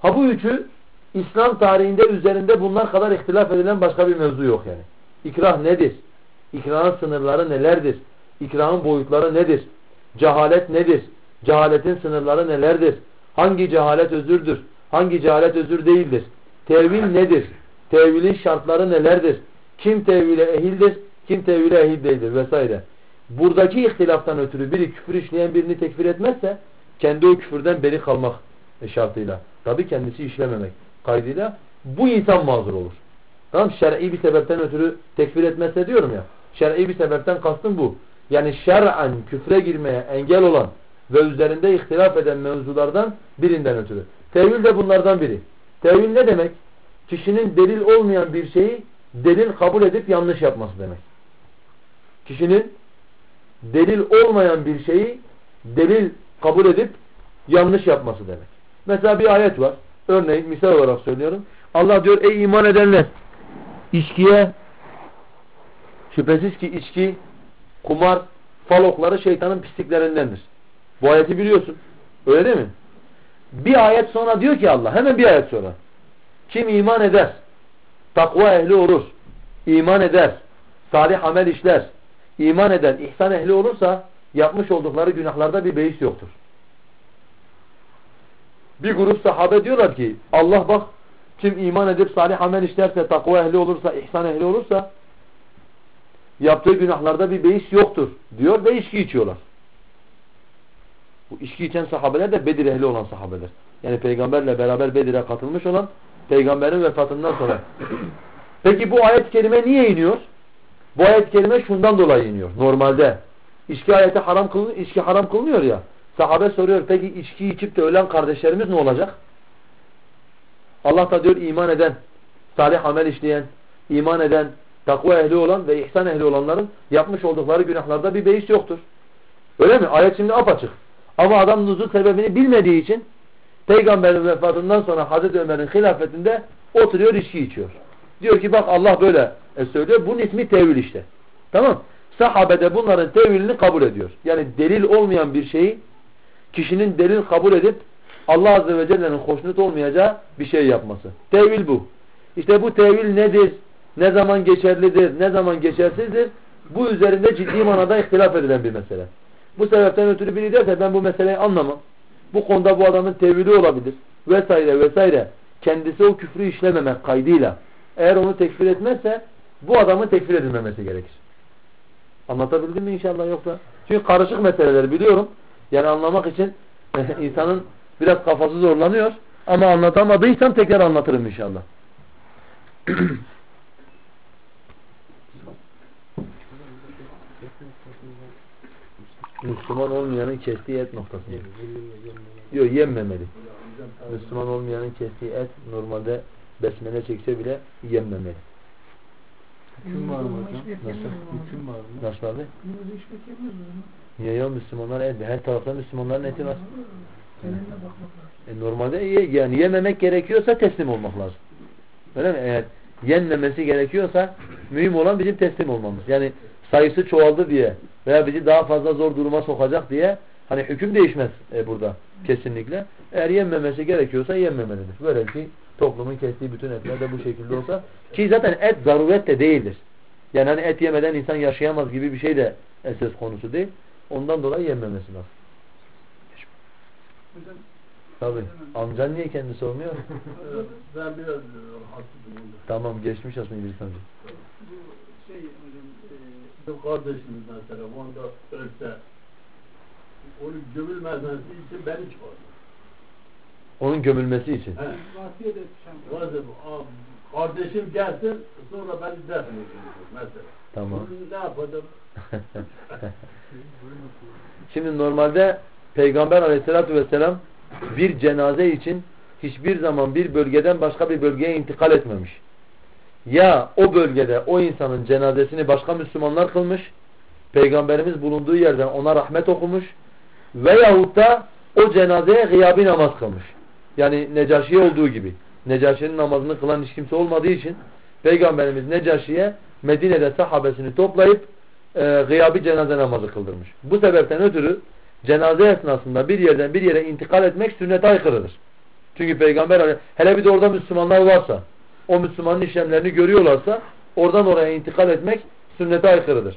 Ha bu üçü İslam tarihinde üzerinde bunlar kadar ihtilaf edilen başka bir mevzu yok yani. İkrah nedir? İkrahın sınırları nelerdir? İkrahın boyutları nedir? Cehalet nedir? Cehaletin sınırları nelerdir? Hangi cehalet özürdür? Hangi cehalet özür değildir? Tevil nedir? Tevilin şartları nelerdir? Kim tevile ehildir? Kim tevile ehil değildir? Vesaire. Buradaki ihtilaftan ötürü biri küfür işleyen birini tekfir etmezse kendi o küfürden beri kalmak şartıyla. Tabi kendisi işlememek kaydıyla bu insan mazur olur. Tamam Şer'i bir sebepten ötürü tekfir etmezse diyorum ya. Şer'i bir sebepten kastım bu. Yani şer'an küfre girmeye engel olan ve üzerinde ihtilaf eden mevzulardan birinden ötürü. Tevil de bunlardan biri. Tevil ne demek? Kişinin delil olmayan bir şeyi delil kabul edip yanlış yapması demek. Kişinin delil olmayan bir şeyi delil kabul edip yanlış yapması demek. Mesela bir ayet var. Örneğin misal olarak söylüyorum. Allah diyor ey iman edenler içkiye şüphesiz ki içki, kumar, falokları şeytanın pisliklerindendir. Bu ayeti biliyorsun. Öyle değil mi? Bir ayet sonra diyor ki Allah hemen bir ayet sonra kim iman eder takva ehli olur iman eder salih amel işler iman eder ihsan ehli olursa yapmış oldukları günahlarda bir beis yoktur. Bir grup sahabe diyorlar ki Allah bak kim iman edip salih amel işlerse takva ehli olursa ihsan ehli olursa yaptığı günahlarda bir beis yoktur diyor ve içki içiyorlar. Bu içki içen sahabeler de Bedir ehli olan sahabeler. Yani peygamberle beraber Bedir'e katılmış olan peygamberin vefatından sonra. <clears throat> Peki bu ayet-i kerime niye iniyor? Bu ayet-i kerime şundan dolayı iniyor. Normalde içki ayeti haram kılınıyor, içki haram kılınıyor ya. Sahabe soruyor peki içki içip de ölen kardeşlerimiz ne olacak? Allah da diyor iman eden, salih amel işleyen, iman eden, takva ehli olan ve ihsan ehli olanların yapmış oldukları günahlarda bir beis yoktur. Öyle mi? Ayet şimdi apaçık. Ama adam nuzul sebebini bilmediği için peygamberin vefatından sonra Hazreti Ömer'in hilafetinde oturuyor içki içiyor. Diyor ki bak Allah böyle e, söylüyor. Bunun ismi tevil işte. Tamam. Sahabede bunların tevilini kabul ediyor. Yani delil olmayan bir şeyi kişinin delil kabul edip Allah Azze ve Celle'nin hoşnut olmayacağı bir şey yapması. Tevil bu. İşte bu tevil nedir? Ne zaman geçerlidir? Ne zaman geçersizdir? Bu üzerinde ciddi manada ihtilaf edilen bir mesele. Bu sebepten ötürü biri derse ben bu meseleyi anlamam. Bu konuda bu adamın tevhidi olabilir. Vesaire vesaire. Kendisi o küfrü işlememek kaydıyla. Eğer onu tekfir etmezse bu adamın tekfir edilmemesi gerekir. Anlatabildim mi inşallah yoksa? Çünkü karışık meseleler biliyorum. Yani anlamak için insanın biraz kafası zorlanıyor. Ama anlatamadıysam tekrar anlatırım inşallah. <clears throat> Müslüman olmayanın kestiği et noktası. Yok yenmemeli. Müslüman olmayanın kestiği et normalde besmele çekse bile yenmemeli. Hüküm var mı hocam? Nasıl? Hüküm var mı? Nasıl abi? Niye ya Müslümanlar et? Her tarafta Müslümanların eti var. Kendine bakmak lazım. E normalde ye, yani yememek gerekiyorsa teslim olmak lazım. Öyle mi? Eğer yenmemesi gerekiyorsa mühim olan bizim teslim olmamız. Yani sayısı çoğaldı diye veya bizi daha fazla zor duruma sokacak diye hani hüküm değişmez e, burada kesinlikle. Eğer yenmemesi gerekiyorsa yenmemelidir. Böyle ki toplumun kestiği bütün etler de bu şekilde olsa ki zaten et zaruret de değildir. Yani hani et yemeden insan yaşayamaz gibi bir şey de esas konusu değil. Ondan dolayı yenmemesi lazım. Tabi. Amcan niye kendisi olmuyor? <laughs> ben biraz e, rahatsızım. onda. tamam geçmiş olsun İdris amca. Şey hocam, e, bizim kardeşimiz mesela onda ölse onu gömülmezmesi için beni çağırdı. Onun gömülmesi için. He. Vasiyet etmişim. Kardeşim gelsin sonra beni defnedin mesela. Tamam. Bunu ne yapacağım? <laughs> Şimdi normalde Peygamber aleyhissalatü vesselam bir cenaze için hiçbir zaman bir bölgeden başka bir bölgeye intikal etmemiş. Ya o bölgede o insanın cenazesini başka Müslümanlar kılmış, Peygamberimiz bulunduğu yerden ona rahmet okumuş veyahut da o cenazeye gıyabi namaz kılmış. Yani Necaşi'ye olduğu gibi. Necaşi'nin namazını kılan hiç kimse olmadığı için Peygamberimiz Necaşi'ye Medine'de sahabesini toplayıp e, gıyabi cenaze namazı kıldırmış. Bu sebepten ötürü cenaze esnasında bir yerden bir yere intikal etmek sünnete aykırıdır. Çünkü peygamber hele bir de orada Müslümanlar varsa o Müslümanın işlemlerini görüyorlarsa oradan oraya intikal etmek sünnete aykırıdır.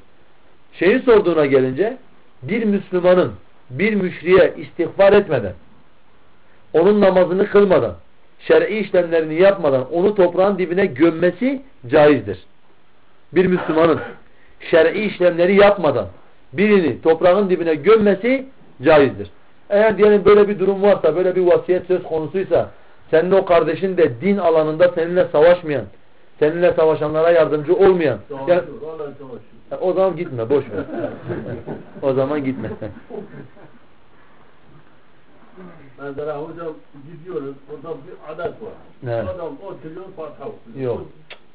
Şeyi sorduğuna gelince bir Müslümanın bir müşriye istiğfar etmeden onun namazını kılmadan şer'i işlemlerini yapmadan onu toprağın dibine gömmesi caizdir. Bir Müslümanın şer'i işlemleri yapmadan birini toprağın dibine gömmesi caizdir. Eğer diyelim böyle bir durum varsa, böyle bir vasiyet söz konusuysa, senin o kardeşin de din alanında seninle savaşmayan, seninle savaşanlara yardımcı olmayan, ya, o zaman gitme, boş ver. <laughs> o zaman gitme. Mesela hocam gidiyoruz, orada bir adet var. Ne? Adam oturuyor, Fatiha okuyor. Yok.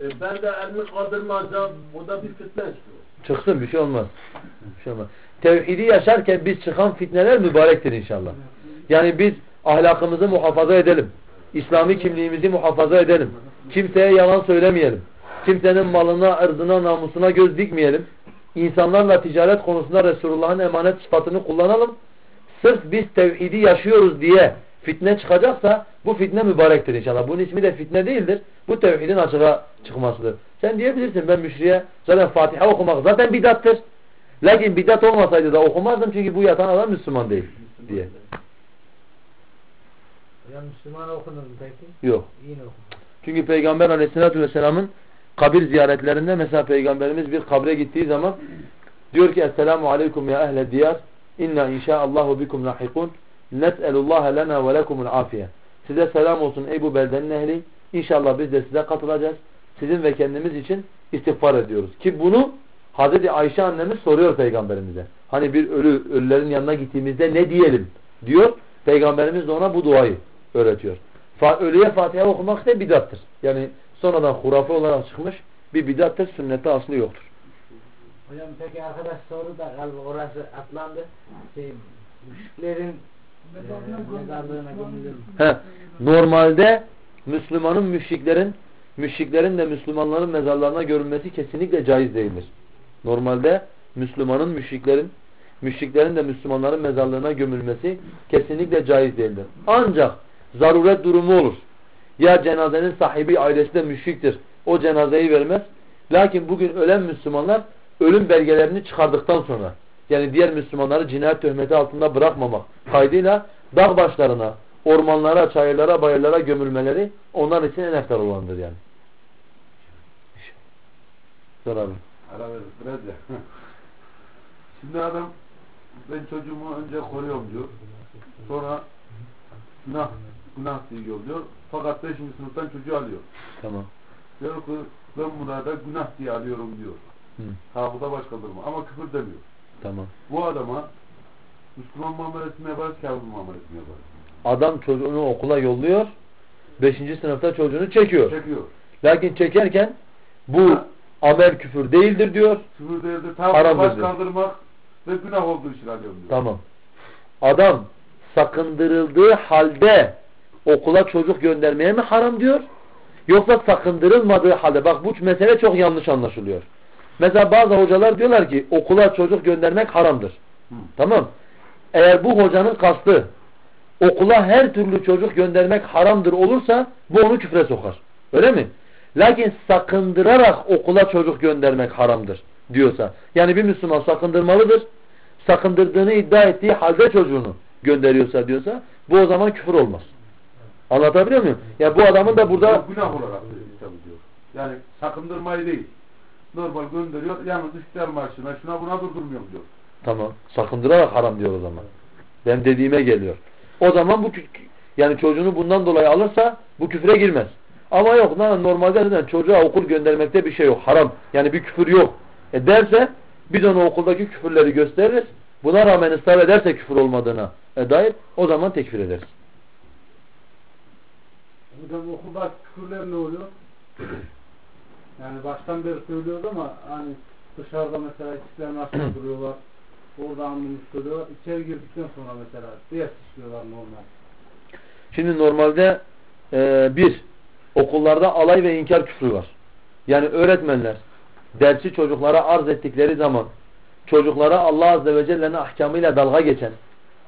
E, ben de elimi kaldırmazsam o da bir fitne çıkıyor. Çıksın bir şey olmaz. Bir şey olmaz. Tevhidi yaşarken biz çıkan fitneler mübarektir inşallah. Yani biz ahlakımızı muhafaza edelim. İslami kimliğimizi muhafaza edelim. Kimseye yalan söylemeyelim. Kimsenin malına, ırzına, namusuna göz dikmeyelim. İnsanlarla ticaret konusunda Resulullah'ın emanet sıfatını kullanalım. Sırf biz tevhidi yaşıyoruz diye fitne çıkacaksa bu fitne mübarektir inşallah. Bunun ismi de fitne değildir. Bu tevhidin açığa çıkmasıdır. Sen diyebilirsin ben müşriye zaten Fatiha okumak zaten bidattır. Lakin bidat olmasaydı da okumazdım çünkü bu yatan adam Müslüman değil diye. Müslüman okunur mu peki? Yok. Yine okunur. Çünkü Peygamber aleyhissalatü vesselamın kabir ziyaretlerinde mesela Peygamberimiz bir kabre gittiği zaman diyor ki Esselamu aleyküm ya ehle diyar. İnna inşaallahu bikum lahikun nes'elullaha lena ve lekumul afiye. Size selam olsun ey bu beldenin ehli İnşallah biz de size katılacağız. Sizin ve kendimiz için istiğfar ediyoruz. Ki bunu Hazreti Ayşe annemiz soruyor Peygamberimize. Hani bir ölü ölülerin yanına gittiğimizde ne diyelim diyor. Peygamberimiz de ona bu duayı öğretiyor ölüye Fatiha okumak da bidattır. Yani sonradan hurafe olarak çıkmış bir bidattır. Sünnette aslı yoktur. Hocam peki arkadaş soru da galiba orası atlandı. Şey, müşriklerin e? He, normalde Müslümanın müşriklerin müşriklerin de Müslümanların mezarlarına görünmesi kesinlikle caiz değildir. Normalde Müslümanın müşriklerin müşriklerin de Müslümanların mezarlığına gömülmesi kesinlikle caiz değildir. Ancak zaruret durumu olur. Ya cenazenin sahibi ailesi de müşriktir. O cenazeyi vermez. Lakin bugün ölen Müslümanlar ölüm belgelerini çıkardıktan sonra yani diğer Müslümanları cinayet töhmeti altında bırakmamak kaydıyla dağ başlarına, ormanlara, çayırlara, bayırlara gömülmeleri onlar için en eftar olandır yani. Sor abi. <laughs> Şimdi adam ben çocuğumu önce koruyorum diyor. Sonra günah, günah diyor diyor. Fakat 5. sınıftan çocuğu alıyor. Tamam. Diyor ki ben burada günah diye alıyorum diyor. Hı. Hafıza baş kaldırma. Ama küfür demiyor. Tamam. Bu adama Müslüman muamelesi mi yaparız, kafir muamelesi mi yaparız? Adam çocuğunu okula yolluyor. 5. sınıfta çocuğunu çekiyor. Çekiyor. Lakin çekerken bu amel küfür değildir diyor. Küfür değildir. Tam baş kaldırmak ve günah olduğu için alıyorum diyor. Tamam. Adam sakındırıldığı halde okula çocuk göndermeye mi haram diyor? Yoksa sakındırılmadığı halde bak bu mesele çok yanlış anlaşılıyor. Mesela bazı hocalar diyorlar ki okula çocuk göndermek haramdır. Hı. Tamam. Eğer bu hocanın kastı okula her türlü çocuk göndermek haramdır olursa bu onu küfre sokar. Öyle mi? Lakin sakındırarak okula çocuk göndermek haramdır diyorsa. Yani bir Müslüman sakındırmalıdır. Sakındırdığını iddia ettiği halde çocuğunu gönderiyorsa diyorsa bu o zaman küfür olmaz. Anlatabiliyor muyum? Ya bu adamın da burada Bu günah olarak diyor. Yani sakındırmayı değil. Normal gönderiyor. Yalnız ister marşına şuna buna durdurmuyorum diyor. Tamam. Sakındırarak haram diyor o zaman. Ben dediğime geliyor. O zaman bu yani çocuğunu bundan dolayı alırsa bu küfre girmez. Ama yok normalde zaten çocuğa okul göndermekte bir şey yok. Haram. Yani bir küfür yok. E derse biz ona okuldaki küfürleri gösteririz. Buna rağmen ısrar ederse küfür olmadığına e, dair o zaman tekfir ederiz. Hocam okulda küfürler ne oluyor? <coughs> Yani baştan beri söylüyoruz ama hani dışarıda mesela içkilerin açık <coughs> duruyorlar. Orada anlamış söylüyorlar. İçeri girdikten sonra mesela ders işliyorlar normal. Şimdi normalde e, bir, okullarda alay ve inkar küfrü var. Yani öğretmenler dersi çocuklara arz ettikleri zaman çocuklara Allah Azze ve Celle'nin ahkamıyla dalga geçen,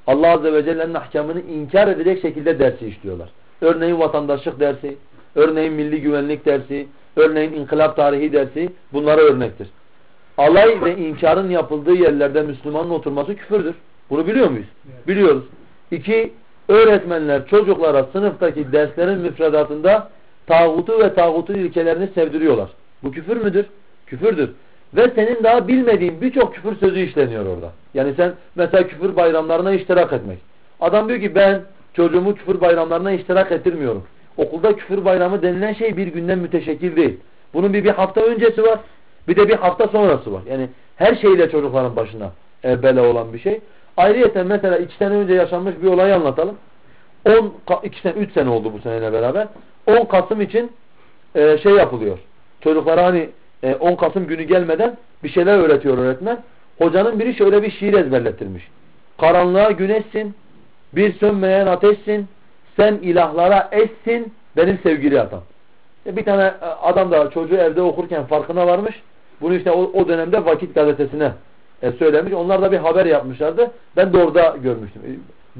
Allah Azze ve Celle'nin ahkamını inkar edecek şekilde dersi işliyorlar. Örneğin vatandaşlık dersi, örneğin milli güvenlik dersi, örneğin inkılap tarihi dersi bunlara örnektir. Alay ve inkarın yapıldığı yerlerde Müslümanın oturması küfürdür. Bunu biliyor muyuz? Biliyoruz. İki, öğretmenler çocuklara sınıftaki derslerin müfredatında tağutu ve tağutun ilkelerini sevdiriyorlar. Bu küfür müdür? Küfürdür. Ve senin daha bilmediğin birçok küfür sözü işleniyor orada. Yani sen mesela küfür bayramlarına iştirak etmek. Adam diyor ki ben çocuğumu küfür bayramlarına iştirak ettirmiyorum. Okulda küfür bayramı denilen şey bir günden müteşekkil değil. Bunun bir, bir hafta öncesi var. Bir de bir hafta sonrası var. Yani her şeyle çocukların başına e, bela olan bir şey. Ayrıyeten mesela iki sene önce yaşanmış bir olayı anlatalım. 10 Ka- iki sene 3 sene oldu bu seneyle beraber. 10 Kasım için e, şey yapılıyor. Çocuklara hani e, 10 Kasım günü gelmeden bir şeyler öğretiyor öğretmen. Hocanın biri şöyle bir şiir ezberlettirmiş. Karanlığa güneşsin, bir sönmeyen ateşsin, sen ilahlara eşsin, benim sevgili atam. E, bir tane e, adam da çocuğu evde okurken farkına varmış. Bunu işte o, o dönemde Vakit gazetesine e, söylemiş. Onlar da bir haber yapmışlardı. Ben de orada görmüştüm. E,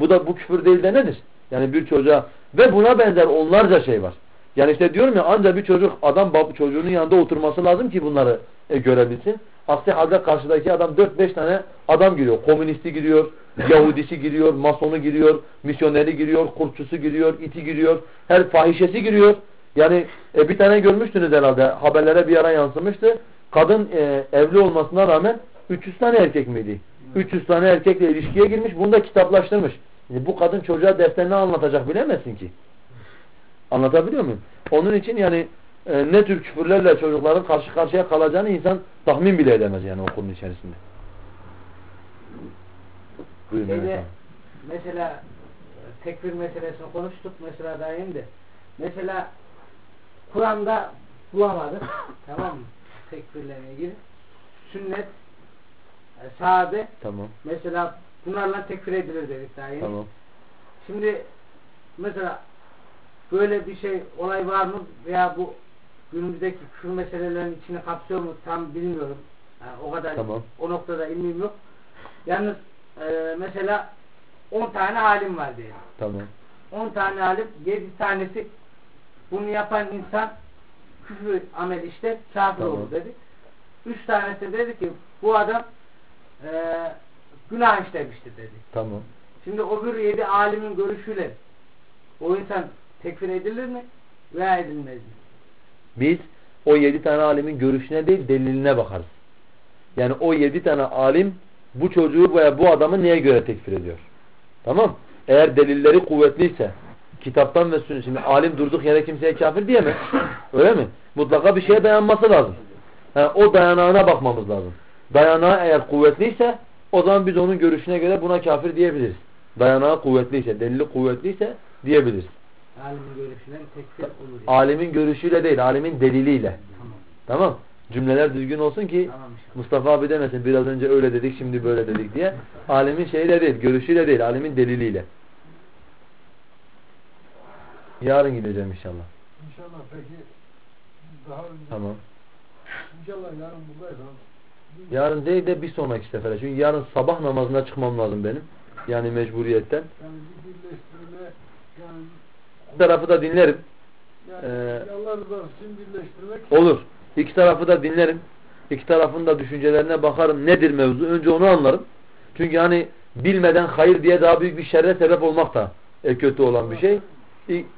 bu da bu küfür değil de nedir? Yani bir çocuğa ve buna benzer onlarca şey var. Yani işte diyorum ya ancak bir çocuk adam bab, çocuğunun yanında oturması lazım ki bunları e, görebilsin. Aksi halde karşıdaki adam 4-5 tane adam giriyor. Komünisti giriyor, Yahudisi giriyor, Masonu giriyor, misyoneri giriyor, kurtçusu giriyor, iti giriyor, her fahişesi giriyor. Yani e, bir tane görmüştünüz herhalde haberlere bir ara yansımıştı. Kadın e, evli olmasına rağmen 300 tane erkek miydi? 300 tane erkekle ilişkiye girmiş. Bunu da kitaplaştırmış. E, bu kadın çocuğa defterini anlatacak bilemezsin ki. Anlatabiliyor muyum? Onun için yani e, ne tür küfürlerle çocukların karşı karşıya kalacağını insan tahmin bile edemez yani okulun içerisinde. Buyurun. Şeyde, mesela tekfir meselesini konuştuk mesela daha yeni de. Mesela Kur'an'da bulamadık. <coughs> tamam mı? Tekfirle ilgili. Sünnet, e, sahabe Tamam. mesela bunlarla tekfir edilir dedik daha yeni. Tamam. Şimdi mesela böyle bir şey olay var mı veya bu günümüzdeki küfür meselelerin içine kapsıyor mu tam bilmiyorum. Yani o kadar Tamam. o noktada ilmim yok. Yalnız e, mesela 10 tane alim var diyelim. Tamam. 10 tane alim 7 tanesi bunu yapan insan küfür amel işte kafir Tamam. olur dedi. 3 tanesi dedi ki bu adam e, günah işlemiştir dedi. Tamam. Şimdi o bir yedi alimin görüşüyle o insan tekfir edilir mi veya edilmez mi? Biz o yedi tane alimin görüşüne değil deliline bakarız. Yani o yedi tane alim bu çocuğu veya bu adamı neye göre tekfir ediyor? Tamam. Eğer delilleri kuvvetliyse kitaptan ve sünnet. Şimdi alim durduk yere kimseye kafir diyemez. Öyle mi? Mutlaka bir şeye dayanması lazım. Ha, o dayanağına bakmamız lazım. Dayanağı eğer kuvvetliyse o zaman biz onun görüşüne göre buna kafir diyebiliriz. Dayanağı kuvvetliyse, delili kuvvetliyse diyebiliriz. Alimin görüşüyle tekfir olur. Yani. Alimin görüşüyle değil, alimin deliliyle. Tamam. Cümleler düzgün olsun ki. Mustafa abi demesin biraz önce öyle dedik şimdi böyle dedik diye. Alimin şeyiyle değil, görüşüyle değil, alimin deliliyle. Yarın gideceğim inşallah. İnşallah peki daha önce Tamam. inşallah yarın buradayız abi. Yarın değil de bir sonraki sefere. Çünkü yarın sabah namazına çıkmam lazım benim. Yani mecburiyetten. Yani bir birleştirme yani, Bir tarafı da dinlerim. yani Ee, Allah rızası için birleştirmek Olur. İki tarafı da dinlerim. İki tarafın da düşüncelerine bakarım. Nedir mevzu? Önce onu anlarım. Çünkü hani bilmeden hayır diye daha büyük bir şerre sebep olmak da e, kötü olan bir şey.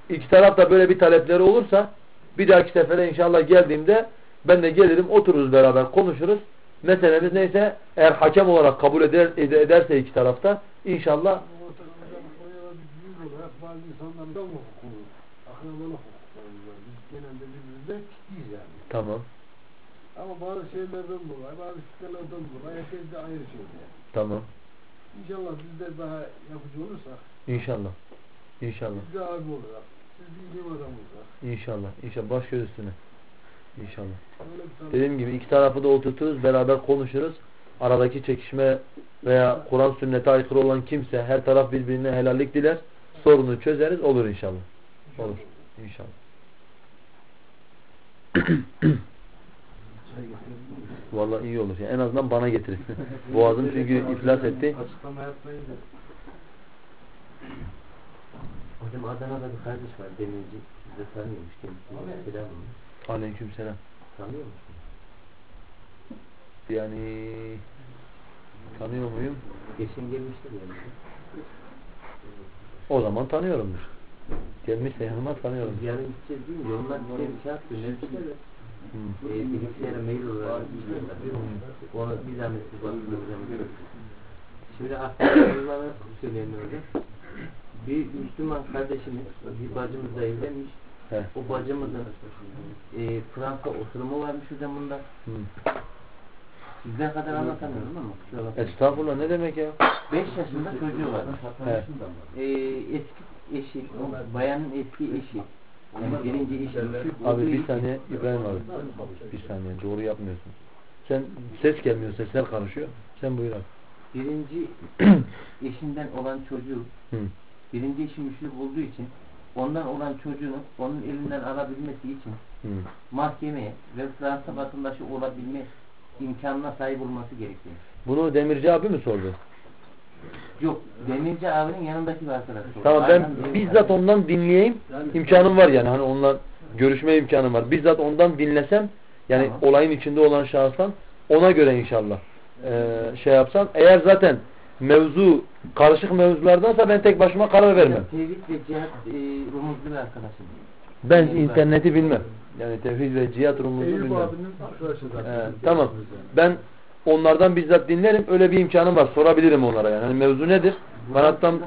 İki taraf da böyle bir talepleri olursa bir dahaki sefere inşallah geldiğimde ben de gelirim otururuz beraber konuşuruz. Meselemiz neyse eğer hakem olarak kabul eder, ede- ederse iki tarafta inşallah Hocam Konya'da bir büyük olarak bazı insanların da hukuku, akrabalık hukuklarımız var. Biz genelde birbirimizden kitliyiz yani. Tamam Ama bazı şeylerden dolayı, bazı fikirlerden dolayı herkes de ayrı şeyde. tamam İnşallah biz de daha yapıcı olursak, inşallah inşallah biz de abi olarak, siz bir ilim adamı olarak, inşallah inşallah baş göz üstüne inşallah. Dediğim gibi iki tarafı da oturturuz, beraber konuşuruz. Aradaki çekişme veya Kur'an sünnete aykırı olan kimse her taraf birbirine helallik diler. Sorunu çözeriz. Olur inşallah. Olur. İnşallah. <coughs> Vallahi iyi olur. Yani en azından bana getirin. <laughs> Boğazım çünkü iflas etti. Açıklama yapmayın da. Hocam Adana'da bir kardeş var demirci. Siz de tanıyormuş kendisini. Selam mı? Aleyküm selam. Tanıyor musun? Yani tanıyor muyum? Geçen gelmiştir yani. O zaman tanıyorumdur. Gelmişse yanıma tanıyorum. Yarın gideceğiz deyince onlar bize bir kağıt göndermişler de Hı. e, bilgisayara mail olarak. Onu bir zahmet siz bakın. Şimdi aklımda söyleniyor hocam. Bir Müslüman kardeşimiz, bir bacımız da evlenmiş. He. O bacımızın e, Fransa oturumu varmış hocam bunda. Hı. Sizden kadar anlatamıyorum ama kusura bakmayın. Estağfurullah ne demek ya? 5 yaşında çocuğu var. He. Ee, eski eşi, bayanın eski eşi. Yani birinci eşi. Abi bir saniye İbrahim abi. Bir saniye doğru yapmıyorsun. Sen ses gelmiyor sesler karışıyor. Sen buyur abi. Birinci <clears throat> eşinden olan çocuğu, Hı. birinci eşi müşrik olduğu için ondan olan çocuğunu onun elinden alabilmesi için Hı. mahkemeye ve Fransa vatandaşı olabilme imkanına sahip olması gerekiyor. Bunu Demirci abi mi sordu? Yok, Demirci abinin yanındaki bir arkadaş. Tamam ben Aynen bizzat ondan dinleyeyim. İmkanım var yani hani onunla görüşme imkanım var. Bizzat ondan dinlesem yani Tamam. olayın içinde olan şahıstan ona göre inşallah eee, şey yapsam. Eğer zaten mevzu karışık mevzulardansa ben tek başıma karar vermem. Tevhid ve cihat e, rumuzlu bir arkadaşım. Ben Eyüp interneti bilmem. Yani tevhid ve cihat rumuzunu Eyüp bilmem. abinin arkadaşı zaten. Ee, tamam. Ben onlardan bizzat dinlerim. Öyle bir imkanım var. Sorabilirim onlara yani. Hani mevzu nedir? Kanattan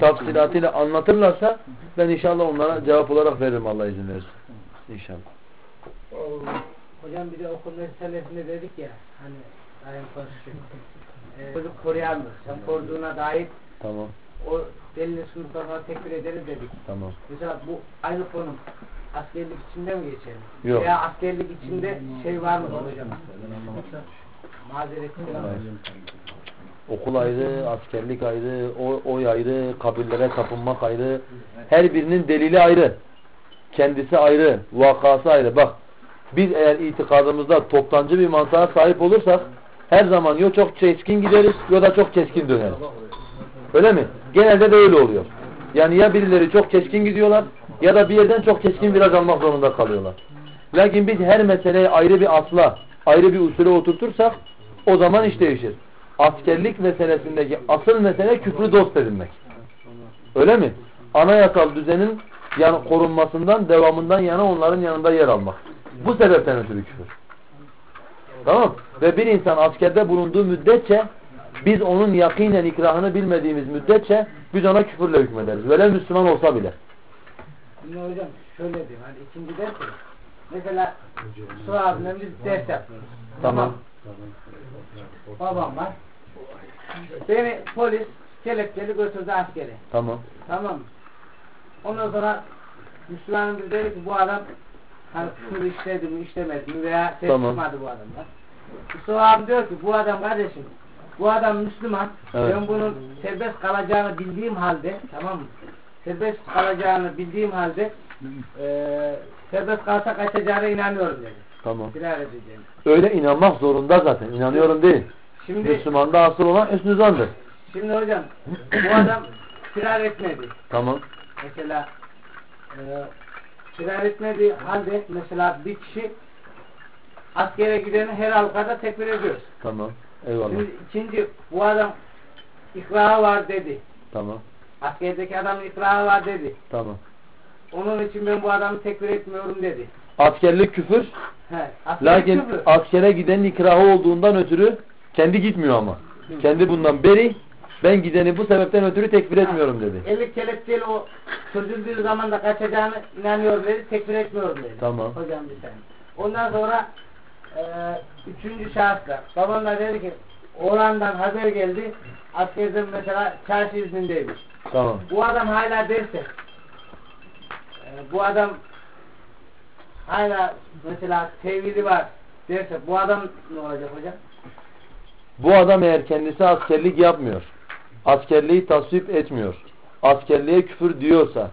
tafsilatıyla anlatırlarsa ben inşallah onlara cevap olarak veririm Allah izin verirse. İnşallah. Hocam bir de okul meselesinde dedik ya hani ayın konuşuyor. <laughs> Ee, çocuk koruyan mı? Sen koruduğuna dair Tamam. o belli sınıflarına tekbir ederiz dedik. Tamam. Mesela bu aynı konu askerlik içinde mi geçerli? Yok. Veya askerlik içinde şey var mı hocam? Mazeret. Okul ayrı, askerlik ayrı, o, oy ayrı, kabirlere tapınmak ayrı. Her birinin delili ayrı. kendisi ayrı, vakası ayrı. Bak biz eğer itikadımızda toptancı bir mantığa sahip olursak her zaman ya çok keskin gideriz ya da çok keskin döneriz. Öyle mi? Genelde de öyle oluyor. Yani ya birileri çok keskin gidiyorlar ya da bir yerden çok keskin viraj almak zorunda kalıyorlar. Lakin biz her meseleyi ayrı bir asla, ayrı bir usule oturtursak o zaman iş değişir. Askerlik meselesindeki asıl mesele küfrü dost edinmek. Öyle mi? Anayasal düzenin yani korunmasından, devamından yana onların yanında yer almak. Bu sebepten ötürü küfür. Tamam Ve bir insan askerde bulunduğu müddetçe biz onun yakinen ikrahını bilmediğimiz müddetçe biz ona küfürle hükmederiz. Velev Müslüman olsa bile. Şimdi hocam şöyle diyeyim hani ikinci ders. Mesela su abimle biz ders yapıyoruz. Tamam. Babam var. Beni polis kelepçeli götürdü askere. Tamam. Tamam? Ondan sonra Müslümanın bir dedi ki bu adam hani küfür işledi mi işlemedi mi veya ses Tamam. çıkmadı bu adamlar. Mustafa abi diyor ki bu adam kardeşim bu adam Müslüman. Evet. Ben bunun serbest kalacağını bildiğim halde tamam mı? Serbest kalacağını bildiğim halde eee serbest kalsa kaçacağına inanıyorum dedi. Tamam. Firar edeceğim. Öyle inanmak zorunda zaten. İnanıyorum değil. Şimdi Müslümanda asıl olan hüsnü zandır. şimdi hocam bu adam firar etmedi. Tamam. Mesela e, firar etmediği halde mesela bir kişi askere gideni her halkada tekbir ediyoruz. Tamam. Eyvallah. Şimdi ikinci bu adam ikrahı var dedi. Tamam. Askerdeki adamın ikrahı var dedi. Tamam. Onun için ben bu adamı tekbir etmiyorum dedi. Askerlik küfür. He, askerlik Lakin küfür. askere gidenin ikrahı olduğundan ötürü kendi gitmiyor ama. Kendi bundan beri ben gideni bu sebepten ötürü tekfir etmiyorum dedi. Eli kelepçeli o çözüldüğü zaman da kaçacağını inanıyorum dedi. Tekfir etmiyorum dedi. Tamam. Hocam bir saniye. Ondan sonra e, üçüncü şahısla babamla dedi ki oğlandan haber geldi. Askerden mesela çarşı iznindeymiş. Tamam. Bu adam hala derse e, bu adam hala mesela tevhidi var derse bu adam ne olacak hocam? Bu adam eğer kendisi askerlik yapmıyor, askerliği tasvip etmiyor, askerliğe küfür diyorsa,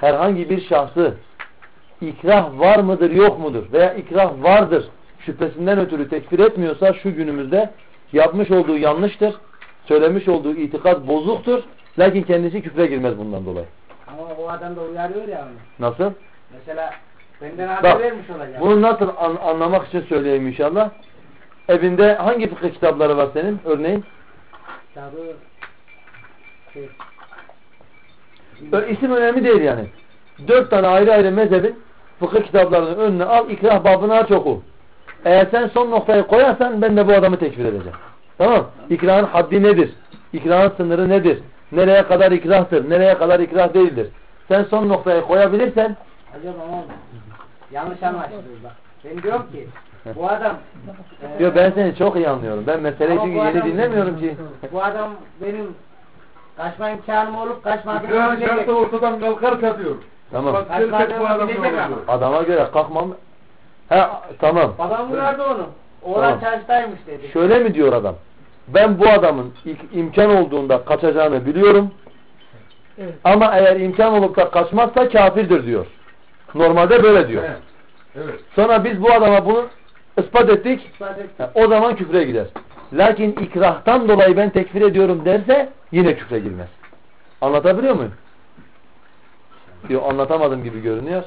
herhangi bir şahsı ikrah var mıdır yok mudur veya ikrah vardır şüphesinden ötürü tekfir etmiyorsa şu günümüzde yapmış olduğu yanlıştır, söylemiş olduğu itikat bozuktur, lakin kendisi küfre girmez bundan dolayı. Ama o adam da uyarıyor ya onu. Nasıl? Mesela benden haber Bak, vermiş olacak. bunu nasıl an- anlamak için söyleyeyim inşallah. Evinde hangi fıkıh kitapları var senin örneğin? Kitabı şey, İsim önemli değil yani. Dört tane ayrı ayrı mezhebin fıkıh kitaplarının önüne al, ikrah babını aç oku. Eğer sen son noktayı koyarsan ben de bu adamı tekfir edeceğim. Tamam İkrahın haddi nedir? İkrahın sınırı nedir? Nereye kadar ikrahtır? Nereye kadar ikrah değildir? Sen son noktayı koyabilirsen acaba ama yanlış anlaşılıyor bak. Ben diyorum ki bu adam e, <laughs> Yo ben seni çok iyi anlıyorum. Ben meseleyi çünkü yeni adam- dinlemiyorum ki. bu adam benim kaçma imkanım olup kaçmadığımı İkrar bilecek. ortadan kalkarsa diyor. Tamam. Bak adam bilecek ne ama. Adama göre kalkmam. He tamam. Babam uyardı onu. Oğlan Tamam. çarşıdaymış dedi. Şöyle mi diyor adam? Ben bu adamın ilk imkan olduğunda kaçacağını biliyorum. Ama eğer imkan olup da kaçmazsa kafirdir diyor. Normalde böyle diyor. Evet. Evet. Sonra biz bu adama bunu ispat ettik. İspat etti. Ha, O zaman küfre gider. Lakin ikrahtan dolayı ben tekfir ediyorum derse yine küfre girmez. Anlatabiliyor muyum? Yok anlatamadım gibi görünüyor.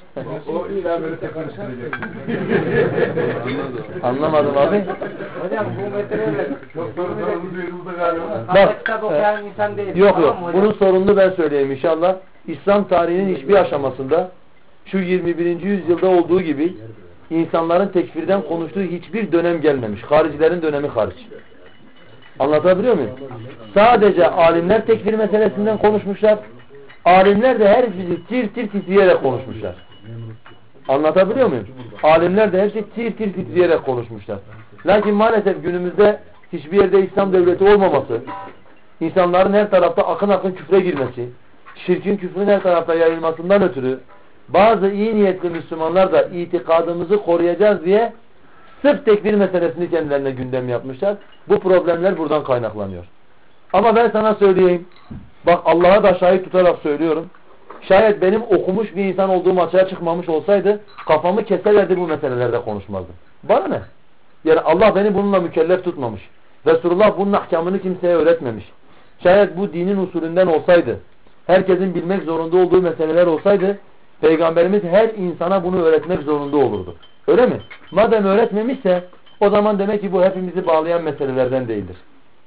O illa böyle tekrar sürecek. Anlamadım abi. Hocam bu mesele öyle. Çok soru sorumuz duyduğumuzda galiba. Bak, kitap e, okuyan insan değil. Yok yok. Bunun sorununu ben söyleyeyim inşallah. İslam tarihinin hiçbir aşamasında şu 21. yüzyılda olduğu gibi insanların tekfirden konuştuğu hiçbir dönem gelmemiş. Haricilerin dönemi hariç. Anlatabiliyor muyum? Sadece alimler tekfir meselesinden konuşmuşlar. Alimler de her bizi tir tir titreyerek konuşmuşlar. Anlatabiliyor muyum? Alimler de hepsi tir tir titreyerek konuşmuşlar. Lakin maalesef günümüzde hiçbir yerde İslam devleti olmaması, insanların her tarafta akın akın küfre girmesi, şirkin küfrün her tarafta yayılmasından ötürü bazı iyi niyetli Müslümanlar da itikadımızı koruyacağız diye sırf tekfir meselesini kendilerine gündem yapmışlar. Bu problemler buradan kaynaklanıyor. Ama ben sana söyleyeyim. Bak Allah'a da şahit tutarak söylüyorum. şayet benim okumuş bir insan olduğum açığa çıkmamış olsaydı kafamı keserlerdi bu meselelerde konuşmazdım. Bana ne? Yani Allah beni bununla mükellef tutmamış. Resulullah bunun ahkamını kimseye öğretmemiş. Şayet bu dinin usulünden olsaydı, herkesin bilmek zorunda olduğu meseleler olsaydı, Peygamberimiz her insana bunu öğretmek zorunda olurdu. Öyle mi? Madem öğretmemişse, o zaman demek ki bu hepimizi bağlayan meselelerden değildir.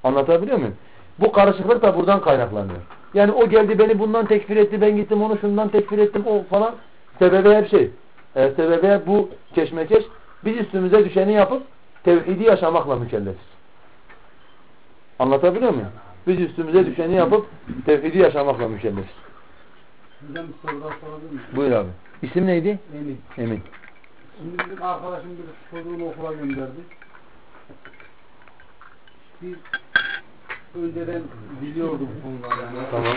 Anlatabiliyor muyum? Bu karışıklık da buradan kaynaklanıyor. Yani o geldi beni bundan tekfir etti, ben gittim onu şundan tekfir ettim, o falan. Sebebi hep şey, e, sebebi hep bu keşmekeş. Biz üstümüze düşeni yapıp tevhidi yaşamakla mükellefiz. Anlatabiliyor muyum? Biz üstümüze düşeni yapıp tevhidi yaşamakla mükellefiz. Sizden bir soru daha sorabilir miyim? Buyur abi. İsim neydi? Emin. Emin. Şimdi bizim arkadaşım bir çocuğunu okula gönderdi. Biz önceden biliyorduk bu konuları yani. Tamam.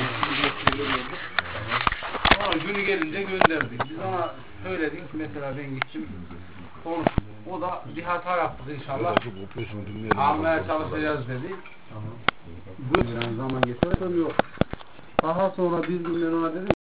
Ama günü gelince gönderdik. Biz ona söyledik mesela ben gittim konuştum. O da bir hata yaptık inşallah. Almaya çalışacağız dedi. Bir zaman geçerken yok. Daha sonra bir gün ben ona dedim